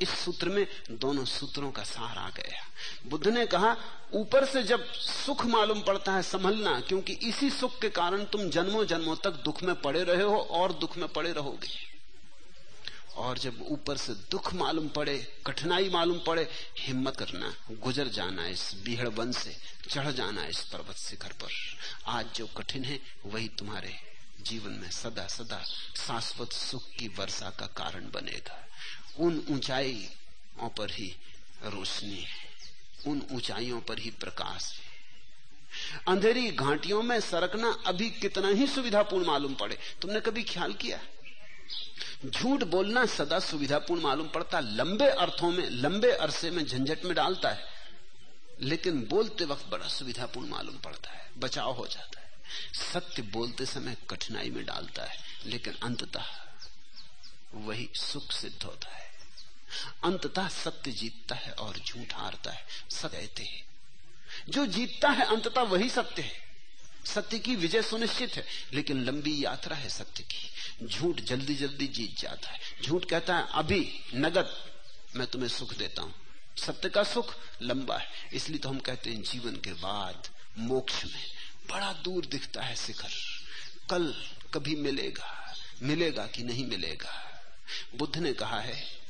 इस सूत्र में दोनों सूत्रों का सार आ गया। बुद्ध ने कहा, ऊपर से जब सुख मालूम पड़ता है संभलना, क्योंकि इसी सुख के कारण तुम जन्मों जन्मों तक दुख में पड़े रहे हो और दुख में पड़े रहोगे। और जब ऊपर से दुख मालूम पड़े, कठिनाई मालूम पड़े, हिम्मत करना, गुजर जाना इस बीहड़ वन से, चढ़ जाना इस पर्वत शिखर पर। आज जो कठिन है, वही तुम्हारे जीवन में सदा सदा शाश्वत सुख की वर्षा का कारण बनेगा। उन ऊंचाइयों पर ही रोशनी है, उन ऊंचाइयों पर ही प्रकाश है। अंधेरी घाटियों में सरकना अभी कितना ही सुविधापूर्ण मालूम पड़े। तुमने कभी ख्याल किया? झूठ बोलना सदा सुविधापूर्ण मालूम पड़ता। लंबे अर्थों में, लंबे अरसे में झंझट में डालता है। लेकिन बोलते वक्त बड़ा सुविधापूर्ण मालूम पड़ता है। बचाव हो जाता है। सत्य बोलते समय कठिनाई में डालता है। लेकिन अंततः वही सुख सिद्ध होता है। अंततः सत्य जीतता है और झूठ हारता है। सत्य जो जीतता है, अंततः वही सत्य है। सत्य की विजय सुनिश्चित है, लेकिन लंबी यात्रा है सत्य की। झूठ जल्दी जल्दी जीत जाता है। झूठ कहता है, अभी नगद, मैं तुम्हें सुख देता हूँ। सत्य का सुख लंबा है। इसलिए तो हम कहते हैं, जीवन के बाद मोक्ष में बड़ा दूर दिखता है शिखर। कल कभी मिलेगा मिलेगा कि नहीं मिलेगा? बुद्ध ने कहा है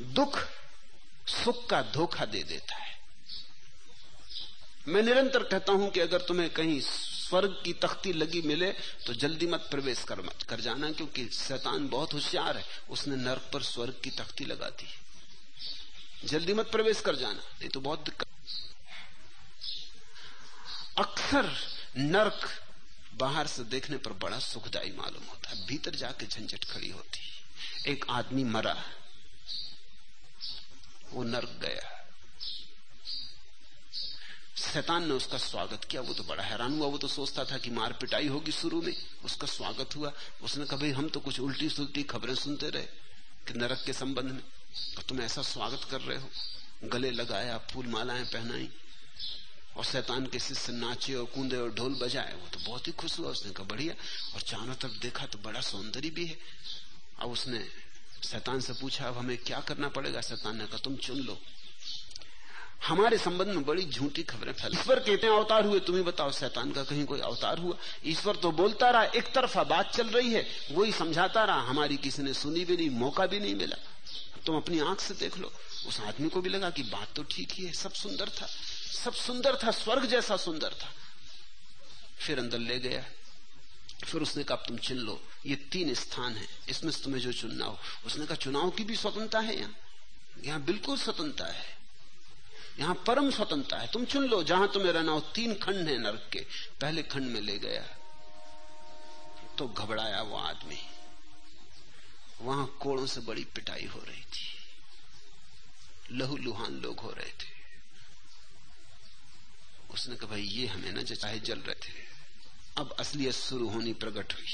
दुख, सुख का धोखा दे देता है। मैं निरंतर कहता हूँ कि अगर तुम्हें कहीं स्वर्ग की तख्ती लगी मिले तो जल्दी मत प्रवेश कर मत, कर जाना, क्योंकि शैतान बहुत होशियार है। उसने नर्क पर स्वर्ग की तख्ती लगा दी। जल्दी मत प्रवेश कर जाना, नहीं तो बहुत दिक्कत। अक्सर नर्क बाहर से देखने पर बड़ा सुखदायी मालूम होता है। भीतर जाके झंझट खड़ी होती एक आदमी मरा। वो नर्क गया। शैतान ने उसका स्वागत किया, वो तो बड़ा हैरान हुआ। वो तो सोचता था कि मार पिटाई होगी शुरू में, उसका स्वागत हुआ। उसने कहा, भाई, हम तो कुछ उल्टी सुलटी खबरें सुनते रहे कि नरक के संबंध में। तो तुम ऐसा स्वागत कर रहे हो? गले लगाया, फूल मालाएँ पहनाई और शैतान के शिष्य नाचे और कूदे और ढोल बजाए। वो तो बहुत ही खुश हुआ। उसने कहा, बढ़िया। और चारों तरफ़ देखा तो बड़ा सौंदर्य भी है। अब उसने शैतान से पूछा, अब हमें क्या करना पड़ेगा शैतान ने कहा, तुम चुन लो। हमारे संबंध में बड़ी झूठी खबरें फैल। ईश्वर कितने अवतार हुए, तुम्हें बताओ, शैतान का कहीं कोई अवतार हुआ? ईश्वर तो बोलता रहा, एक तरफा बात चल रही है। वही समझाता रहा, हमारी किसी ने सुनी भी नहीं, मौका भी नहीं मिला। तुम अपनी आँख से देख लो। उस आदमी को भी लगा कि बात तो ठीक ही है, सब सुंदर था। सब सुंदर था, स्वर्ग जैसा सुंदर था। फिर अंदर ले गया। फिर उसने कहा तुम चुन लो। ये तीन स्थान है। इसमें तुम्हें जो चुनना हो। उसने कहा, चुनाव की भी स्वतंत्रता है यहाँ। यहाँ बिल्कुल स्वतंत्रता है। यहाँ परम स्वतंत्रता है। तुम चुन लो। जहाँ तुम्हें रहना हो, तीन खंड है नरक के। पहले खंड में ले गया। तो घबराया वो आदमी। वहाँ कोड़ों से बड़ी पिटाई हो रही थी। लहू लुहान लोग हो रहे थे। उसने कहा, भाई, ये हमें ना चाहे जल रहे थे। अब असलियत शुरू होनी प्रकट हुई।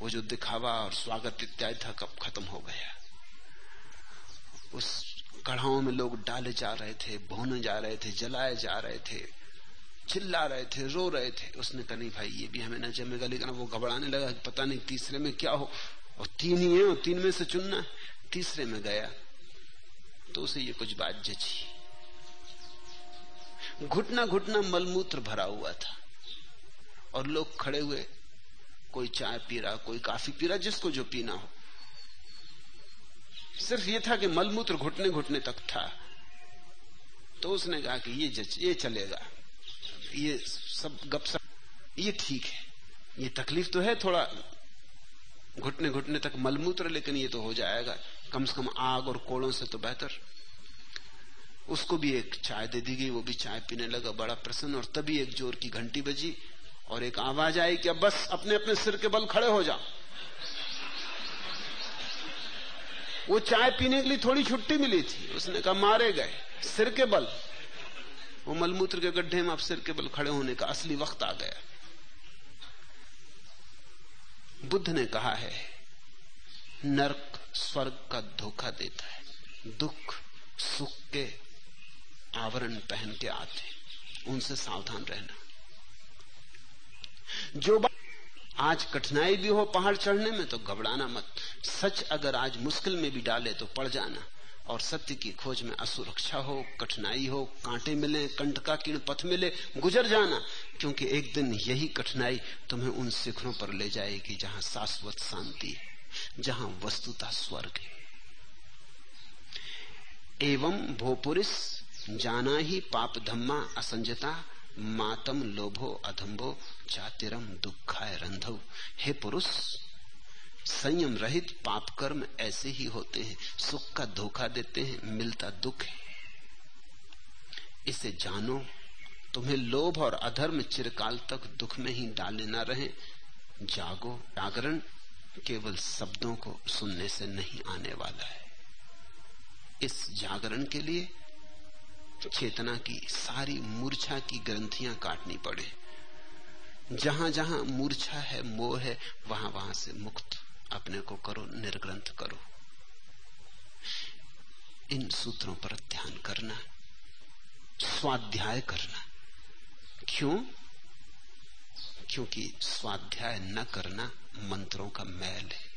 वो जो दिखावा और स्वागत इत्यादि था, कब खत्म हो गया? उस कढ़ाओं में लोग डाले जा रहे थे, भोने जा रहे थे, जलाए जा रहे थे, चिल्ला रहे थे, रो रहे थे। उसने कहा, नहीं भाई, ये भी हमें ना जमेगा। लेकिन वो घबराने लगा, पता नहीं तीसरे में क्या हो? और तीन ही है, और तीन में से चुनना तीसरे में गया तो उसे ये कुछ बात जची। घुटना घुटना मलमूत्र भरा हुआ था। और लोग खड़े हुए कोई चाय पी रहा कोई काफ़ी पी रहा जिसको जो पीना हो। सिर्फ़ ये था कि मलमूत्र घुटने घुटने तक था। तो उसने कहा कि ये जच, ये चलेगा। ये सब गप सब ये ठीक है। ये तकलीफ़ तो है थोड़ा घुटने घुटने तक मलमूत्र लेकिन ये तो हो जाएगा। कम से कम आग और कोड़ों से तो बेहतर। उसको भी एक चाय दे दी गई वो भी चाय पीने लगा। बड़ा प्रसन्न और तभी एक ज़ोर की घंटी बजी। और एक आवाज़ आई कि अब बस अपने अपने सिर के बल खड़े हो जाओ वो चाय पीने के लिए थोड़ी छुट्टी मिली थी। उसने कहा, मारे गए, सिर के बल। वो मलमूत्र के गड्ढे में अब सिर के बल खड़े होने का असली वक्त आ गया। बुद्ध ने कहा है, नरक स्वर्ग का धोखा देता है, दुख, सुख के आवरण पहन के आते उनसे सावधान रहना। जो बात आज कठिनाई भी हो पहाड़ चढ़ने में तो घबराना मत। सच अगर आज मुश्किल में भी डाले तो पड़ जाना। और सत्य की खोज में असुरक्षा हो, कठिनाई हो, कांटे मिले कंट का किण पथ मिले, गुजर जाना। क्योंकि एक दिन यही कठिनाई तुम्हें उन शिखरों पर ले जाएगी, जहाँ शाश्वत शांति है जहाँ वस्तुता स्वर्ग है। एवं भोपुरिस, जाना ही पाप धम्मा असंजता मातम लोभो अधम्भो चातिरम दुखाय रंधव हे पुरुष, संयम रहित पाप कर्म ऐसे ही होते हैं। सुख का धोखा देते हैं, मिलता दुख है। इसे जानो, तुम्हें लोभ और अधर्म चिरकाल तक दुख में ही डाले न रहे। जागो, जागरण केवल शब्दों को सुनने से नहीं आने वाला है। इस जागरण के लिए चेतना की सारी मूर्छा की ग्रंथियाँ काटनी पड़े। जहाँ जहाँ मूर्छा है, मोह है, वहाँ वहाँ से मुक्त अपने को करो, निर्ग्रंथ करो। इन सूत्रों पर ध्यान करना, स्वाध्याय करना। क्यों? क्योंकि स्वाध्याय न करना मंत्रों का मैल है।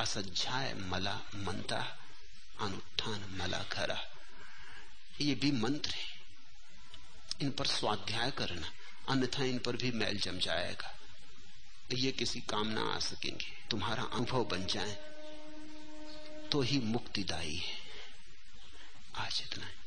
असज्जाय मला मंता, अनुत्थान मला खरा ये भी मंत्र है। इन पर स्वाध्याय करना, अन्यथा इन पर भी मैल जम जाएगा। ये किसी काम ना आ सकेंगे। तुम्हारा अनुभव बन जाए। तो ही मुक्तिदायी है। आज इतना। है